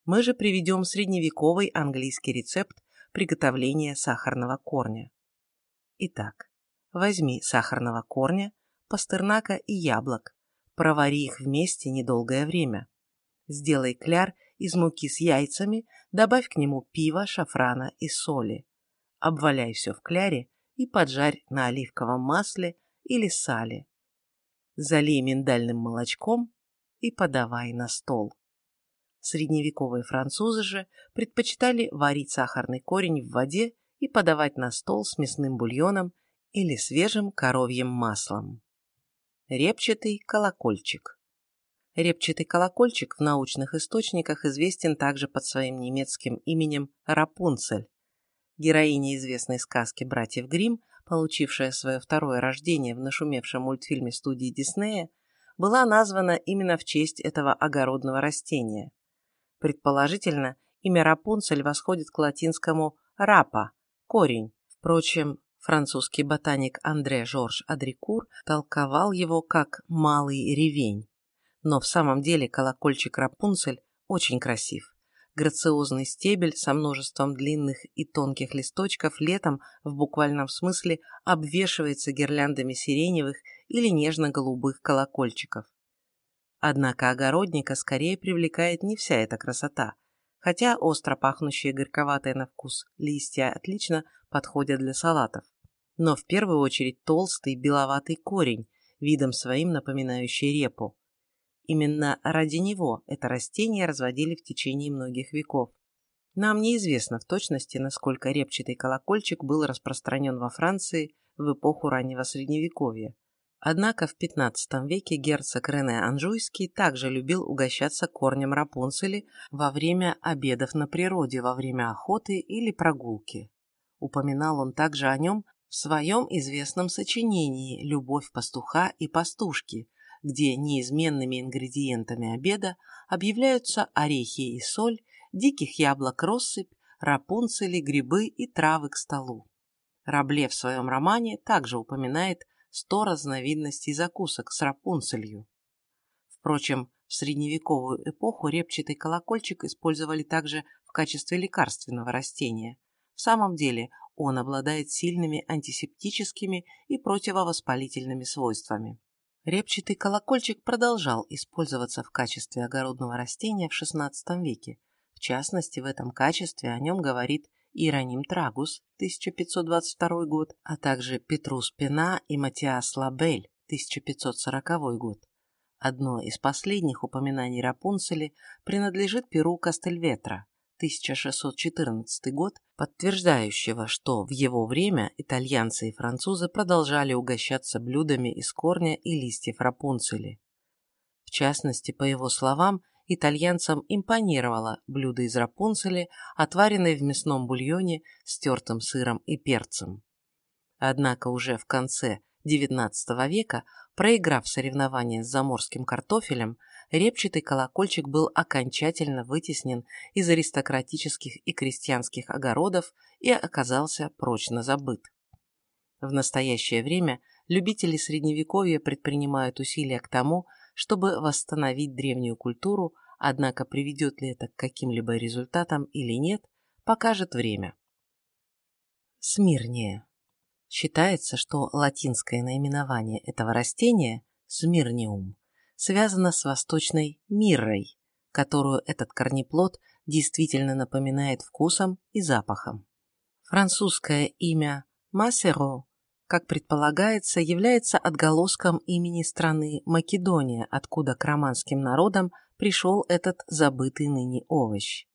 Мы же приведем средневековый английский рецепт приготовления сахарного корня. Итак, возьми сахарного корня, пастернака и яблок, провари их вместе недолгое время. Сделай кляр из муки с яйцами, добавь к нему пиво, шафрана и соли. Обваляй все в кляре и поджарь на оливковом масле или сале. Залей миндальным молочком и подавай на стол. Средневековые французы же предпочитали варить сахарный корень в воде и подавать на стол с мясным бульоном или свежим коровьим маслом. Репчатый колокольчик. Репчатый колокольчик в научных источниках известен также под своим немецким именем Рапунцель, Героиня известной сказки «Братьев Гримм», получившая свое второе рождение в нашумевшем мультфильме студии Диснея, была названа именно в честь этого огородного растения. Предположительно, имя Рапунцель восходит к латинскому «рапа» – корень. Впрочем, французский ботаник Андре Жорж Адрикур толковал его как «малый ревень». Но в самом деле колокольчик Рапунцель очень красив. Грациозный стебель со множеством длинных и тонких листочков летом в буквальном смысле обвешивается гирляндами сиреневых или нежно-голубых колокольчиков. Однако огородника скорее привлекает не вся эта красота, хотя остро пахнущие горьковатые на вкус листья отлично подходят для салатов. Но в первую очередь толстый беловатый корень, видом своим напоминающий репу. Именно ради него это растение разводили в течение многих веков. Нам неизвестно в точности, насколько репчатый колокольчик был распространен во Франции в эпоху раннего Средневековья. Однако в XV веке герцог Рене Анжуйский также любил угощаться корнем рапунцели во время обедов на природе, во время охоты или прогулки. Упоминал он также о нем в своем известном сочинении «Любовь пастуха и пастушки», где неизменными ингредиентами обеда объявляются орехи и соль, диких яблок россыпь, рапунцели, грибы и травы к столу. Рабле в своем романе также упоминает сто разновидностей закусок с рапунцелью. Впрочем, в средневековую эпоху репчатый колокольчик использовали также в качестве лекарственного растения. В самом деле он обладает сильными антисептическими и противовоспалительными свойствами. Репчатый колокольчик продолжал использоваться в качестве огородного растения в XVI веке. В частности, в этом качестве о нем говорит Иероним Трагус, 1522 год, а также Петрус Пена и Матиас Лабель, 1540 год. Одно из последних упоминаний Рапунцели принадлежит Перу Кастельветра, 1614 год, подтверждающего, что в его время итальянцы и французы продолжали угощаться блюдами из корня и листьев рапунцели. В частности, по его словам, итальянцам импонировало блюдо из рапунцели, отваренное в мясном бульоне с тертым сыром и перцем. Однако уже в конце XIX века, проиграв соревнования с заморским картофелем, репчатый колокольчик был окончательно вытеснен из аристократических и крестьянских огородов и оказался прочно забыт. В настоящее время любители Средневековья предпринимают усилия к тому, чтобы восстановить древнюю культуру, однако приведет ли это к каким-либо результатам или нет, покажет время. Смирнее. Считается, что латинское наименование этого растения – смирниум связано с восточной миррой, которую этот корнеплод действительно напоминает вкусом и запахом. Французское имя Масеро, как предполагается, является отголоском имени страны Македония, откуда к романским народам пришел этот забытый ныне овощ.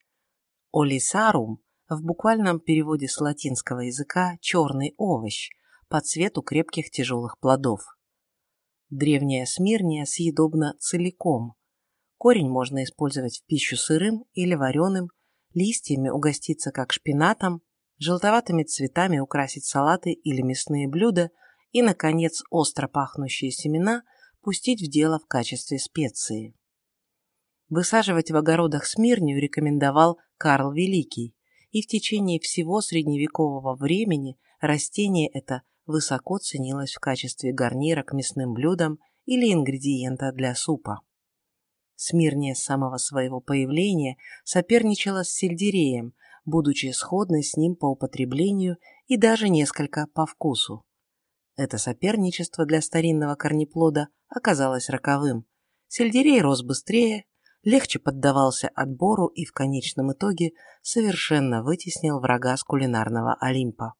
Олисарум в буквальном переводе с латинского языка «черный овощ» по цвету крепких тяжелых плодов. Древняя смирния съедобна целиком. Корень можно использовать в пищу сырым или вареным, листьями угоститься как шпинатом, желтоватыми цветами украсить салаты или мясные блюда и, наконец, остро пахнущие семена пустить в дело в качестве специи. Высаживать в огородах смирнию рекомендовал Карл Великий, и в течение всего средневекового времени растение это высоко ценилось в качестве гарнира к мясным блюдам или ингредиента для супа. Смирния с самого своего появления соперничала с сельдереем, будучи сходной с ним по употреблению и даже несколько по вкусу. Это соперничество для старинного корнеплода оказалось роковым. Сельдерей рос быстрее, легче поддавался отбору и в конечном итоге совершенно вытеснил врага с кулинарного Олимпа.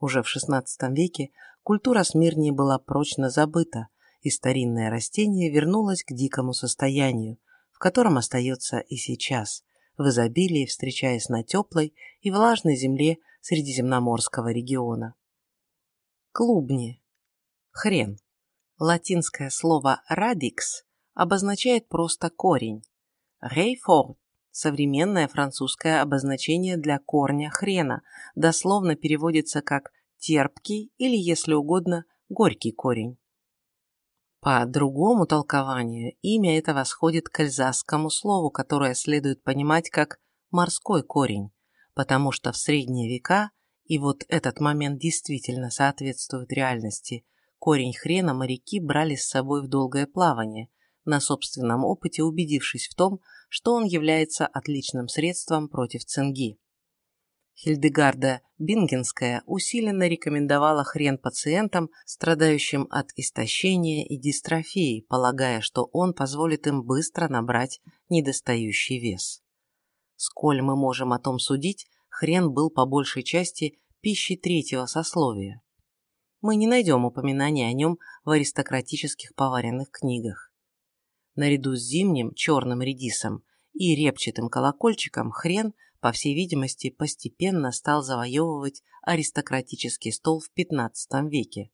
Уже в XVI веке культура Смирнии была прочно забыта, и старинное растение вернулось к дикому состоянию, в котором остается и сейчас, в изобилии встречаясь на теплой и влажной земле Средиземноморского региона. Клубни. Хрен. Латинское слово «радикс» обозначает просто корень. Рейфорд – современное французское обозначение для корня хрена, дословно переводится как терпкий или, если угодно, горький корень. По другому толкованию имя это восходит к альзасскому слову, которое следует понимать как «морской корень», потому что в средние века, и вот этот момент действительно соответствует реальности, корень хрена моряки брали с собой в долгое плавание, на собственном опыте убедившись в том, что он является отличным средством против цинги. Хильдегарда Бингенская усиленно рекомендовала хрен пациентам, страдающим от истощения и дистрофии, полагая, что он позволит им быстро набрать недостающий вес. Сколь мы можем о том судить, хрен был по большей части пищей третьего сословия. Мы не найдем упоминания о нем в аристократических поваренных книгах. Наряду с зимним черным редисом и репчатым колокольчиком хрен – по всей видимости, постепенно стал завоевывать аристократический стол в XV веке,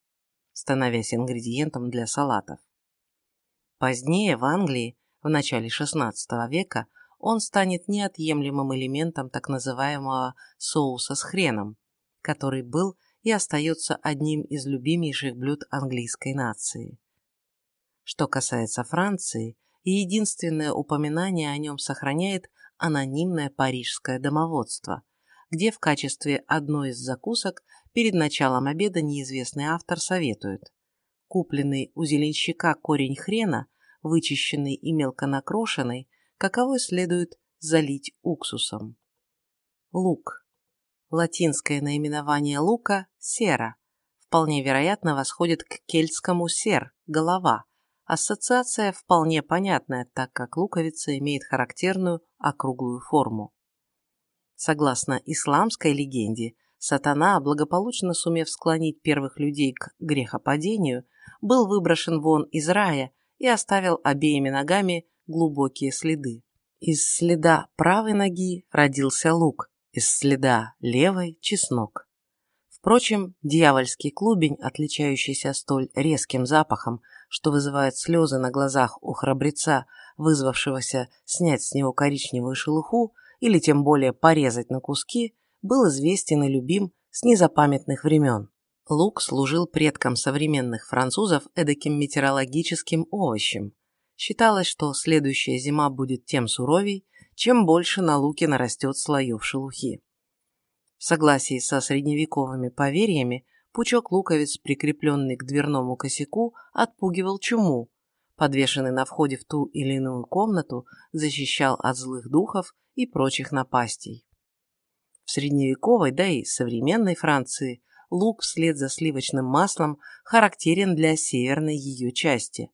становясь ингредиентом для салатов. Позднее в Англии, в начале XVI века, он станет неотъемлемым элементом так называемого соуса с хреном, который был и остается одним из любимейших блюд английской нации. Что касается Франции, единственное упоминание о нем сохраняет анонимное парижское домоводство, где в качестве одной из закусок перед началом обеда неизвестный автор советует купленный у зеленщика корень хрена, вычищенный и мелко накрошенный, каковой следует залить уксусом. Лук. Латинское наименование лука – сера. Вполне вероятно восходит к кельтскому сер – голова, Ассоциация вполне понятная, так как луковица имеет характерную округлую форму. Согласно исламской легенде, сатана, благополучно сумев склонить первых людей к грехопадению, был выброшен вон из рая и оставил обеими ногами глубокие следы. Из следа правой ноги родился лук, из следа левой – чеснок. Впрочем, дьявольский клубень, отличающийся столь резким запахом, что вызывает слезы на глазах у храбреца, вызвавшегося снять с него коричневую шелуху или тем более порезать на куски, был известен и любим с незапамятных времен. Лук служил предкам современных французов эдаким метеорологическим овощем. Считалось, что следующая зима будет тем суровей, чем больше на луке нарастет слоев шелухи. В согласии со средневековыми поверьями, пучок луковиц, прикрепленный к дверному косяку, отпугивал чуму. Подвешенный на входе в ту или иную комнату, защищал от злых духов и прочих напастей. В средневековой, да и современной Франции, лук вслед за сливочным маслом характерен для северной ее части.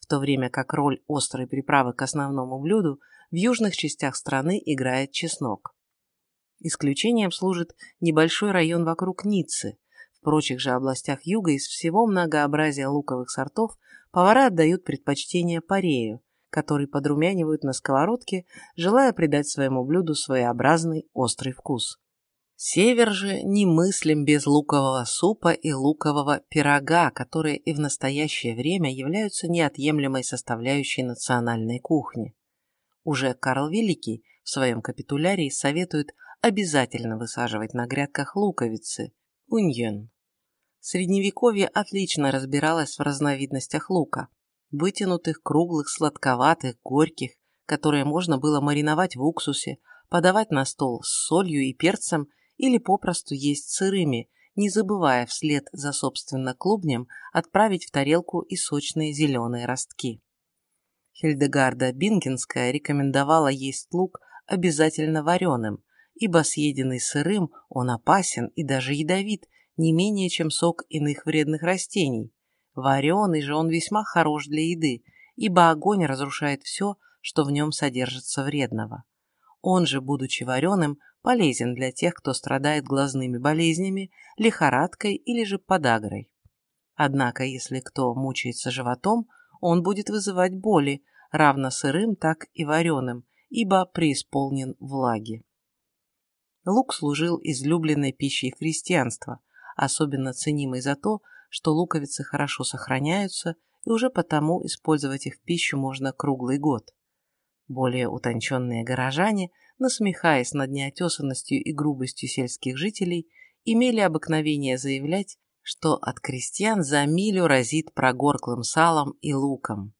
В то время как роль острой приправы к основному блюду в южных частях страны играет чеснок. Исключением служит небольшой район вокруг Ниццы. В прочих же областях юга из всего многообразия луковых сортов повара отдают предпочтение парею, который подрумянивают на сковородке, желая придать своему блюду своеобразный острый вкус. Север же немыслим без лукового супа и лукового пирога, которые и в настоящее время являются неотъемлемой составляющей национальной кухни. Уже Карл Великий в своем капитулярии советует обязательно высаживать на грядках луковицы – уньон. Средневековье отлично разбиралось в разновидностях лука – вытянутых, круглых, сладковатых, горьких, которые можно было мариновать в уксусе, подавать на стол с солью и перцем или попросту есть сырыми, не забывая вслед за собственно клубнем отправить в тарелку и сочные зеленые ростки. Хильдегарда Бингенская рекомендовала есть лук обязательно вареным, ибо съеденный сырым он опасен и даже ядовит не менее, чем сок иных вредных растений. Вареный же он весьма хорош для еды, ибо огонь разрушает все, что в нем содержится вредного. Он же, будучи вареным, полезен для тех, кто страдает глазными болезнями, лихорадкой или же подагрой. Однако, если кто мучается животом, он будет вызывать боли, равно сырым, так и вареным, ибо преисполнен влаги. Лук служил излюбленной пищей христианства, особенно ценимой за то, что луковицы хорошо сохраняются, и уже потому использовать их в пищу можно круглый год. Более утонченные горожане, насмехаясь над неотесанностью и грубостью сельских жителей, имели обыкновение заявлять, что от крестьян за милю разит прогорклым салом и луком.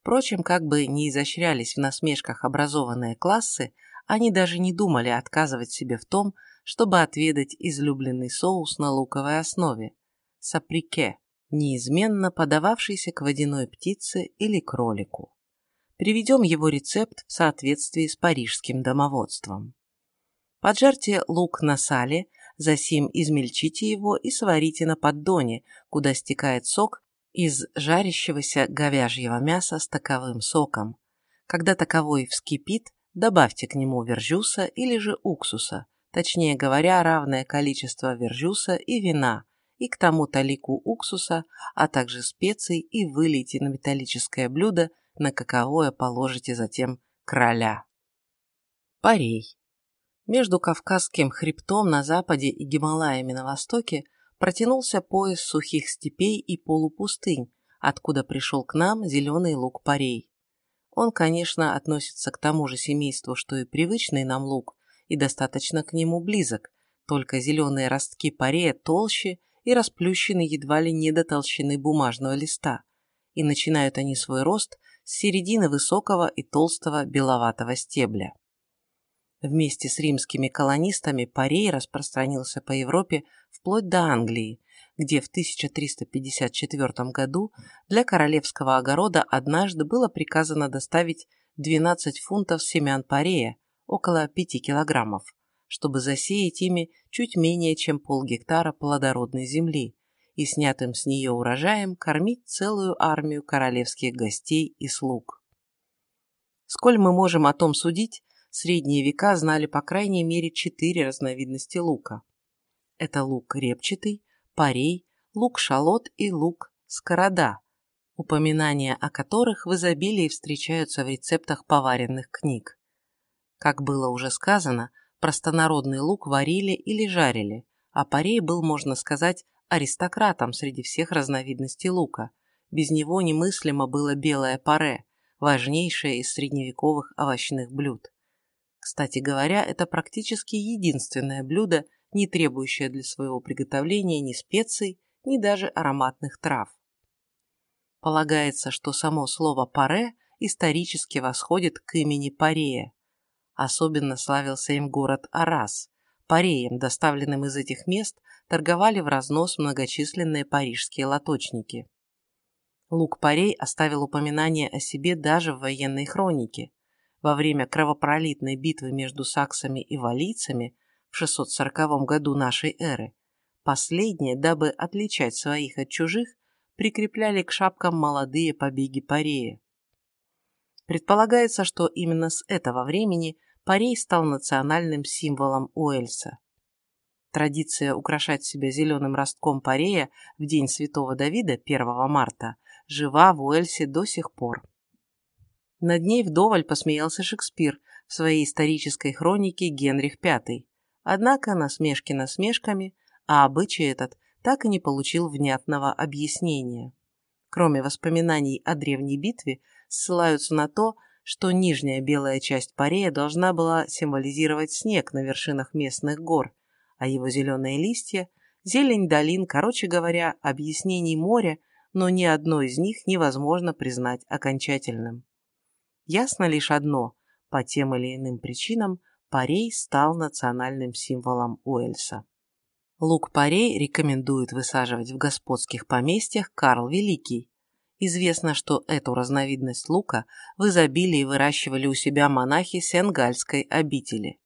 Впрочем, как бы ни изощрялись в насмешках образованные классы, они даже не думали отказывать себе в том, чтобы отведать излюбленный соус на луковой основе – саприке, неизменно подававшийся к водяной птице или кролику. Приведем его рецепт в соответствии с парижским домоводством. Поджарьте лук на сале, засим измельчите его и сварите на поддоне, куда стекает сок из жарящегося говяжьего мяса с таковым соком. Когда таковой вскипит, добавьте к нему вержуса или же уксуса, точнее говоря, равное количество вержуса и вина, и к тому талику уксуса, а также специй и вылейте на металлическое блюдо на каковое положите затем короля. Парей. Между Кавказским хребтом на западе и Гималаями на востоке протянулся пояс сухих степей и полупустынь, откуда пришел к нам зеленый лук парей. Он, конечно, относится к тому же семейству, что и привычный нам лук, и достаточно к нему близок, только зеленые ростки парея толще и расплющены едва ли не до толщины бумажного листа, и начинают они свой рост с середины высокого и толстого беловатого стебля. Вместе с римскими колонистами парей распространился по Европе вплоть до Англии, где в 1354 году для королевского огорода однажды было приказано доставить 12 фунтов семян парея, около 5 килограммов, чтобы засеять ими чуть менее чем полгектара плодородной земли, и снятым с нее урожаем кормить целую армию королевских гостей и слуг. Сколь мы можем о том судить, средние века знали по крайней мере четыре разновидности лука. Это лук репчатый, парей, лук-шалот и лук-скорода, упоминания о которых в изобилии встречаются в рецептах поваренных книг. Как было уже сказано, простонародный лук варили или жарили, а парей был, можно сказать, аристократом среди всех разновидностей лука. Без него немыслимо было белое паре, важнейшее из средневековых овощных блюд. Кстати говоря, это практически единственное блюдо, не требующее для своего приготовления ни специй, ни даже ароматных трав. Полагается, что само слово «паре» исторически восходит к имени Парея. Особенно славился им город Арас. Пареем, доставленным из этих мест, торговали в разнос многочисленные парижские лоточники. Лук Парей оставил упоминание о себе даже в военной хронике. Во время кровопролитной битвы между саксами и валийцами 640 году нашей эры последние, дабы отличать своих от чужих, прикрепляли к шапкам молодые побеги парея. Предполагается, что именно с этого времени парей стал национальным символом Уэльса. Традиция украшать себя зеленым ростком парея в День Святого Давида 1 марта жива в Уэльсе до сих пор. Над ней вдоволь посмеялся Шекспир в своей исторической хронике «Генрих V». Однако насмешки насмешками, а обычай этот так и не получил внятного объяснения. Кроме воспоминаний о древней битве, ссылаются на то, что нижняя белая часть парея должна была символизировать снег на вершинах местных гор, а его зеленые листья – зелень долин, короче говоря, объяснений моря, но ни одно из них невозможно признать окончательным. Ясно лишь одно – по тем или иным причинам парей стал национальным символом Уэльса. Лук парей рекомендует высаживать в господских поместьях Карл Великий. Известно, что эту разновидность лука в изобилии выращивали у себя монахи Сенгальской обители.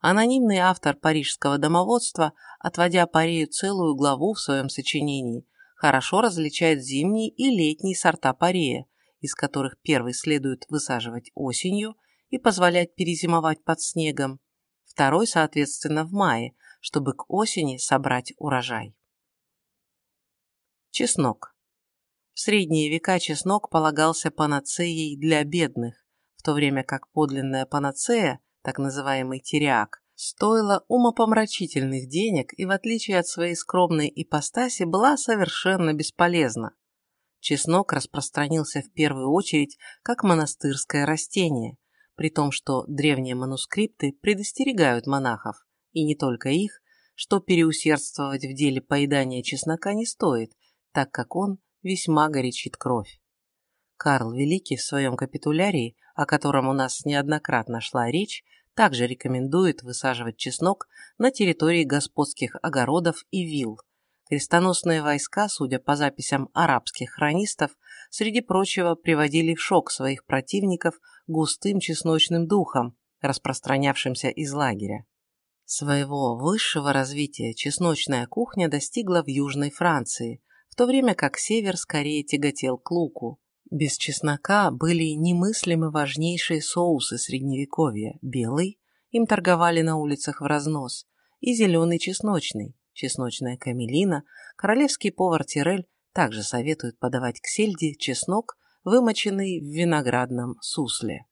Анонимный автор парижского домоводства, отводя парею целую главу в своем сочинении, хорошо различает зимний и летний сорта парея, из которых первый следует высаживать осенью и позволять перезимовать под снегом, второй, соответственно, в мае, чтобы к осени собрать урожай. Чеснок. В средние века чеснок полагался панацеей для бедных, в то время как подлинная панацея так называемый тириак, стоила умопомрачительных денег и, в отличие от своей скромной ипостаси, была совершенно бесполезна. Чеснок распространился в первую очередь как монастырское растение, при том, что древние манускрипты предостерегают монахов, и не только их, что переусердствовать в деле поедания чеснока не стоит, так как он весьма горячит кровь. Карл Великий в своем капитулярии, о котором у нас неоднократно шла речь, также рекомендует высаживать чеснок на территории господских огородов и вилл. Крестоносные войска, судя по записям арабских хронистов, среди прочего приводили в шок своих противников густым чесночным духом, распространявшимся из лагеря. Своего высшего развития чесночная кухня достигла в Южной Франции, в то время как север скорее тяготел к луку. Без чеснока были немыслимы важнейшие соусы средневековья. Белый, им торговали на улицах в разнос, и зеленый чесночный, чесночная камелина, королевский повар Тирель также советует подавать к сельди чеснок, вымоченный в виноградном сусле.